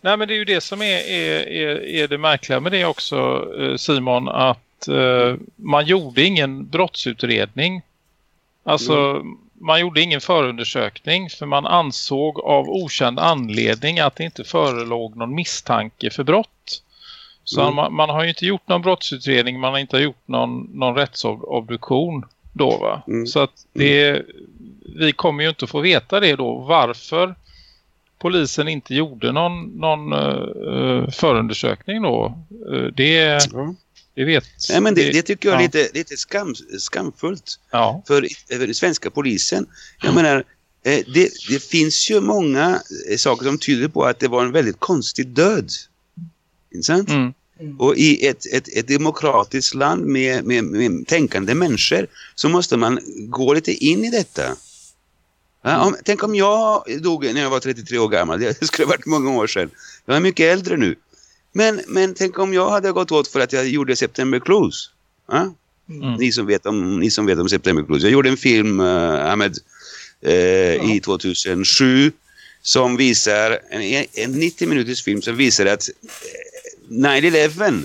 Nej men det är ju det som är, är, är, är det märkliga med det också eh, Simon att eh, man gjorde ingen brottsutredning. Alltså man gjorde ingen förundersökning för man ansåg av okänd anledning att det inte förelåg någon misstanke för brott. Så Mm. man, man har ju inte gjort någon brottsutredning, man har inte gjort någon, någon rättsobduktion då va. Mm. Så att det, vi kommer ju inte få veta det då. Varför polisen inte gjorde någon, någon eh, förundersökning då. Eh, det, Ja. Det vet... Nej, men det, det tycker jag är lite, lite skam, skamfullt Ja, för, för den svenska polisen. Jag menar, eh, det, det finns ju många eh, saker som tyder på att det var en väldigt konstig död. Inte sant? mm, Och i ett, ett, ett demokratiskt land med, med, med tänkande människor så måste man gå lite in i detta. Ja, om, tänk om jag dog när jag var 33 år gammal. [laughs] Det skulle ha varit många år sedan. Jag är mycket äldre nu. Men, men tänk om jag hade gått åt för att jag gjorde September Clues. Ja? mm. Ni, som vet om, ni som vet om September Clues. Jag gjorde en film, uh, Ahmed, eh, i 2007 som visar, en, en 90 minuters film som visar att eh, 9-11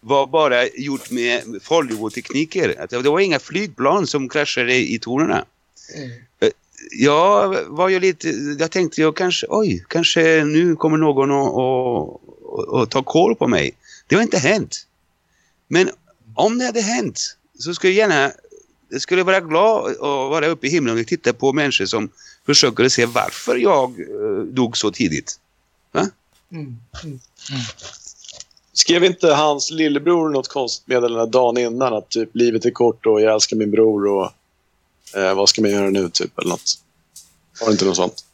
var bara gjort med Hollywood-tekniker. Det var inga flygplan som kraschade i tornen. Mm. Jag var ju lite, jag tänkte jag kanske, oj, kanske nu kommer någon att, att, att, att ta koll på mig. Det har inte hänt. Men om det hade hänt så skulle jag gärna, jag skulle vara glad att vara uppe i himlen och titta på människor som försöker se varför jag eh, dog så tidigt. Mm. Mm. Skrev inte hans lillebror något konstigt meddelande dagen innan att typ livet är kort och jag älskar min bror och eh, vad ska man göra nu typ eller något? Har du inte något sånt?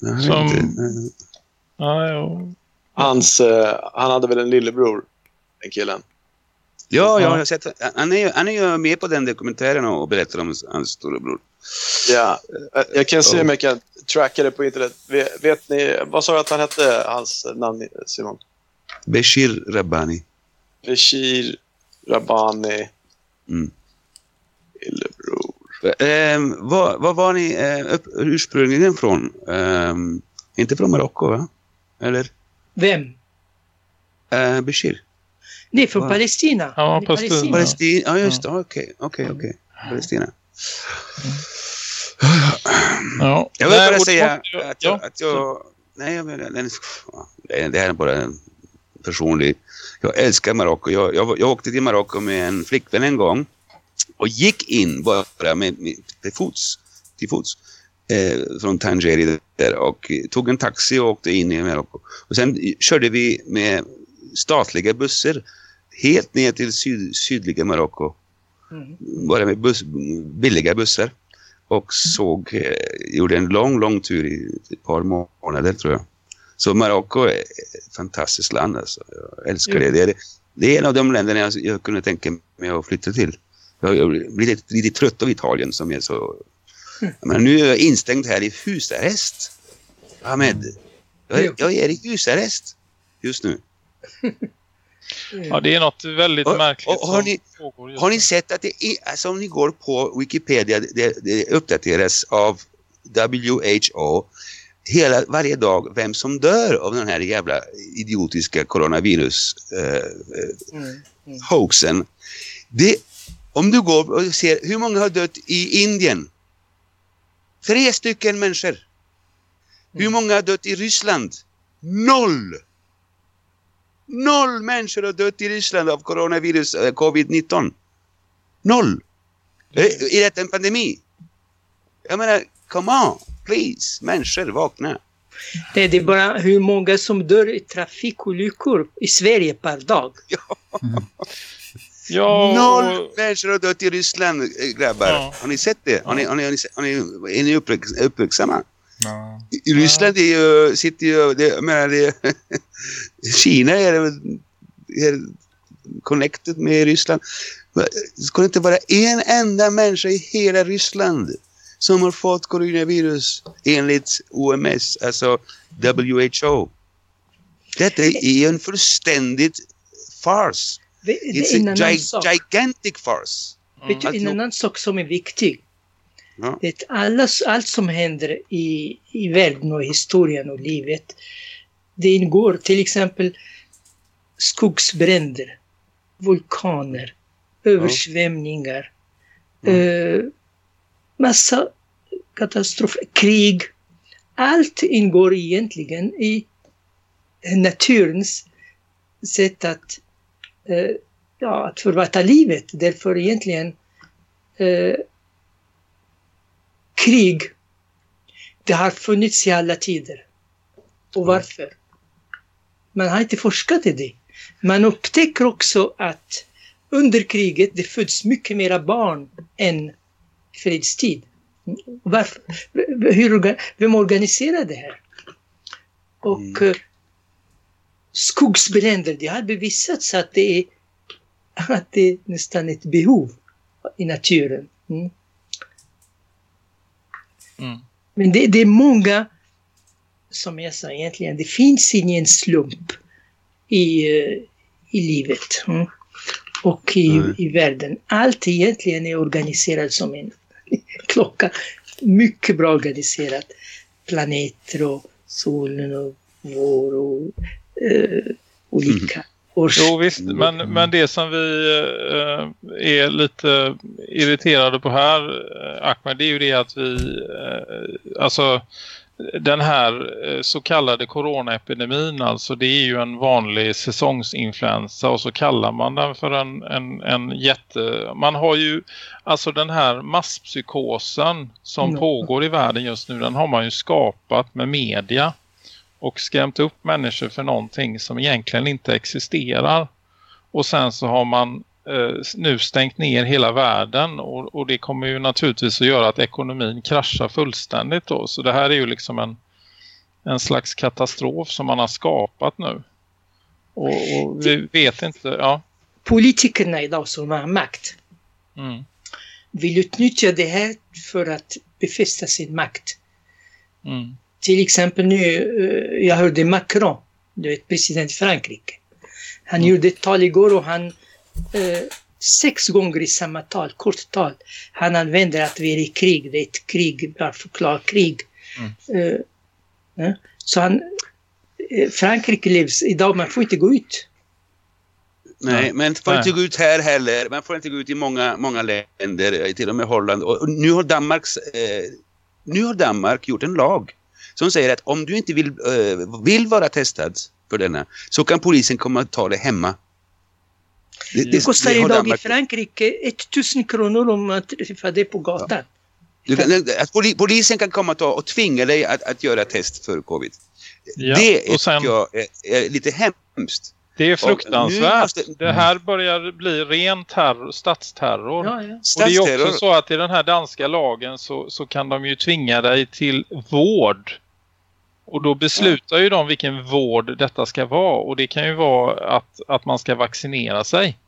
Som- inte. ja. Hans, eh, han hade väl en lillebror, den killen. Ja, ja, Ja. jag har sett, han, är, han är ju med på den dokumentären och berättar om hans storebror. Ja, eh, jag kan se om jag kan tracka det på internet. Vet, vet ni, vad sa du att han hette, hans namn Simon? Bashir Rabbani. Bashir Rabbani, Mm. lillebror. Ehm, var, var var ni eh, upp, ursprungligen från? Ehm, inte från Marocko, va? Eller? Vem? Uh, Bashir? Nej, från Va? Palestina. Ja, Palestina. Palestina? Ja, just det. Okej, okej, okej. Palestina. ja. Jag vill bara säga att jag... ja. Att jag nej, jag menar, det här är bara en personlig... Jag älskar Marocko. Jag, jag, jag åkte till Marocko med en flickvän en gång och gick in bara med, med, till fots, till fots eh, från Tangeri där och tog en taxi och åkte in i Marocko. Och sen körde vi med statliga bussar helt ner till syd, sydliga Marocko Mm. bara med buss, billiga bussar och såg, eh, gjorde en lång, lång tur i ett par månader tror jag. Så Marocko är ett fantastiskt land alltså. Jag älskar det. Det är, det är en av de länderna jag, jag kunde tänka mig att flytta till. Jag, jag blir lite, lite trött av Italien som är så... Men nu är jag instängd här i husarrest. Ahmed, jag, jag är i husarrest just nu. [laughs] ja, det är något väldigt Och- märkligt och har som ni- pågår just Har ni sett att det är, alltså om ni går på Wikipedia, det, det uppdateras av WHO hela, varje dag vem som dör av den här jävla idiotiska coronavirus eh, Mm. Mm. hoaxen. Det, om du går och ser hur många har dött i Indien? Tre stycken människor. Hur många har dött i Ryssland? Noll! Noll människor har dött i Ryssland av coronavirus, eh, covid-19. Noll! Är, är detta en pandemi? Jag menar, come on, please, människor vakna. Det det är bara hur många som dör i trafikolyckor i Sverige per dag. [laughs] Ja, Noll och- människor har dött i Ryssland, eh, grabbar. Ja. Har ni sett det? Har ni, har ni, har ni, har ni, är ni uppmärks- uppmärksamma? Ja. I Ryssland är ju, sitter ju, det, jag menar det, [laughs] Kina är, är connected med Ryssland. Det inte vara en enda människa i hela Ryssland som har fått coronavirus enligt OMS, alltså WHO? Detta är en fullständigt fars. Det, det It's är en annan sak. gigantic farce. Vet du, en Alltihop. annan sak som är viktig. Ja. Det alla, allt som händer i, i världen och historien och livet. Det ingår till exempel skogsbränder, vulkaner, översvämningar, eh, massa katastrofer, krig. Allt ingår egentligen i naturens sätt att, ja, att förvalta livet. Därför egentligen eh, krig, det har funnits i alla tider. Och varför? Man har inte forskat i det. Man upptäcker också att under kriget det föds mycket mera barn än fredstid. Varför? Hur, vem organiserar det här? Och eh, skogsbränder, det har bevisats att det är, att det är nästan ett behov i naturen. Mm. Mm. Men det, det är många, som jag sa egentligen, det finns ingen slump i, eh, i livet mm. och i, i världen. Allt egentligen är organiserat som en [laughs] klocka. Mycket bra organiserat. Planeter och solen och vår och eh, olika års... Jo visst, men, men det som vi eh, är lite irriterade på här, eh, Ahmed, det är ju det att vi, eh, alltså den här eh, så kallade coronaepidemin, alltså det är ju en vanlig säsongsinfluensa och så kallar man den för en, en, en jätte... Man har ju, alltså den här masspsykosen som Mm. pågår i världen just nu, den har man ju skapat med media och skrämt upp människor för någonting som egentligen inte existerar. Och sen så har man eh, nu stängt ner hela världen och, och det kommer ju naturligtvis att göra att ekonomin kraschar fullständigt då. Så det här är ju liksom en, en slags katastrof som man har skapat nu. Och, och vi vet inte, ja. Politikerna idag som har makt Mm, vill utnyttja det här för att befästa sin makt. mm, Till exempel nu, eh, jag hörde Macron, du vet president i Frankrike. Han Mm. gjorde ett tal igår och han eh, sex gånger i samma tal, kort tal, han använder att vi är i krig, det är ett krig, bara förklara krig. Mm. Eh, ja. Så han, eh, Frankrike levs idag, man får inte gå ut. Nej, Ja. men får inte gå ut här heller. Man får inte gå ut i många, många länder, eh, till och med Holland. Och och nu har, Danmarks, eh, nu har Danmark gjort en lag som säger att om du inte vill, eh, vill vara testad för denna så kan polisen komma och ta dig hemma. Det, Det kostar har idag i Frankrike 1000 kronor om man träffar det på gatan. Du kan, att poli, polisen kan komma och, ta och tvinga dig att, att göra test för covid. Ja, det är, sen- jag är, är lite hemskt. Det är fruktansvärt. måste- Det här börjar bli ren terror, statsterror. Ja, ja. Och det är också så att i den här danska lagen så, så kan de ju tvinga dig till vård. Och då beslutar ju de vilken vård detta ska vara. Och det kan ju vara att, att man ska vaccinera sig.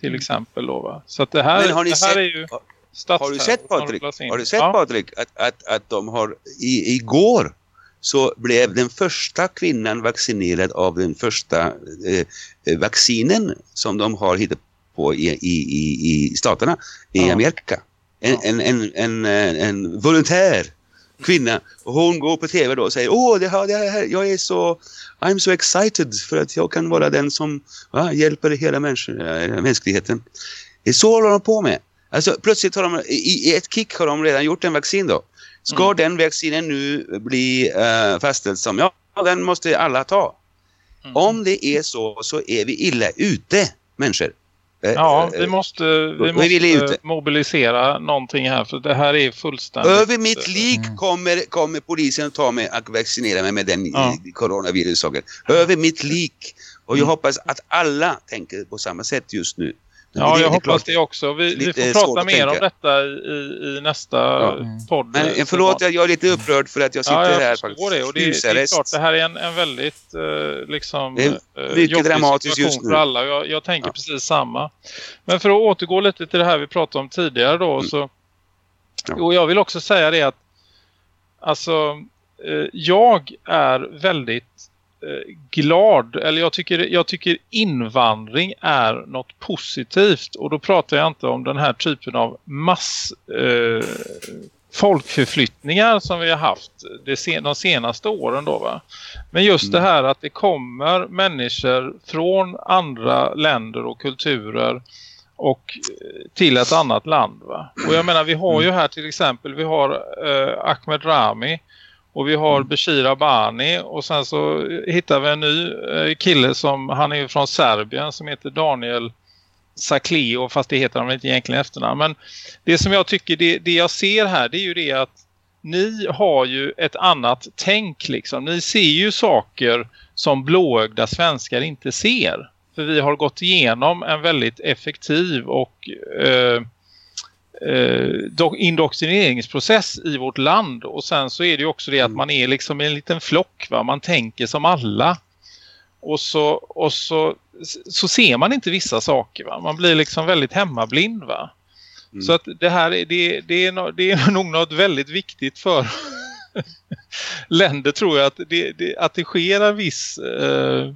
Till exempel då va. Så att det här, Men har ni det här sett- är ju har- du sett Patrik? Har du sett ja. Patrik att, att, att de har i, igår så blev den första kvinnan vaccinerad av den första eh, eh, vaccinen som de har hittat på i, i, i, i staterna i Ja. Amerika. En, Ja. en, en, en, en, en volontär kvinna och hon går på tv då och säger åh det här, det här, jag är så I'm so excited för att jag kan vara den som va, hjälper hela människor, äh, mänskligheten. Det är så håller de på med. Alltså plötsligt har de, i, i ett kick har de redan gjort en vaccin då. Ska Mm. den vaccinen nu bli uh, fastställd som, ja den måste alla ta. Mm. Om det är så så är vi illa ute människor. Eh, Ja, eh, vi måste, vi måste mobilisera någonting här för det här är fullständigt... Över mitt lik Mm. kommer, kommer polisen ta mig och vaccinera mig med den Ja. ja. coronavirussaken. Över mitt lik. Och jag Mm. hoppas att alla tänker på samma sätt just nu. Ja, jag är hoppas klart. det också. Vi, vi får prata mer om detta i, i, nästa Ja. Podd. Men eh, förlåt att jag är lite upprörd för att jag sitter ja, jag här förstår det. Och det, det är klart, det här är en, en väldigt eh, liksom, Det är eh, jobbig dramatiskt situation för alla. Jag, jag tänker Ja. precis samma. Men för att återgå lite till det här vi pratade om tidigare då. Mm. Så, och jag vill också säga det att alltså, eh, jag är väldigt eh, glad, eller jag tycker, jag tycker invandring är något positivt och då pratar jag inte om den här typen av mass eh, folkförflyttningar som vi har haft de senaste åren då va. Men just Mm. det här att det kommer människor från andra länder och kulturer och eh, till ett annat land va. Och jag menar vi har ju här till exempel vi har eh, Ahmed Rami och vi har Bashir Abani och sen så hittar vi en ny eh, kille som han är från Serbien som heter Daniel Sakleo fast det heter han inte egentligen efternamn. Men det som jag tycker, det, det jag ser här det är ju det att ni har ju ett annat tänk liksom. Ni ser ju saker som blåögda svenskar inte ser. För vi har gått igenom en väldigt effektiv och eh, eh, do- indoktrineringsprocess i vårt land. Och sen så är det ju också det att man är liksom en liten flock va. Man tänker som alla. Och så, och så, så ser man inte vissa saker va. Man blir liksom väldigt hemmablind va. Mm. Så att det här är, det, det, är, no- det är [laughs] nog något väldigt viktigt för [laughs] länder tror jag att det, det, att det sker en viss eh,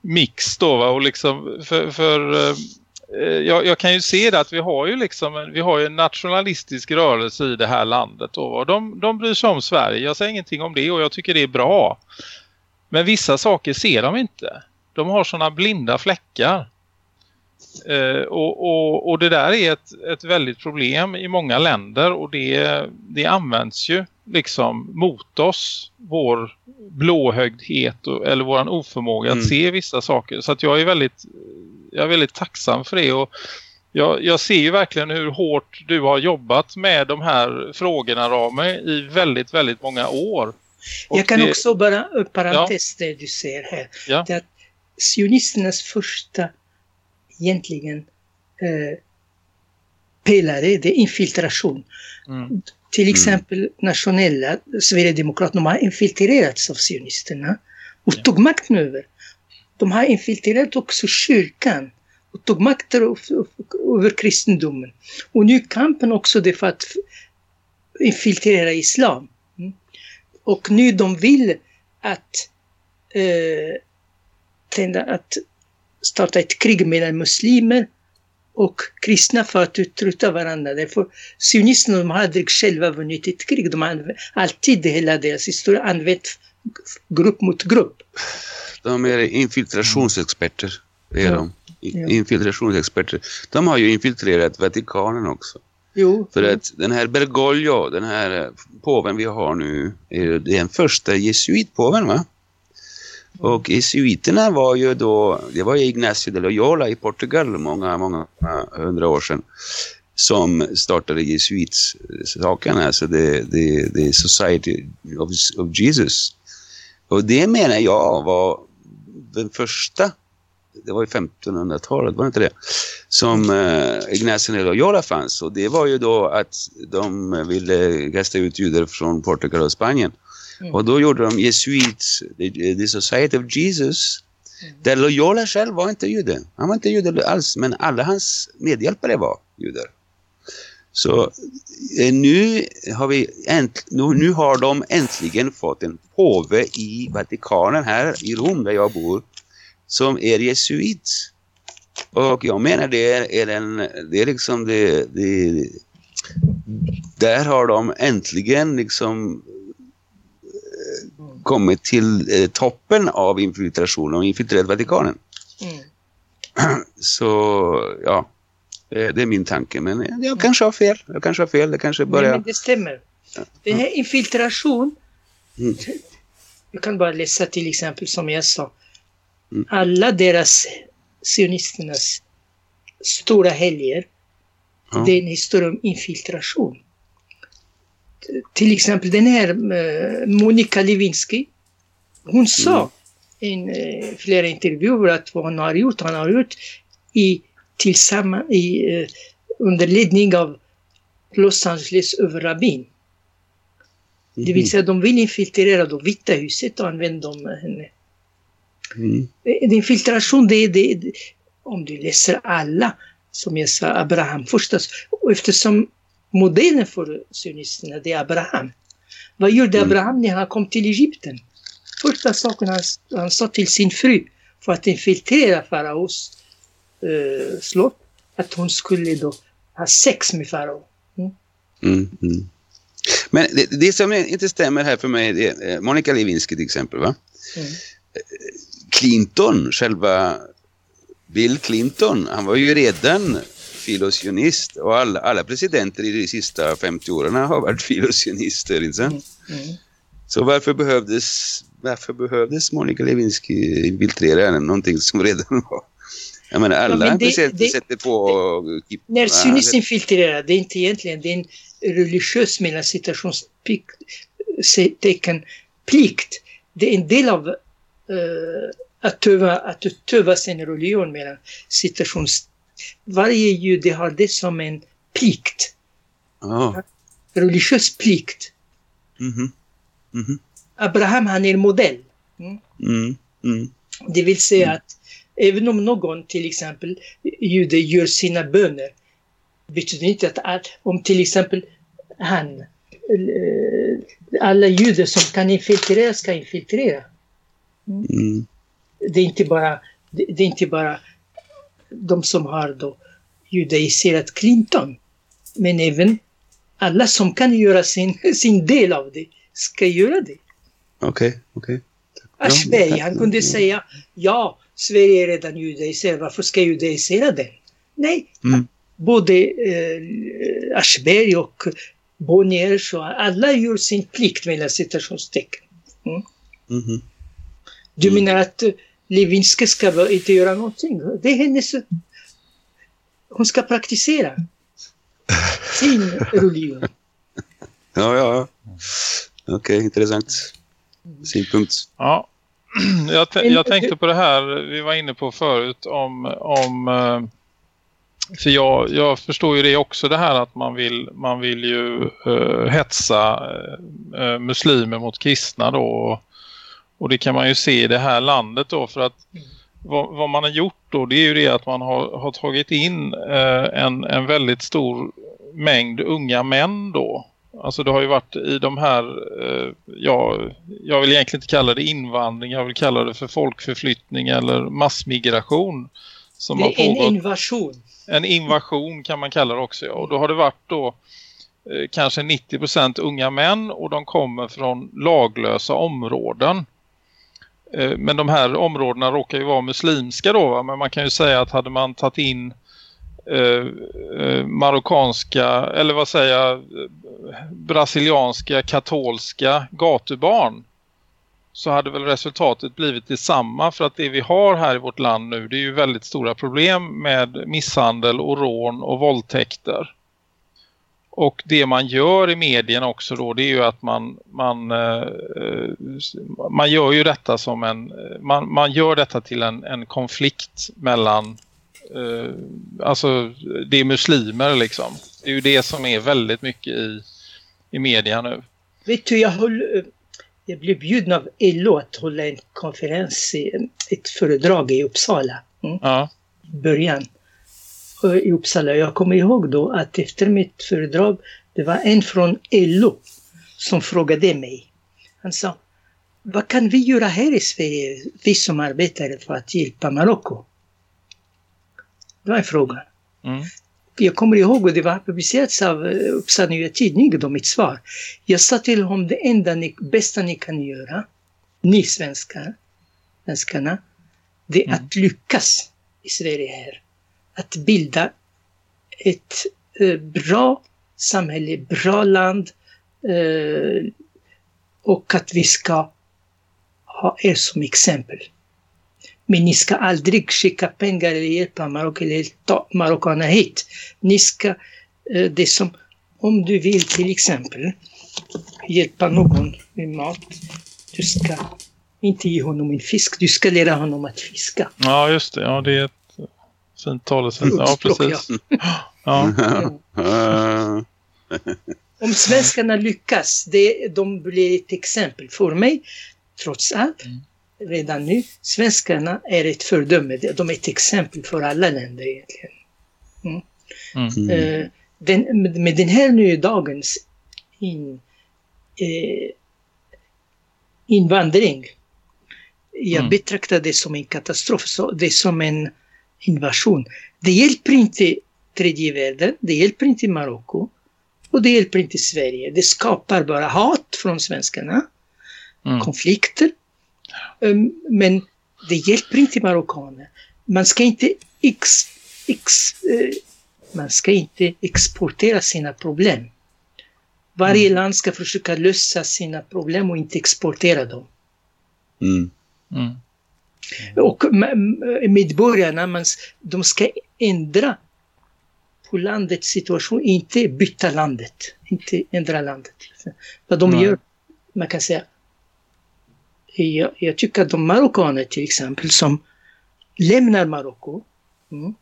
mix då va? och liksom för, för eh, jag, jag kan ju se det att vi har ju liksom en, vi har ju en nationalistisk rörelse i det här landet och de, de bryr sig om Sverige. Jag säger ingenting om det och jag tycker det är bra. Men vissa saker ser de inte. De har sådana blinda fläckar. Eh, och, och, och det där är ett, ett väldigt problem i många länder och det, det används ju liksom mot oss, vår blåhögdhet och, eller våran oförmåga Mm. att se vissa saker. Så att jag är väldigt, jag är väldigt tacksam för det och jag, jag ser ju verkligen hur hårt du har jobbat med de här frågorna Rame i väldigt, väldigt många år. Och Jag kan det- också bara, en parentes det du ser här. Ja. Det att sionisternas första egentligen eh, pelare, det är infiltration. Mm. Till exempel nationella Sverigedemokraterna, de har infiltrerats av sionisterna och tog makten över. De har infiltrerat också kyrkan och tog makten över- kristendomen. Och nu kampen också det för att infiltrera islam. Mm. Och nu de vill att, eh, tända, att starta ett krig mellan muslimer och kristna för att utrota varandra. Därför sionisterna de har aldrig själva vunnit ett krig. De har alltid i hela deras historia använt grupp mot grupp. De är infiltrationsexperter. Det är Ja. de. Infiltrationsexperter. De har ju infiltrerat Vatikanen också. Jo, För att den här Bergoglio, den här eh, påven vi har nu, är den första jesuitpåven va? Och jesuiterna var ju då, det var ju Ignacio de Loyola i Portugal många, många hundra år sedan som startade jesuitsaken, alltså the, the, the Society of, of Jesus. Och det menar jag var den första, det var ju 1500-talet, var det inte det? Som eh, Ignacio de Loyola fanns. Och det var ju då att de ville kasta ut judar från Portugal och Spanien. Mm. Och då gjorde de jesuits, the, the Society of Jesus. Där Loyola själv var inte jude. Han var inte jude alls, men alla hans medhjälpare var judar. Så eh, nu har, vi änt, nu, nu har de äntligen fått en påve i Vatikanen här i Rom där jag bor som är jesuit. Och jag menar det är, är en, det är liksom det, det, där har de äntligen liksom eh, kommit till eh, toppen av infiltrationen och infiltrerat Vatikanen. Mm. [clears throat] Så ja, det, det är min tanke. Men jag kanske har fel. Jag kanske har fel. Det kanske Nej, börjar... men det stämmer. Den här infiltration, Mm. jag kan bara läsa till exempel som jag sa, Mm. alla deras sionisternas stora helger. Ja. Det är en historia om infiltration. Till exempel den här eh, Monica Lewinsky. Hon sa i en, eh, flera intervjuer att vad hon har gjort, han har gjort i, tillsammans, i, eh, under ledning av Los Angeles överrabbin. Det vill säga de vill infiltrera då Vita huset och använda dem med henne. Mm. Infiltration, det är det, det, om du läser alla, som jag sa, Abraham förstås. Och eftersom modellen för sionisterna, det är Abraham. Vad gjorde Mm. Abraham när han kom till Egypten? Första saken han, han sa till sin fru för att infiltrera faraos eh, slott, att hon skulle då ha sex med farao. Mm, mm. Men det, det som inte stämmer här för mig, det är eh, Monica Lewinsky till exempel, va? Mm. Clinton, själva Bill Clinton, han var ju redan filosionist och alla, alla presidenter i de sista 50 åren har varit [laughs] filosionister, inte sant? Mm. Så varför behövdes, varför behövdes Monica Lewinsky infiltrera någonting som redan [laughs] var... Jag menar, alla men det- det- sätter på... När Ah, sionism infiltrerar, det är inte egentligen det är en religiös mellan citationstecken plikt. Det är en del av eh, att, utöva, att utöva sin religion mellan citations... Varje jude har det som en plikt, Ja, religiös plikt. mhm, mhm, Abraham han är modell. mm, mm, Det vill säga att även om någon till exempel jude gör sina böner betyder inte att, att om till exempel han eh, alla judar som kan infiltrera ska infiltrera. mm. Det är inte bara, det, det är inte bara de som har då judaiserat Clinton. Men även alla som kan göra sin, [laughs] sin del av det ska göra det. Okej, okej. Ja, Aschberg, han kunde säga ja, Sverige är redan judaiserat, varför ska jag judaisera den? Nej, Mm. både eh, Aschberg och Bonnier, så alla gör sin plikt mellan citationstecken. Du Mm. menar att eh, Lewinsky ska inte göra någonting? Det är hennes... Hon ska praktisera [laughs] sin religion. Ja, ja. Okej, intressant synpunkt. Ja, [clears throat] jag, jag tänkte på det här vi var inne på förut om, om eh, för jag, jag förstår ju det också det här att man vill, man vill ju uh, hetsa eh, muslimer mot kristna då. Och, det kan man ju se i det här landet då för att vad, vad man har gjort då det är ju det att man har, har tagit in eh, en, en väldigt stor mängd unga män då Alltså det har ju varit i de här, eh, ja, jag vill egentligen inte kalla det invandring, jag vill kalla det för folkförflyttning eller massmigration som Det är en pågått. invasion. En invasion kan man kalla det också. Ja. Och då har det varit då eh, kanske 90% unga män och de kommer från laglösa områden. Eh, men de här områdena råkar ju vara muslimska då va? men man kan ju säga att hade man tagit in Eh, eh, marockanska eller vad säger jag brasilianska katolska gatubarn så hade väl resultatet blivit detsamma för att det vi har här i vårt land nu det är ju väldigt stora problem med misshandel och rån och våldtäkter. Och det man gör i medierna också då det är ju att man man, eh, man gör ju detta som en man, man gör detta till en, en konflikt mellan eh, alltså det är muslimer liksom. Det är ju det som är väldigt mycket i, i media nu. Vet du, jag, höll, eh, jag blev bjuden av LO att hålla en konferens, i- ett föredrag i Uppsala. Mm. Ja. början i Uppsala. Jag kommer ihåg då att efter mitt föredrag, det var en från LO som frågade mig. Han sa, vad kan vi göra här i Sverige, vi som arbetar för att hjälpa Marocko? Det var en fråga. Mm. Jag kommer ihåg, och det var publicerats av eh, Uppsala Nya Tidning, då mitt svar. Jag sa till honom, det enda ni, bästa ni kan göra, ni svenskar, svenskarna, det är Mm. att lyckas i Sverige här. Att bilda ett eh, bra samhälle, bra land eh, och att vi ska ha er som exempel. Men ni ska aldrig skicka pengar eller hjälpa Marocko eller ta marockaner hit. Ni ska, eh, det som, om du vill till exempel hjälpa någon med mat, du ska inte ge honom en fisk, du ska lära honom att fiska. Ja, just det. Ja, det är ett fint talesätt. Ja, precis. [gasps] Ja. Ah. [laughs] Om svenskarna lyckas, det, de blir ett exempel. För mig, trots allt, redan nu, svenskarna är ett fördöme. De är ett exempel för alla länder egentligen. Mm. Eh, den, med, med den här nya dagens in, eh, invandring, jag Mm. betraktar det som en katastrof, så det är som en invasion. Det hjälper inte tredje världen, det hjälper inte Marocko och det hjälper inte Sverige. Det skapar bara hat från svenskarna, Mm. konflikter. Men det hjälper inte marockaner. Man ska inte, ex, ex, eh, man ska inte exportera sina problem. Varje land ska försöka lösa sina problem och inte exportera dem. Mm. Mm. Och medborgarna, man, de ska ändra på landets situation, inte byta landet. Inte ändra landet. Vad de gör, man kan säga, jag, jag tycker att de marockaner till exempel som lämnar Marocko mm,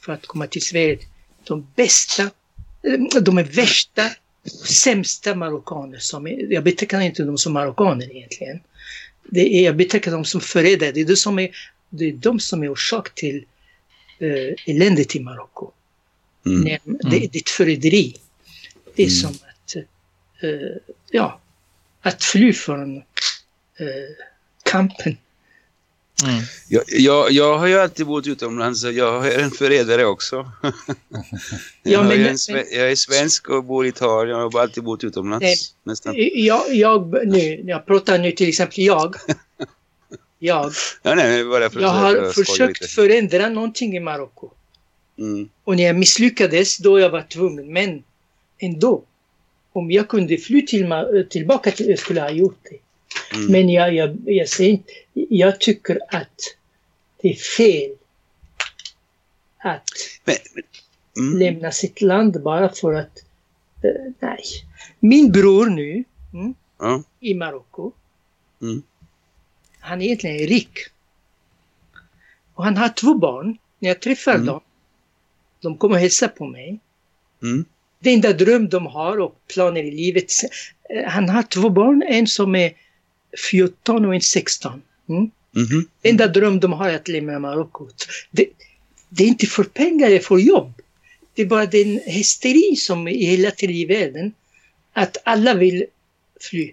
för att komma till Sverige, de bästa, eh, de är värsta, sämsta marockaner. Som är, jag betraktar inte dem som marockaner egentligen. Det är, jag betraktar dem som förrädare. Det är, det som är, det är de som är orsak till uh, eländet i Marocko. Mm. Nej, Det, det är ett förräderi. Det är Mm. som att, eh, ja, att fly från kampen. Mm. Jag, jag, jag har ju alltid bott utomlands och jag är en förrädare också. [laughs] Ja, jag, men- är en, jag är svensk och bor i Italien och har alltid bott utomlands. Nej. Nästan. Jag, jag, nu, jag pratar nu till exempel jag. Jag, Ja, nej, jag att- har försökt lite. förändra någonting i Marocko. Mm. Och när jag misslyckades, då jag var tvungen. Men ändå, om jag kunde fly till, tillbaka till jag skulle jag ha gjort det. Mm. Men jag, jag, jag, säger inte, jag tycker att det är fel att Men, mm. lämna sitt land bara för att... eh, nej. Min bror nu, mm, Ja. i Marocko, Mm. han är egentligen rik. Och han har två barn. När jag träffar Mm. dem, de kommer hälsa på mig. Mm. Det enda dröm de har och planer i livet. eh, Han har två barn, en som är 14 och en 16. Mm. Mhm. Det enda dröm de har är att lämna Marocko. Det, det är inte för pengar eller för jobb. Det är bara den hysteri som är i hela tredje världen. Att alla vill fly.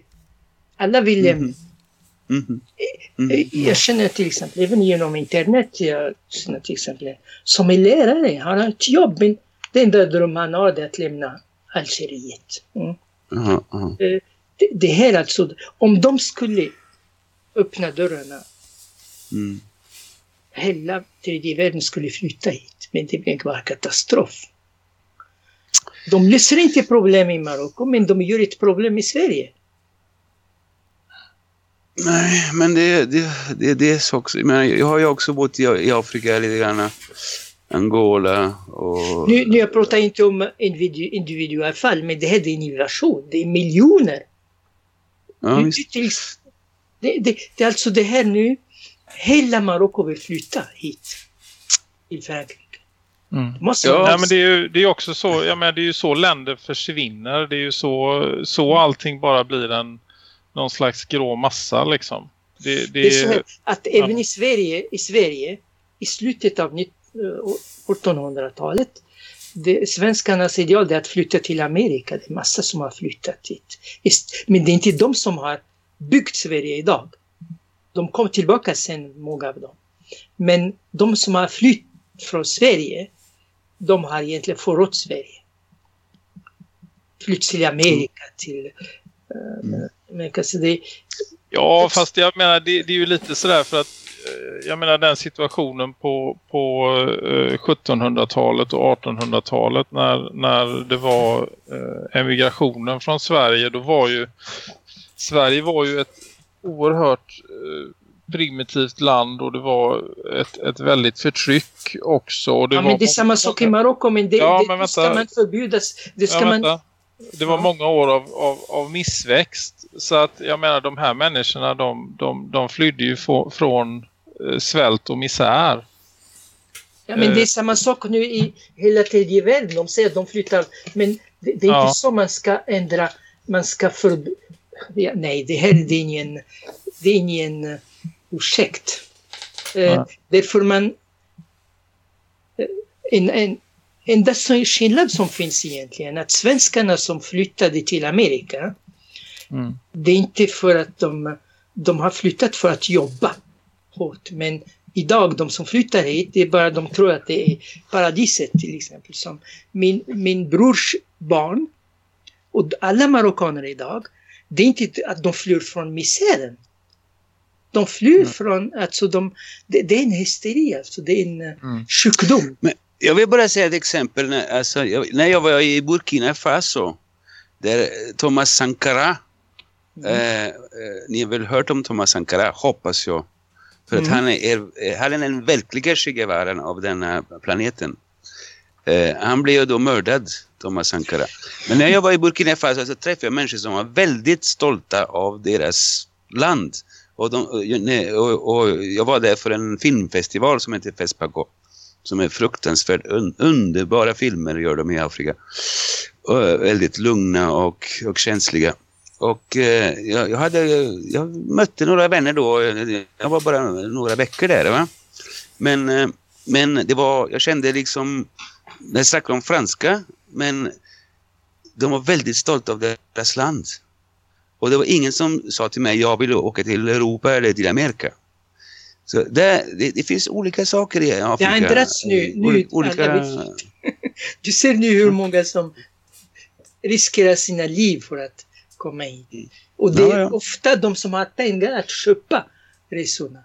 Alla vill lämna. Mhm. Eh, Mhm. Jag känner till exempel, även genom internet, jag känner till exempel som är lärare, han har ett jobb men det enda dröm han har är att lämna Algeriet. Mm. Aha. Det, det här alltså, om de skulle öppna dörrarna, Mm. hela tredje världen skulle flytta hit. Men det blir bara katastrof. De löser inte problem i Marocko, men de gör ett problem i Sverige. Nej, men det, det, det, det är så också. Men jag har ju också bott i, i Afrika lite grann. Angola och... Nu, nu jag pratar inte om individu, individuella fall, men det här är en invasion. Det är miljoner. Ja, det, det, det är alltså det här nu. Hela Marocko vill flytta hit. Till Frankrike. Mm. Måste Ja, Nej, men det är ju det är också så, jag menar, det är ju så länder försvinner. Det är ju så, så allting bara blir en någon slags grå massa liksom. Det, det, Det är så här, att även ja. i Sverige, i Sverige, i slutet av nitt- eh, 1800-talet, det, svenskarnas ideal är att flytta till Amerika. Det är massa som har flyttat dit. Men det är inte de som har byggt Sverige idag. De kom tillbaka sen, många av dem. Men de som har flytt från Sverige, de har egentligen förrått Sverige. Flytt till Amerika, till... Uh, Amerika. Så det, Ja, fast jag menar det, det är ju lite sådär för att jag menar den situationen på, på eh, 1700-talet och 1800-talet när, när det var eh, emigrationen från Sverige då var ju Sverige var ju ett oerhört eh, primitivt land och det var ett, ett väldigt förtryck också. Och det Ja, var men det är samma sak i Marocko, men det, Ja, det, men det ska vänta. man förbjudas. Det ska Ja, man... vänta. Det var många år av, av, av missväxt. Så att jag menar de här människorna de, de, de flydde ju få, från eh, svält och misär. Ja, men det Eh. är samma sak nu i hela tredje världen. De säger att de flyttar. Men det, det är Ja. inte så man ska ändra. Man ska för... Ja, nej, det här det är ingen, det är ingen uh, ursäkt. Eh, Ja. Därför man... eh, En, en, enda skillnad som finns egentligen att svenskarna som flyttade till Amerika Mm. det är inte för att de, de har flyttat för att jobba hårt. Men idag, de som flyttar hit, det är bara de tror att det är paradiset till exempel. Som min, min brors barn och alla marockaner idag, det är inte att de flyr från misären. De flyr Mm. från, alltså de, det, det är en hysteri, alltså det är en Mm. sjukdom. Jag vill bara säga ett exempel. När, alltså, jag, när jag var i Burkina Faso, där eh, Thomas Sankara, eh, eh, ni har väl hört om Thomas Sankara, hoppas jag. För att Mm. han är, han är den verkliga Che av denna planeten. Eh, han blev ju då mördad, Thomas Sankara. Men när jag var i Burkina Faso så träffade jag människor som var väldigt stolta av deras land. Och, de, och, och, och jag var där för en filmfestival som heter Fespaco. Som är fruktansvärt un, underbara filmer gör de i Afrika. Och, väldigt lugna och, och känsliga. Och eh, jag, hade, jag mötte några vänner då. Jag var bara några veckor där. Va? Men, eh, men det var, jag kände liksom, när jag snackade om franska, men de var väldigt stolta av deras land. Och det var ingen som sa till mig, jag vill åka till Europa eller till Amerika. Så det, det, det finns olika saker i Afrika. Det har ändrats nu. nu Ol- olika, Du ser nu hur många som riskerar sina liv för att komma hit. Och det är Ja, ja. ofta de som har pengar att köpa resorna.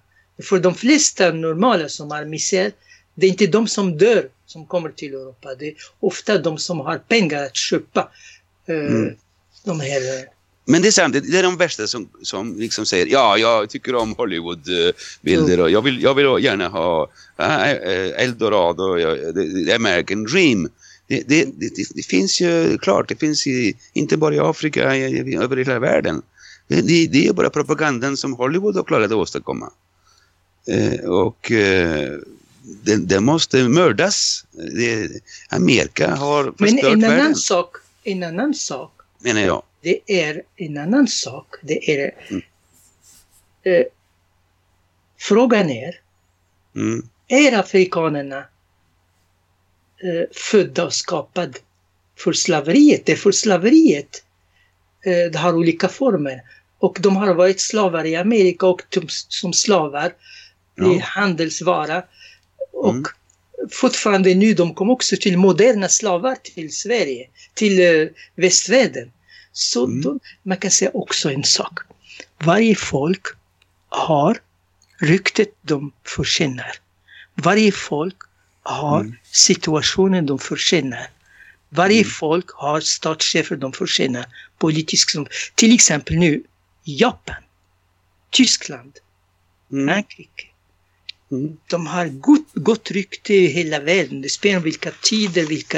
För de flesta normala som har misär, det är inte de som dör som kommer till Europa. Det är ofta de som har pengar att köpa eh, Mm. de här... eh, Men det är sant, det är de värsta som, som liksom säger ja, jag tycker om Hollywood-bilder och jag vill, jag vill gärna ha äh, Eldorado, ja, the, the American Dream. Det, det, det, det, finns ju klart, det finns i, inte bara i Afrika, i, i, över hela världen. Det, det, är bara propagandan som Hollywood har klarat att åstadkomma. Eh, och eh, det, det måste mördas. Amerika har Men förstört en annan världen, sak, en annan sak menar jag. det är en annan sak. Det är... Mm. Eh, frågan är, Mm. är afrikanerna eh, födda och skapade för slaveriet? Därför slaveriet eh, det har olika former. Och de har varit slavar i Amerika och de, som slavar Ja. i handelsvara. Och Mm. fortfarande nu, de kom också till moderna slavar till Sverige, till eh, västvärlden. Så Mm. då, man kan säga också en sak. Varje folk har ryktet de förtjänar. Varje folk har Mm. situationen de förtjänar. Varje Mm. folk har statschefer de förtjänar. Politisk som, till exempel nu Japan, Tyskland, Mm. Frankrike. Mm. De har gott, gott rykte i hela världen. Det spelar vilka tider, vilka...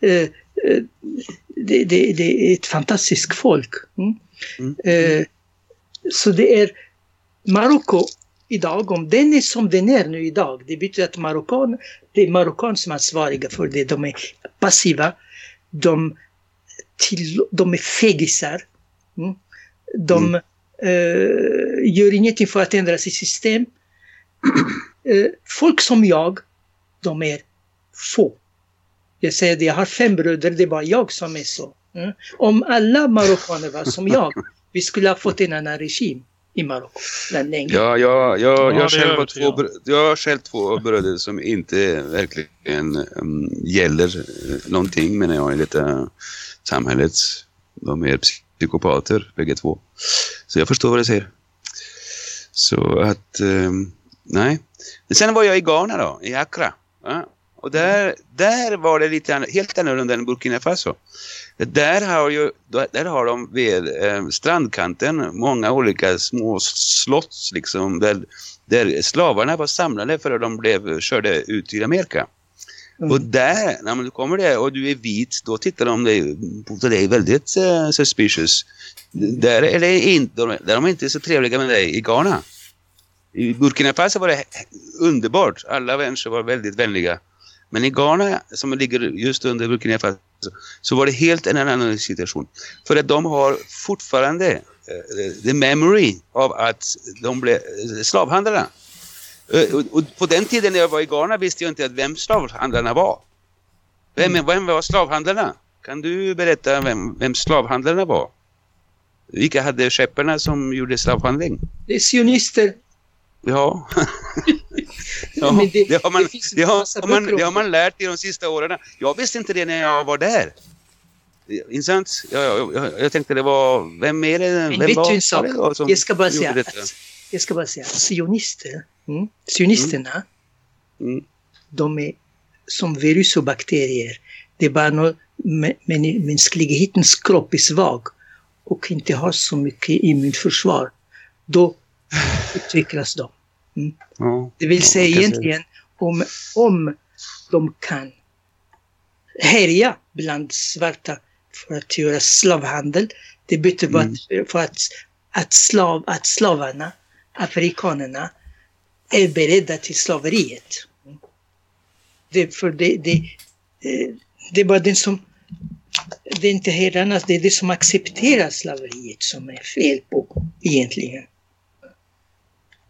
Eh, eh, det, det, det är ett fantastiskt folk. Mm. Mm. Eh, så det är Marocko idag, om den är som den är nu idag, det betyder att Marockan, det är Marockan som är ansvariga för det. De är passiva, de, till, de är fegisar. Mm. De eh, gör ingenting för att ändra sitt system. [clears throat] Eh, folk som jag, de är få. Jag säger det, jag har fem bröder, det är bara jag som är så. Mm. Om alla marockaner var som jag, [laughs] vi skulle ha fått en annan regim i Marocko. Ja, ja, ja, Ja, jag, själv har övertygad två, jag har själv två bröder som inte verkligen um, gäller eh, någonting menar jag i detta samhället. De är psykopater bägge två. Så jag förstår vad du säger. Så att, um, nej. Men sen var jag i Ghana då, i Accra. Ja? Och där, där var det lite helt annorlunda än Burkina Faso. Där har, ju, där har de vid eh, strandkanten många olika små slott liksom, där, där slavarna var samlade för att de blev körde ut till Amerika. Mm. Och där, när du kommer där och du är vit, då tittar de dig, på dig väldigt uh, suspicious. Där är, det inte, där är de inte så trevliga med dig i Ghana. I Burkina Faso var det underbart. Alla människor var väldigt vänliga. Men i Ghana, som ligger just under Burkina Faso, så var det helt en annan situation. För att de har fortfarande uh, the memory av att de blev eh, slavhandlarna. Uh, och, och på den tiden när jag var i Ghana visste jag inte att vem slavhandlarna var. Vem, vem var slavhandlarna? Kan du berätta vem, vem slavhandlarna var? Vilka hade skepparna som gjorde slavhandling? Det är sionister. Ja. [laughs] ja Men det- det, har man, det det, har, man, det har man lärt i de sista åren. Jag visste inte det när jag var där. Intressant. Jag, jag, jag, jag tänkte det var... Vem är det? Men Vem vet var, du en sak? var det Jag ska bara säga detta? att, jag ska bara säga att sionister, mm, sionisterna, Mm. de är som virus och bakterier. Det är bara något, men mänsklighetens kropp är svag och inte har så mycket immunförsvar. Då utvecklas de. Ja. Det vill säga egentligen om, om de kan härja bland svarta för att göra slavhandel. Det betyder Mm. att, för att, att, slav, att slavarna, afrikanerna, är beredda till slaveriet. Det, för det, det, eh, det är bara den som det är inte herrarnas, det är det som accepterar slaveriet som är fel på egentligen.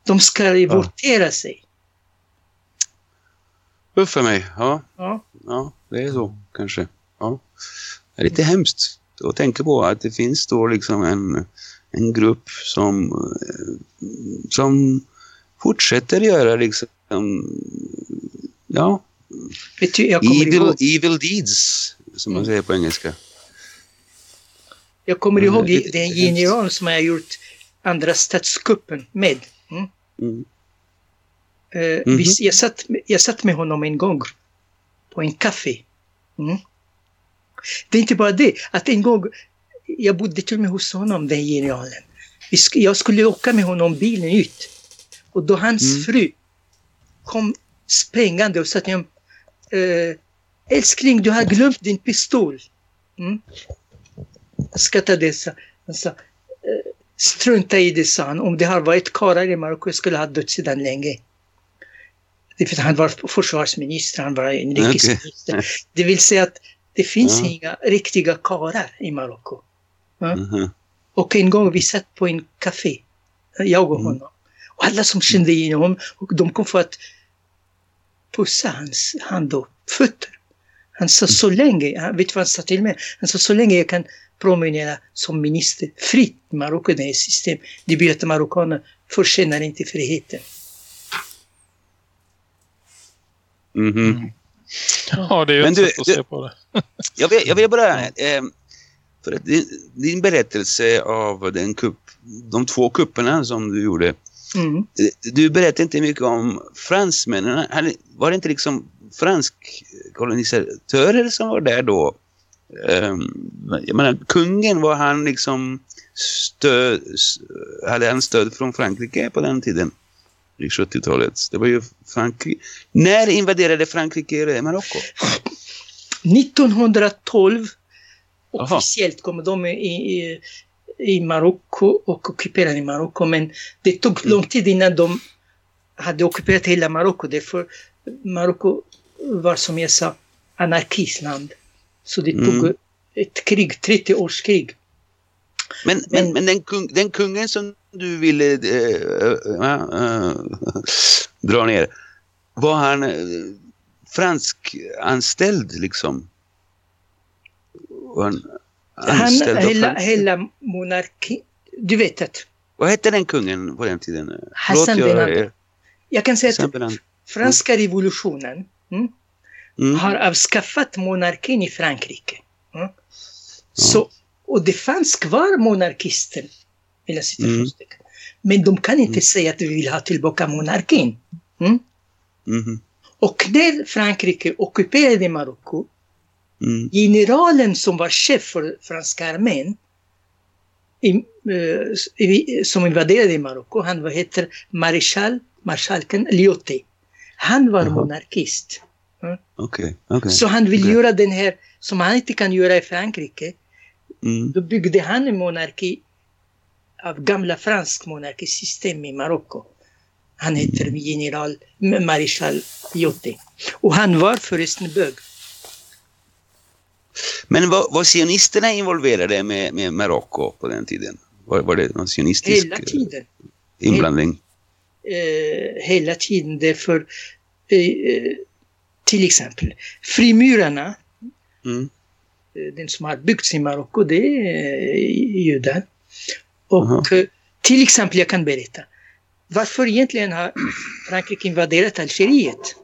De ska revoltera sig. Uff för mig. Ja. Ja. ja, det är så kanske. Ja. Det är lite hemskt att tänka på att det finns då liksom en, en grupp som, eh, som fortsätter göra liksom, ja, du, evil, ihåg, evil deeds, som man Mm. säger på engelska. jag kommer Mm, ihåg är den general som jag gjort andra statskuppen med. Mm. Mm. Mhm. vi, jag, satt, jag satt med honom en gång på en kaffe. Mm. Det är inte bara det, att en gång, jag bodde till och med hos honom, den sk- Jag skulle åka med honom bilen ut. Och då hans Mm. fru kom springande och sa till honom, eh, älskling du har glömt din pistol. Mm. Jag skrattade, han sa, strunta i det sa han, om det har varit karlar i Marocko skulle ha dött sedan länge. Han var försvarsminister, han var inrikesminister. Det vill säga att det finns Ja. inga riktiga karlar i Marocko. Mhm. Och en gång vi satt på en café, jag och Mm. honom. Och alla som kände igen honom, och de kom för att pussa hans hand och fötter. Han sa så länge, han vet du vad han sa till mig? Han sa så länge jag kan promenera som minister fritt i Marocko, det är ett system. Det betyder att marockaner förtjänar inte friheten. Mhm. Ja, det är ju ett du- sätt att du- se på det. [laughs] Jag vill, jag vill bara... Eh, för att din, din berättelse av den kupp, de två kupperna som du gjorde. Mm. Du berättade inte mycket om fransmännen. Han- Var det inte liksom fransk kolonisatörer som var där då? Um, jag menar, kungen var han liksom stöd, hade han stöd från Frankrike på den tiden? I 70-talet. Det var ju Frankrike. När invaderade Frankrike Marocko? 1912 Aha. officiellt kom de i, i, i Marocko och ockuperade i Marocko men det tog lång tid innan de hade ockuperat hela Marocko därför Marocko var som jag sa anarkistland. Så det tog Mm. ett krig, 30 års krig. Men, men, Men- men den, kung, den kungen som du ville eh, äh, äh, dra ner, var han äh, fransk anställd liksom? Var han Han, anställd hela, hela monarki, du vet att Vad hette den kungen på den tiden? Hassan Benan. jag kan säga att franska revolutionen mm, Mm. har avskaffat monarkin i Frankrike. Mm. Så, och det fanns kvar monarkister, eller citationstecken. Men de kan inte Mm. säga att vi vill ha tillbaka monarkin. Mm. Mhm. Och när Frankrike ockuperade Marocko, Mm. generalen som var chef för franska armén, i, eh, som invaderade Marocko, han var, heter marskalken Lyoté. Han var Jaha. monarkist. Okej, okej. Så han vill Okej. göra den här, som han inte kan göra i Frankrike, Mm. då byggde han en monarki av gamla fransk monarkisystem i Marocko. Han heter general Maréchal Lyoté. Och han var förresten bög. Men var, var sionisterna involverade med, med Marocko på den tiden? Var, var det någon sionistisk Hela tiden. inblandning? Eh, hela tiden. Därför, eh, eh, till exempel, frimurarna, Mm. eh, den som har byggts i Marocko, det är judar. Och Aha. eh, till exempel, jag kan berätta. Varför egentligen har Frankrike invaderat Algeriet?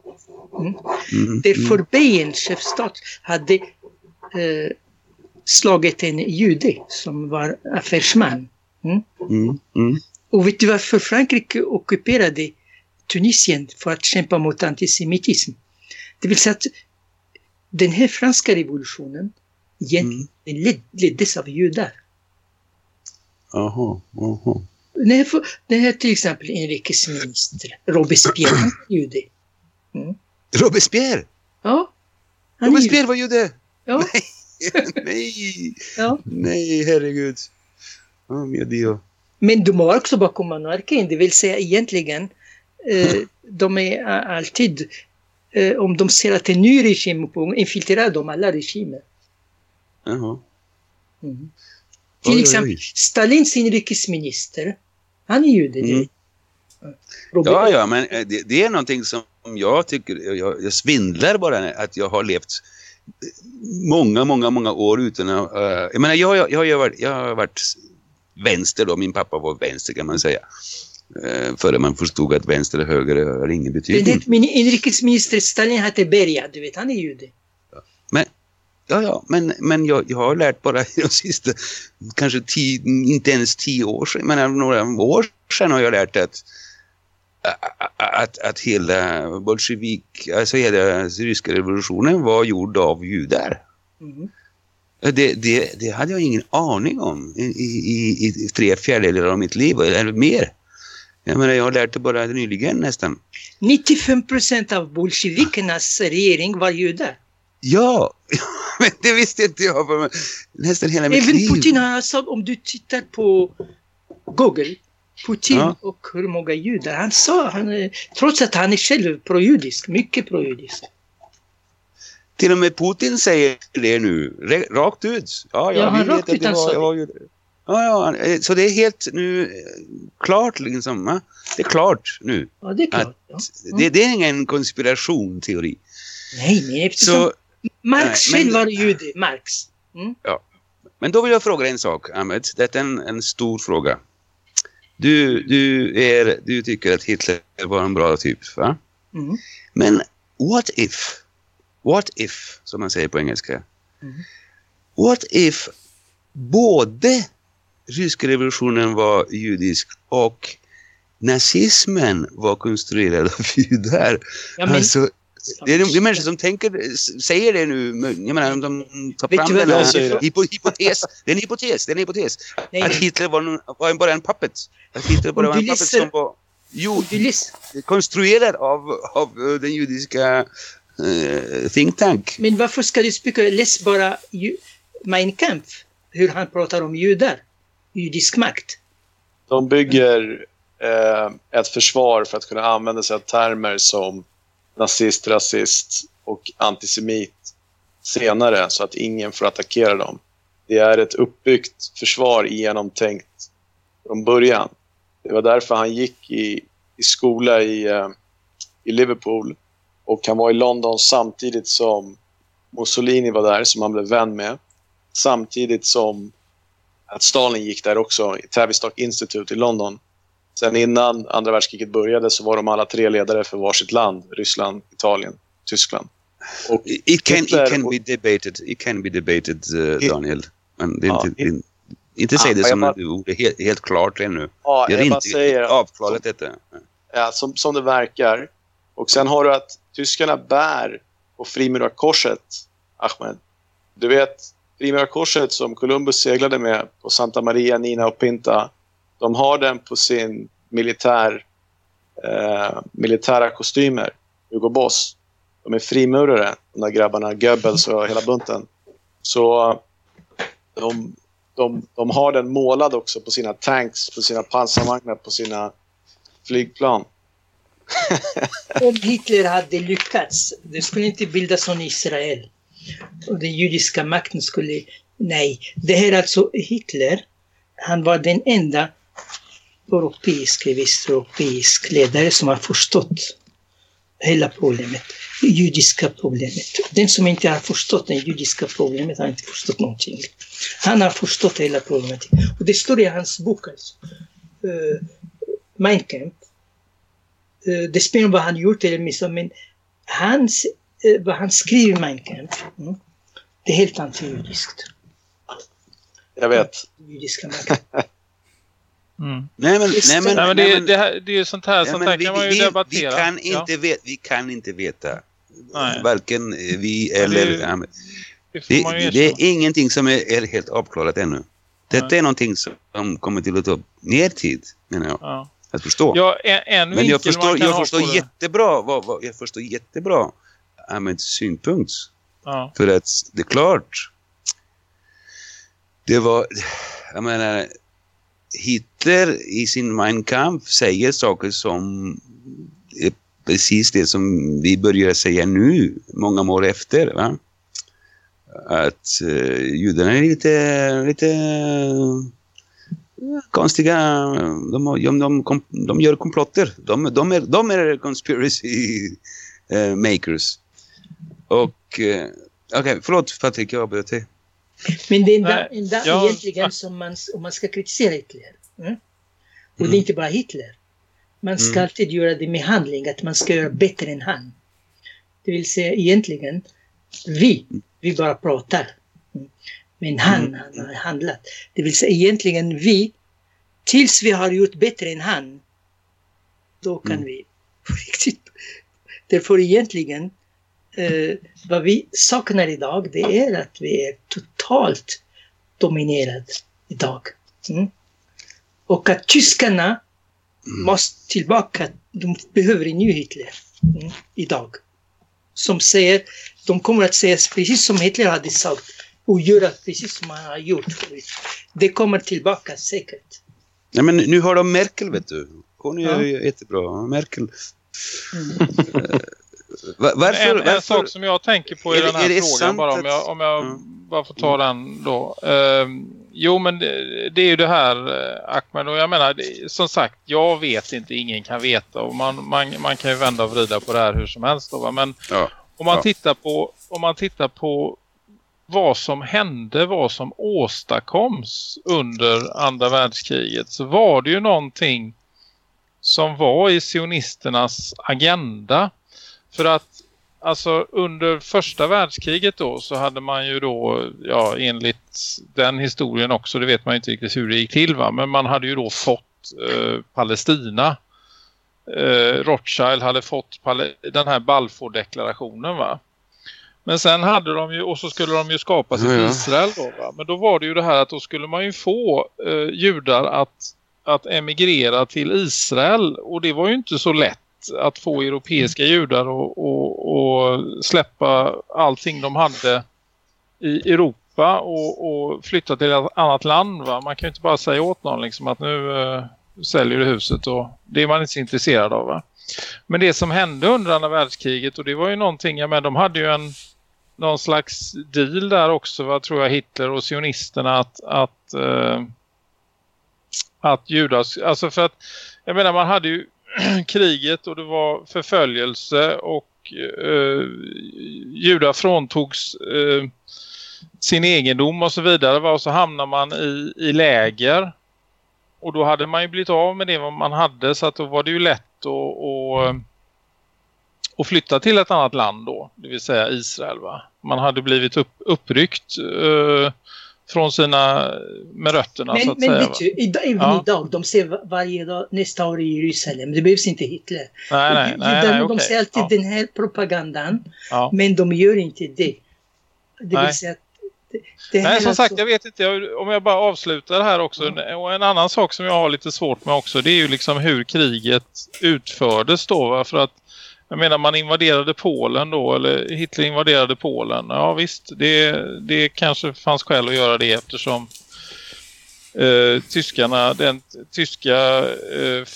Mm. Därför Bayerns chefstat hade eh, slagit en jude som var affärsman. Mm. Mm. Mm. Och vet du varför Frankrike ockuperade Tunisien för att kämpa mot antisemitism? Det vill säga att den här franska revolutionen egentligen Mm. led, leddes av judar. Aha, aha. Den här, den här till exempel inrikesminister Robespierre, jude. Robespierre! Ja. Robespierre var jude! Ja, [laughs] Nej! ja. Nej, herregud. Oh mio dio. Men de var också bakom monarkin, det vill säga egentligen, eh, de är alltid, eh, om de ser att en ny regim är på infiltrerar de alla regimer. Jaha. Mm. Till exempel Stalins inrikesminister, han är jude. Mm. Mm. Robert, Ja, ja, men eh, det, det är någonting som jag tycker, jag, jag svindlar bara att jag har levt många, många, många år utan att... Uh, jag menar, jag, jag, jag, har ju varit, jag har varit vänster då, min pappa var vänster kan man säga. Uh, före man förstod att vänster och höger har ingen betydelse. min inrikesminister Stalin hette Beria, du vet, han är jude. Ja, ja, men, men jag, jag har lärt bara [laughs] de sista, kanske tio, inte ens tio år sedan, men några år sedan har jag lärt att att, att hela bolsjevik, alltså hela ryska revolutionen var gjord av judar. Mm. Det, det, det hade jag ingen aning om i, i, i tre fjärdedelar av mitt liv, eller mer. Jag menar, jag har lärt det bara nyligen nästan. 95 procent av bolsjevikernas regering var judar. Ja, [laughs] men det visste inte jag för nästan hela mitt Även liv. Putin har sagt, om du tittar på Google, Putin Ja. och hur många judar, han sa, han, är- trots att han är själv projudisk, mycket projudisk. Till och med Putin säger det nu, rakt ut. Ja, Ja, ja, han vi vet rakt ut var, sa jag var ju... Ja, ja, så det är helt nu eh, klart liksom. Det är klart nu. Ja, det är klart. Ja. Det, det är ingen konspirationsteori. Nej, nej, eftersom Så, Marx nej, men- själv var jude, Marx. Mm. men då vill jag fråga en sak, Ahmed. Det är en, en stor fråga. Du, du, är, du tycker att Hitler var en bra typ, va? Mm. Men what if? What if, som man säger på engelska. Mm. What if både ryska revolutionen var judisk och nazismen var konstruerad av [laughs] judar? Ja, men, alltså, det är, det är människor som tänker, säger det nu, jag menar om de tar fram den här hypo, hypotes, det är en hypotes, det är en hypotes. nej, Att. Hitler var, någon, var bara en puppet. Att Hitler bara var en puppet som var jo, konstruerad av, av eh, den judiska eh, think tank. Men varför ska du spika? Läs bara Mein Kampf, hur han pratar om judar, judisk makt. De bygger eh, ett försvar för att kunna använda sig av termer som nazist, rasist och antisemit senare så att ingen får attackera dem. Det är ett uppbyggt försvar genomtänkt från början. Det var därför han gick i, i skola i, eh, i Liverpool och han var i London samtidigt som Mussolini var där, som han blev vän med. Samtidigt som att Stalin gick där också, i Tavistock Institute i London. Sen innan andra världskriget började så var de alla tre ledare för varsitt land. Ryssland, Italien, Tyskland. Och It can, it can be debated, it can be debated uh, Daniel. Men det är Ja, inte, är, inte säg det jag som bara- det helt, helt klart ännu. ja, Det är inte säger avklarat detta. ja, som, som det verkar och sen har du att tyskarna bär på frimurarkorset, Ahmed. Du vet, frimurarkorset som Columbus seglade med på Santa Maria, Nina och Pinta. De har den på sin militär, eh, militära kostymer, Hugo Boss. De är frimurare, de där grabbarna, Goebbels och hela bunten. Så de, de, de har den målad också på sina tanks, på sina pansarvagnar, på sina flygplan. Om Hitler hade lyckats, det skulle inte bildas någon Israel. Och den judiska makten skulle... Nej, det här är alltså Hitler. Han var den enda europeiska, västeuropeisk ledare som har förstått hela problemet. Det judiska problemet. Den som inte har förstått det judiska problemet har inte förstått någonting. Han har förstått hela problemet. Och det står i hans bok alltså. Uh, Mein Kampf. Uh, det spelar vad han gjort eller missat, men hans, uh, vad han skriver i Mein Kampf, mm, det är helt antijudiskt. Jag vet. Judiska. [laughs] Mm. Nej men, nej, men, Nej, men nej, det, det, här, det är ju sånt här, Ja, sånt här vi, kan man ju vi, debattera. Vi kan, Ja, inte vet, vi kan inte veta. Nej. Varken vi Men det- eller... ja, men det det, är ingenting som är, är helt avklarat ännu. Detta Nej. är någonting som kommer till att ta mer tid, menar jag, Ja. Att förstå. Ja, en, en men jag förstår, jag förstår jättebra vad, vad, jag förstår jättebra Ahmeds synpunkt. Ja. För att det är klart. Det var, jag menar, Hitler i sin Mein Kampf säger saker som är precis det som vi börjar säga nu, många år efter. Va? Att uh, judarna är lite, lite konstiga. De, de, de, de gör komplotter. De, de, är, de är conspiracy eh, makers. Och eh, Okej, förlåt Patrik, jag avbröt dig. Men det enda, enda jag- egentligen som man, om man ska kritisera Hitler, mm? och det Mm. är inte bara Hitler, man ska Mm. alltid göra det med handling, att man ska göra bättre än han. Det vill säga egentligen, vi, vi bara pratar. Mm. Men han, Mm. han har handlat. Det vill säga egentligen vi, tills vi har gjort bättre än han, då kan Mm. vi på [laughs] riktigt. Därför egentligen, eh, vad vi saknar idag, det är att vi är totalt dominerade idag. Mm. Och att tyskarna måste tillbaka, de behöver en ny Hitler mm, idag. Som säger, de kommer att säga precis som Hitler hade sagt och göra precis som han har gjort förut. Det kommer tillbaka säkert. Nej, men nu har de Merkel, vet du. Hon är Ja. ju jättebra. Merkel. Mm. [laughs] Va- varför? en, en varför? sak som jag tänker på i Är den här det frågan bara om jag, om jag Mm. bara får ta den då. Ehm, jo men det, det är ju det här eh, Ahmed och jag menar det, som sagt jag vet inte, ingen kan veta och man, man, man kan ju vända och vrida på det här hur som helst då, va? men Ja. om man Ja. tittar på om man tittar på vad som hände, vad som åstadkoms under andra världskriget så var det ju någonting som var i sionisternas agenda. För att alltså under första världskriget då så hade man ju då, ja enligt den historien också, det vet man ju inte riktigt hur det gick till va, men man hade ju då fått eh, Palestina. Eh, Rothschild hade fått den här Balfour-deklarationen va. Men sen hade de ju, och så skulle de ju skapa Ja, ja. Israel då va. Men då var det ju det här att då skulle man ju få eh, judar att, att emigrera till Israel. Och det var ju inte så lätt att få europeiska judar och, och, och släppa allting de hade i Europa och, och flytta till ett annat land va. Man kan ju inte bara säga åt någon liksom att nu eh, säljer du huset och det är man inte så intresserad av va. Men det som hände under andra världskriget och det var ju någonting, ja men de hade ju en någon slags deal där också, vad tror jag, Hitler och sionisterna att, att, eh, att judas, alltså för att, jag menar man hade ju [clears throat] kriget och det var förföljelse och eh, judar fråntogs eh, sin egendom och så vidare va? och så hamnar man i, i läger och då hade man ju blivit av med det man hade så att då var det ju lätt att, eh, att flytta till ett annat land då, det vill säga Israel va. Man hade blivit upp, uppryckt eh, från sina, med rötterna så Men, att men säga. vet va? du, idag, även Ja. idag, de va- varje dag nästa år i Jerusalem. Det behövs inte Hitler. Nej, nej, Och nej, judarna, nej, de säger alltid Ja. den här propagandan, Ja. men de gör inte det. Det Nej. vill säga att det, det Nej, som alltså- sagt, jag vet inte jag, om jag bara avslutar här också. Och en annan sak som jag har lite svårt med också, det är ju liksom hur kriget utfördes då. Va? För att, jag menar, man invaderade Polen då, eller Hitler invaderade Polen. Ja visst, det, det kanske fanns skäl att göra det eftersom eh, tyskarna, den tyska eh,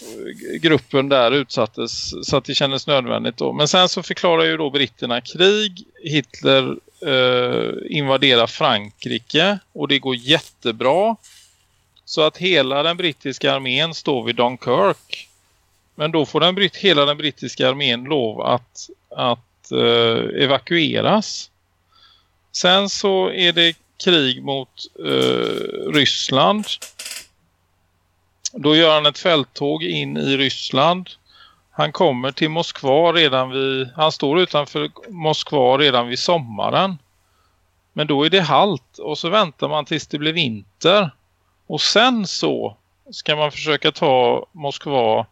gruppen där utsattes så att det kändes nödvändigt då. Men sen så förklarar ju då britterna krig. Hitler eh, invaderar Frankrike och det går jättebra. Så att hela den brittiska armén står vid Dunkirk. Men då får den, britt- hela den brittiska armén lov att, att eh, evakueras. Sen så är det krig mot eh, Ryssland. Då gör han ett fälttåg in i Ryssland. Han kommer till Moskva redan vid, han står utanför Moskva redan vid sommaren. Men då är det halt och så väntar man tills det blir vinter. Och sen så ska man försöka ta Moskva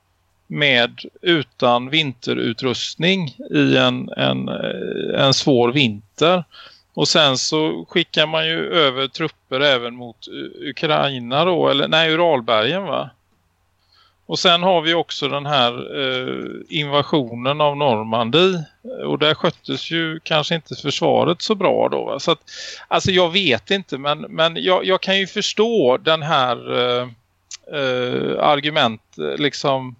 med utan vinterutrustning i en, en, eh, en svår vinter. Och sen så skickar man ju över trupper även mot Ukraina då, eller nej Uralbergen va? Och sen har vi också den här eh, invasionen av Normandie och där sköttes ju kanske inte försvaret så bra då. Va? Så att, alltså jag vet inte men, men jag, jag kan ju förstå den här eh, eh, argument liksom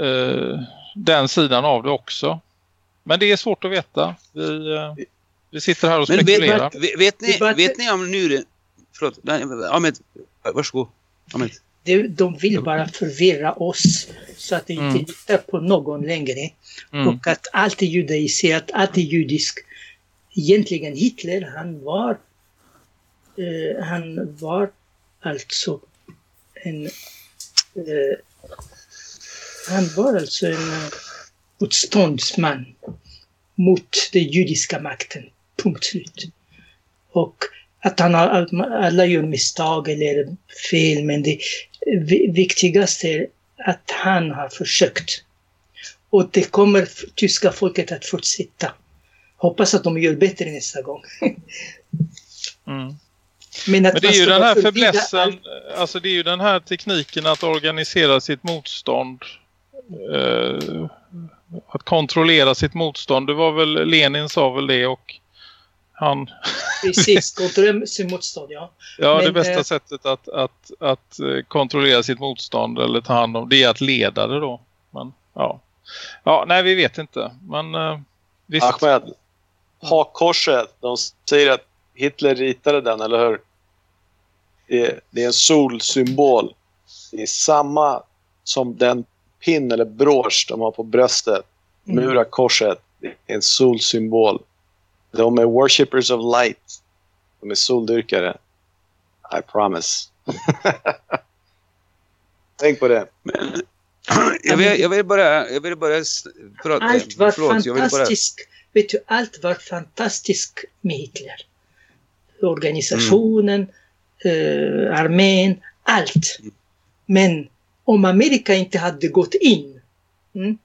eh, den sidan av det också. Men det är svårt att veta. Vi, eh, vi sitter här och Men vet, spekulerar. vet, vet, Det ni, vet ni om Nuren... Förlåt, Ahmed, varsågod. Ahmed. det, de vill bara förvirra oss så att vi inte Mm. litar på någon längre. Mm. Och att allt är judaiserat, allt är judisk. Egentligen Hitler, han var eh, han var alltså en eh, han var alltså en motståndsman mot den judiska makten. Punkt slut. Och att han har, alla gör misstag eller fel, men det vi- viktigaste är att han har försökt. Och det kommer tyska folket att fortsätta. Hoppas att de gör bättre nästa gång. [laughs] Mm. Men, Men det är ju den här förblessen, allt- alltså det är ju den här tekniken att organisera sitt motstånd. Eh, att kontrollera sitt motstånd. Det var väl, Lenin sa väl det och han, Precis, [laughs] kontrollera sin motstånd, ja. ja Men, det bästa eh, sättet att, att, att eh, kontrollera sitt motstånd eller ta hand om det är att leda det då. Men ja, ja nej vi vet inte. Men eh, visst. Ahmed, hakkorset. De säger att Hitler ritade den, eller hur? Det är, det är en solsymbol. Det är samma som den pin eller brosch de har på bröstet. Mm. Murakorset. Det är en solsymbol. De är worshippers of light. De är soldyrkare. I promise. [laughs] Tänk på det. Men, jag, vill, jag vill bara... Jag vill bara prata, Allt var förlåt, jag vill bara, fantastiskt. Vet du, allt var fantastiskt med Hitler. Organisationen, eh, armén, allt. Men om Amerika inte hade gått in, mm,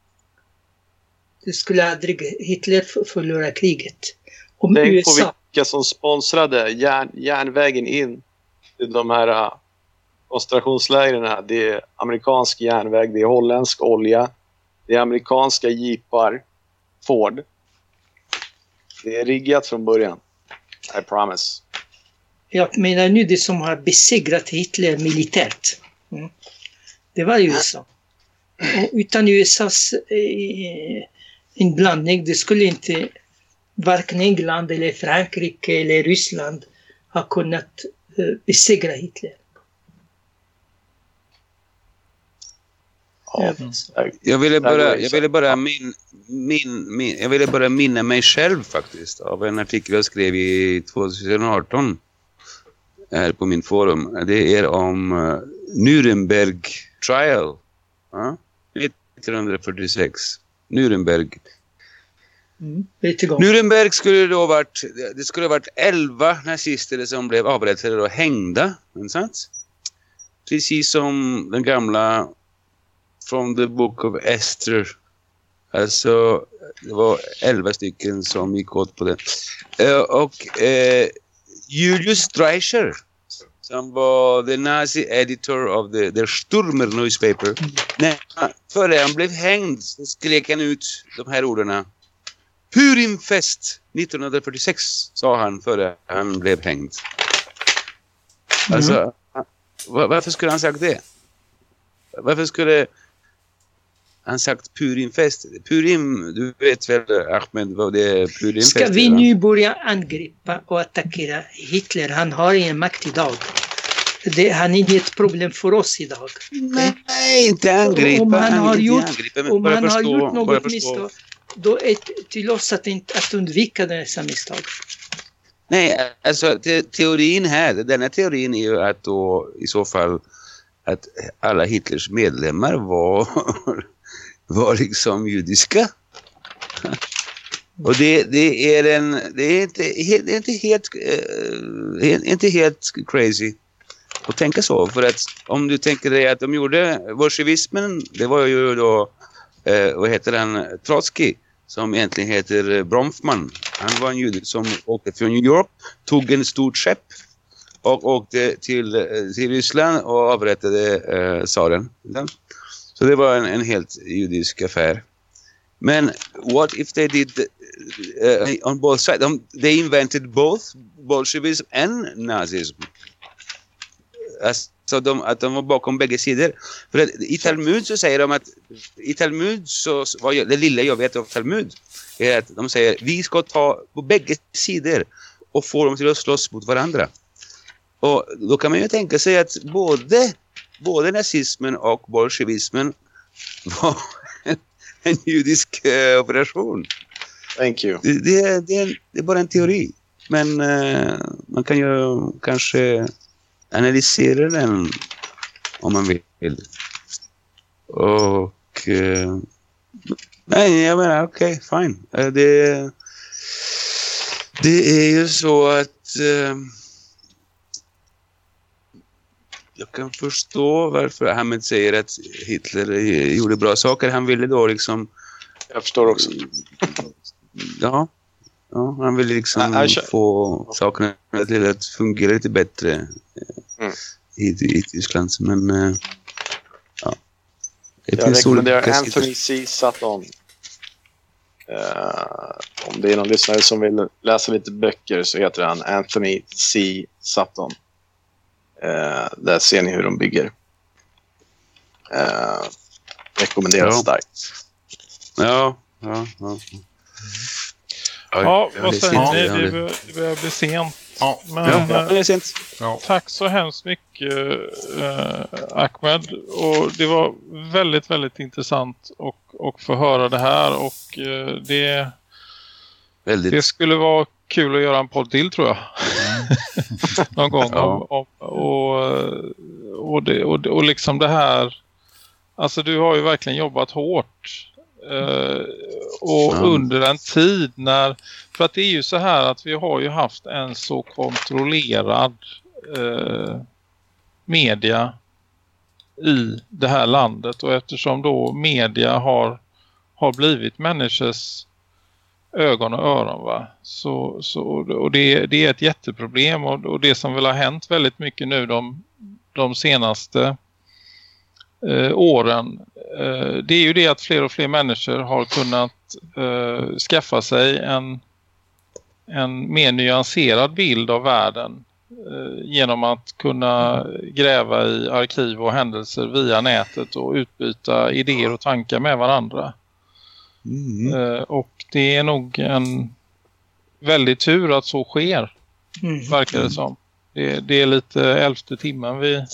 det skulle aldrig Hitler förlora kriget. Om Tänk på USA, vilka som sponsrade järn, järnvägen in till de här uh, koncentrationslägren. Det är amerikansk järnväg, det är holländsk olja, det är amerikanska jeepar, Ford. Det är riggat från början. I promise. jag menar nu det som har besegrat Hitler militärt. Mm, det var USA. Och utan USAs eh, inblandning, det skulle inte varken England eller Frankrike eller Ryssland ha kunnat eh, besegra Hitler. Ja. Ja. jag ville bara, jag ville bara min, min, min, jag ville bara minna mig själv faktiskt av en artikel jag skrev i 2018 här på min forum. Det är om uh, Nuremberg trial. Ja? 1946. Nuremberg. Mm. Nuremberg skulle då varit, det skulle ha varit 11 nazister som blev avrättade och hängda, sant? Precis som den gamla From the Book of Esther. Alltså, det var 11 stycken som gick åt på det. Eh, och eh, Julius Streicher som var the nazi editor of the, the Sturmer newspaper. När, före han blev hängd så skrek han ut de här orden. Purimfest 1946 sa han före han blev hängd. Alltså, va- varför skulle han sagt det? Varför skulle han sagt Purimfest? Purim, du vet väl Ahmed vad det är Purimfest Ska vi nu börja angripa och attackera Hitler? Han har ingen makt idag. Det, han är inget problem för oss idag. Nej, inte angripa. Om han har gjort, om han har gjort något misstag, då är det till oss att, inte, att undvika dessa misstag. Nej, alltså te teorin här, denna teorin är ju att då i så fall att alla Hitlers medlemmar var, [laughs] var liksom judiska. Och det, det är en, det är inte, det är inte helt, helt- inte helt crazy att tänka så. För att om du tänker dig att de gjorde bolsjevismen, det var ju då, eh, vad heter han, Trotsky som egentligen heter Bromfman. Han var en jude som åkte från New York, tog en stort skepp och åkte till, eh, till Ryssland och avrättade eh, tsaren. Så det var en, en helt judisk affär. Men what if they did uh, on both sides? Um, they invented both Bolshevism and Nazism. Alltså de, att de var bakom bägge sidor. För att i Talmud så säger de att i Talmud så, vad jag, det lilla jag vet av Talmud är att de säger vi ska ta på bägge sidor och få dem till att slåss mot varandra. Och då kan man ju tänka sig att både, både nazismen och bolsjevismen var en, [laughs] en judisk eh, operation. Thank you. Det, det, är- det, det är bara en teori. Men eh, man kan ju kanske analysera den om man vill. Och... Eh, nej, jag menar okej, fine. Eh, det, det är ju så att... Eh, jag kan förstå varför Ahmed säger att Hitler gjorde bra saker. Han ville då liksom Jag förstår också. Ja, ja han vill liksom Ja, få sakerna till att fungera lite bättre eh, Mm. i, i Tyskland. Men eh, ja. Det Jag finns rekommenderar Anthony C. Sutton. Eh, om det är någon lyssnare som vill läsa lite böcker så heter han Anthony C. Sutton. Uh, där ser ni hur de bygger. Uh, rekommenderas Ja. starkt. Ja, ja, ja. Ja, vad är säger sent ni? Det börjar- det börjar bli sent. Ja, Men Ja, eh, det är sent. ja. tack så hemskt mycket eh, Ahmed. Och det var väldigt, väldigt intressant att, att få höra det här. Och eh, det, Väldigt. det skulle vara kul att göra en podd till tror jag. [laughs] Någon gång. Ja. Om, och, och, det, och, och liksom det här. Alltså du har ju verkligen jobbat hårt. Eh, och Ja. under en tid när... För att det är ju så här att vi har ju haft en så kontrollerad eh, media i det här landet. Och eftersom då media har, har blivit människors ögon och öron va. Så, så, och det, det är ett jätteproblem och, och det som väl har hänt väldigt mycket nu de, de senaste eh, åren eh, det är ju det att fler och fler människor har kunnat eh, skaffa sig en, en mer nyanserad bild av världen eh, genom att kunna gräva i arkiv och händelser via nätet och utbyta idéer och tankar med varandra. Mm. Eh, och det är nog en väldigt tur att så sker, Mm. verkar det som. Det, det är lite elfte timmen vi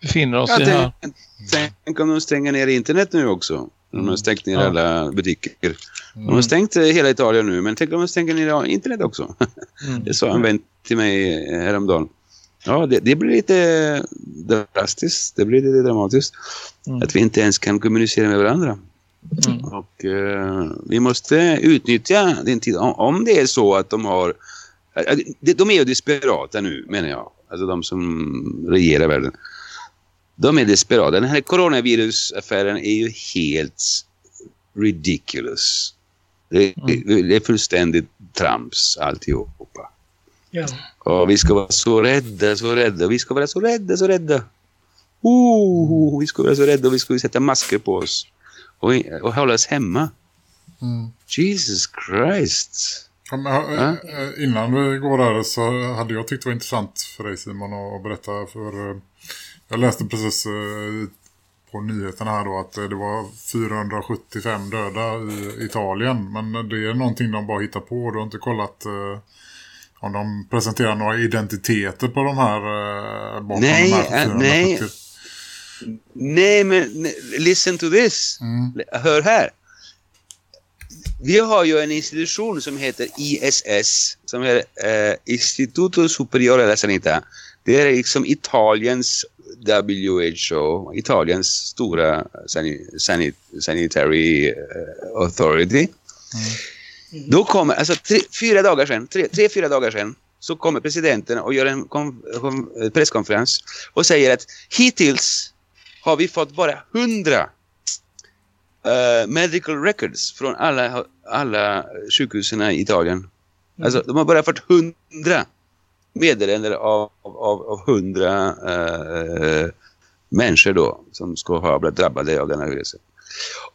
befinner oss Ja, i här. tänk, tänk om de stänger ner internet nu också. De har stängt ner Ja. alla butiker. De har stängt eh, hela Italien nu, men tänk om de stänger ner internet också. [laughs] Mm. Det sa en vän till mig eh, häromdagen. Ja, det, det blir lite drastiskt. Det blir lite dramatiskt. Mm. Att vi inte ens kan kommunicera med varandra. Mm. Och eh, vi måste utnyttja den tiden. Om, det är så att de har... de- De är ju desperata nu, menar jag. Alltså de som regerar världen. De är desperata. Den här coronavirusaffären är ju helt ridiculous. Det, det är fullständigt trams alltihopa. Ja. Och vi ska vara så rädda, så rädda. Vi ska vara så rädda, så rädda. Oh, vi ska vara så rädda och vi ska sätta masker på oss. Och, och hålla oss hemma. Mm. Jesus Christ. Ja, men, eh, eh, Innan vi går där så hade jag tyckt det var intressant för dig Simon att berätta för... Jag läste precis eh, på nyheterna här då att eh, det var 475 döda i Italien. Men det är någonting de bara hittar på. Du har inte kollat eh, om de presenterar några identiteter på de här bakom Nej, de här eh, nej. 470. Nej, men nej, listen to this. Mm. Hör här. Vi har ju en institution som heter ISS, som är eh, Instituto Superiore della Sanità. Det är liksom Italiens WHO, Italiens stora sani sani sanitary eh, authority. Då kommer, alltså tre, fyra dagar sedan, tre, tre, fyra dagar sedan, så kommer presidenten och gör en kom, kom, presskonferens och säger att hittills har vi fått bara hundra eh, medical records från alla, alla sjukhusen i Italien. Alltså, de har bara fått hundra meddelande av, av, av hundra eh, människor då som ska ha blivit drabbade av denna viruset.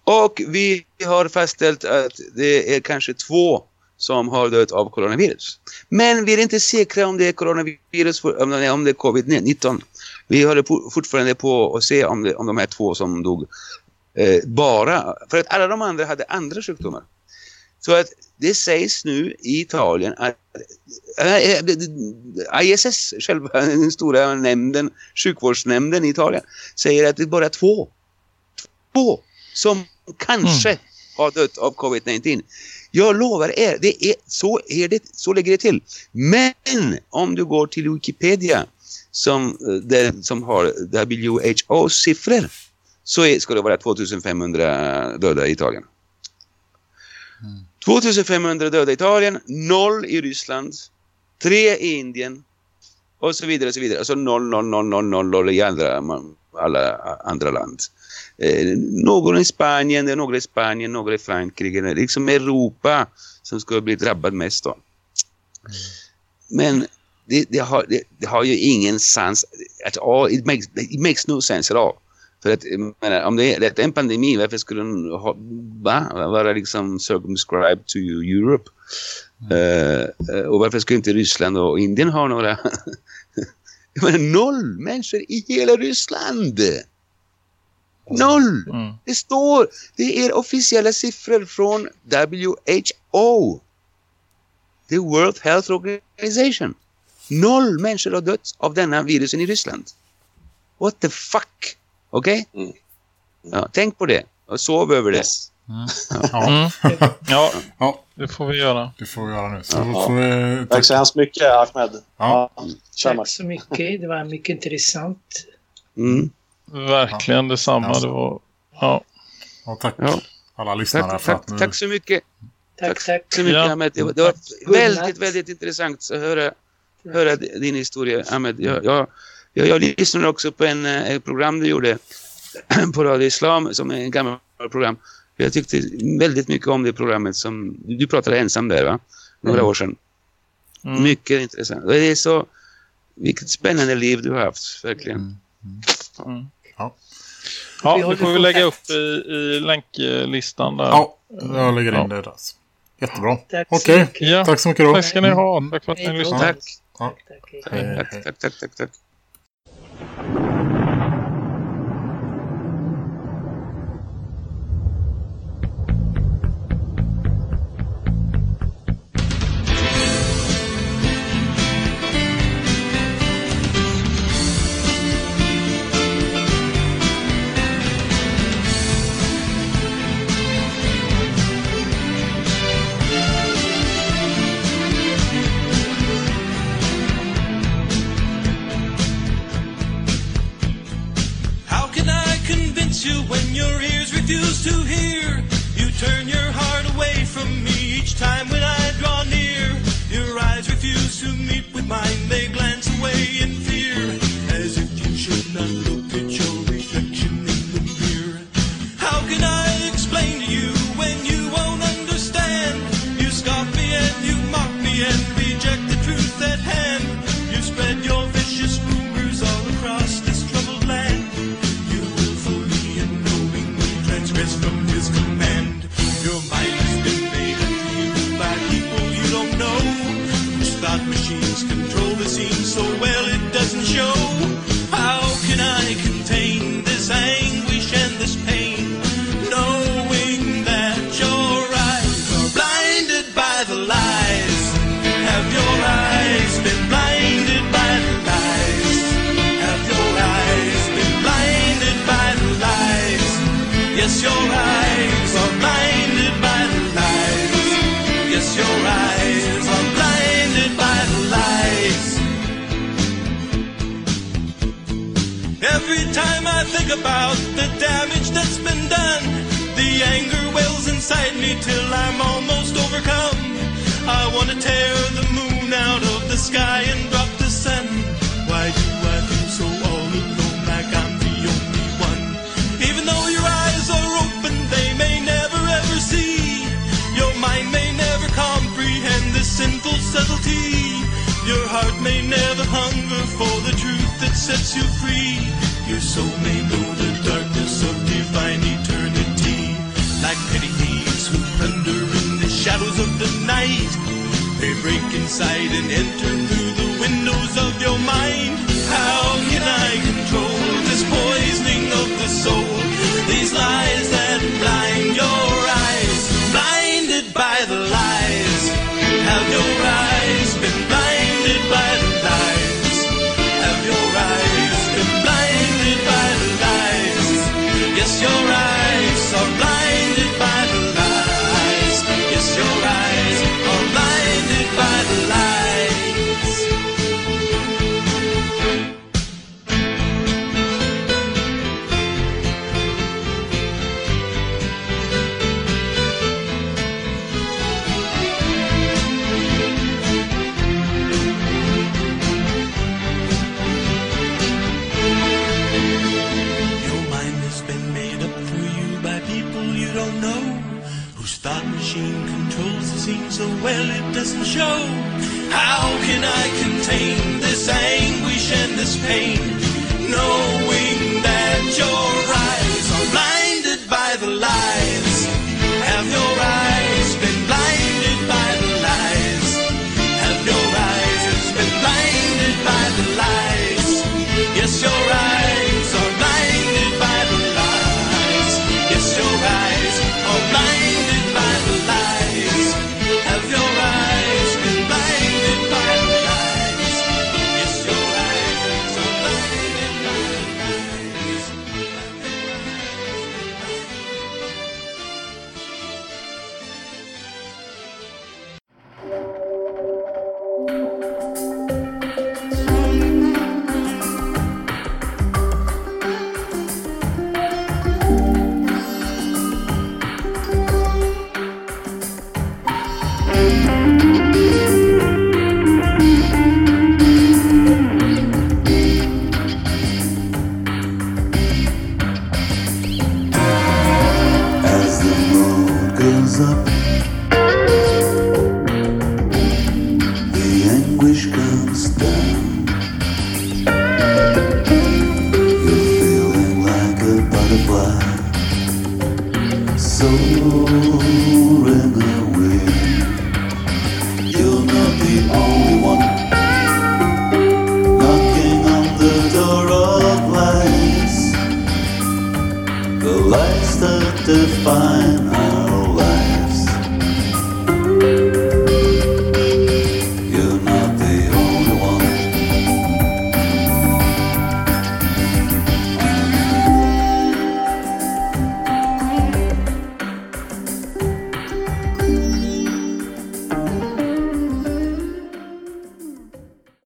Och vi har fastställt att det är kanske två som har dött av coronavirus. Men vi är inte säkra om det är coronavirus, om det är, om det är covid-19. Vi håller på, fortfarande på att se om, det, om de här två som dog eh, bara, för att alla de andra hade andra sjukdomar. Så att det sägs nu i Italien att äh, äh, ISS, själva [laughs] den stora nämnden, sjukvårdsnämnden i Italien, säger att det är bara två, två som kanske har dött av covid-19. Jag lovar er, det är, så, är det, så ligger det till. Men om du går till Wikipedia som, eh, det, som har WHO-siffror så är, ska det vara 2500 döda i Italien. 2500 döda i Italien, noll i Ryssland, tre i Indien och så vidare och så vidare. Alltså noll, noll, noll, noll, noll, noll i andra, alla andra land. Eh, någon i Spanien, det är några i Spanien, några i Frankrike, det är liksom Europa som ska bli drabbad mest då. Men det, det, har, det, det har ju ingen sans at all. It makes, it makes no sense at all. För att, menar, om det är, det är en pandemi, varför skulle den ha, va, vara liksom circumscribed to Europe? Eh, eh, och varför skulle inte Ryssland och Indien ha några... [laughs] jag menar, noll människor i hela Ryssland! Noll! Mm. Det står, det är officiella siffror från WHO. The World Health Organization. Noll människor har dött av denna virusen i Ryssland. What the fuck? Okej? Mm. Ja, tänk på det och sov över det. Yes. Ja, Mm. Ja, ja, det får vi göra. det får vi göra nu. Så Ja. får vi... Tack så hemskt mycket Ahmed. Ja. Ja. Kör Tack så mycket. Det var mycket intressant. Mm. Verkligen detsamma. Ja. Det var, ja. Ja, tack Ja. alla lyssnare Tack, för tack, att ni... tack så mycket. Tack, tack. så mycket Ja. Ahmed. Det var, det var väldigt, väldigt intressant att höra, höra din historia Ahmed. Jag, jag, jag, jag lyssnade också på en, eh, ett program du gjorde [clears throat] på Radio Islam som är en gammal program. Jag tyckte väldigt mycket om det programmet som du pratade ensam där va? Några Mm. år sedan. Mm. Mycket intressant. Det är så vilket spännande liv du har haft, verkligen. Mm. Ja. Ja, Vi det får vi lägga upp i, i länklistan där. Ja, jag lägger in Ja. det där. Jättebra. Tack så Okej, mycket. Ja. tack så mycket då. Tack ska ni ha. Tack för att ni lyssnade. Tack. Ja. Tack, tack, Tack, tack, tack, tack, Thank you.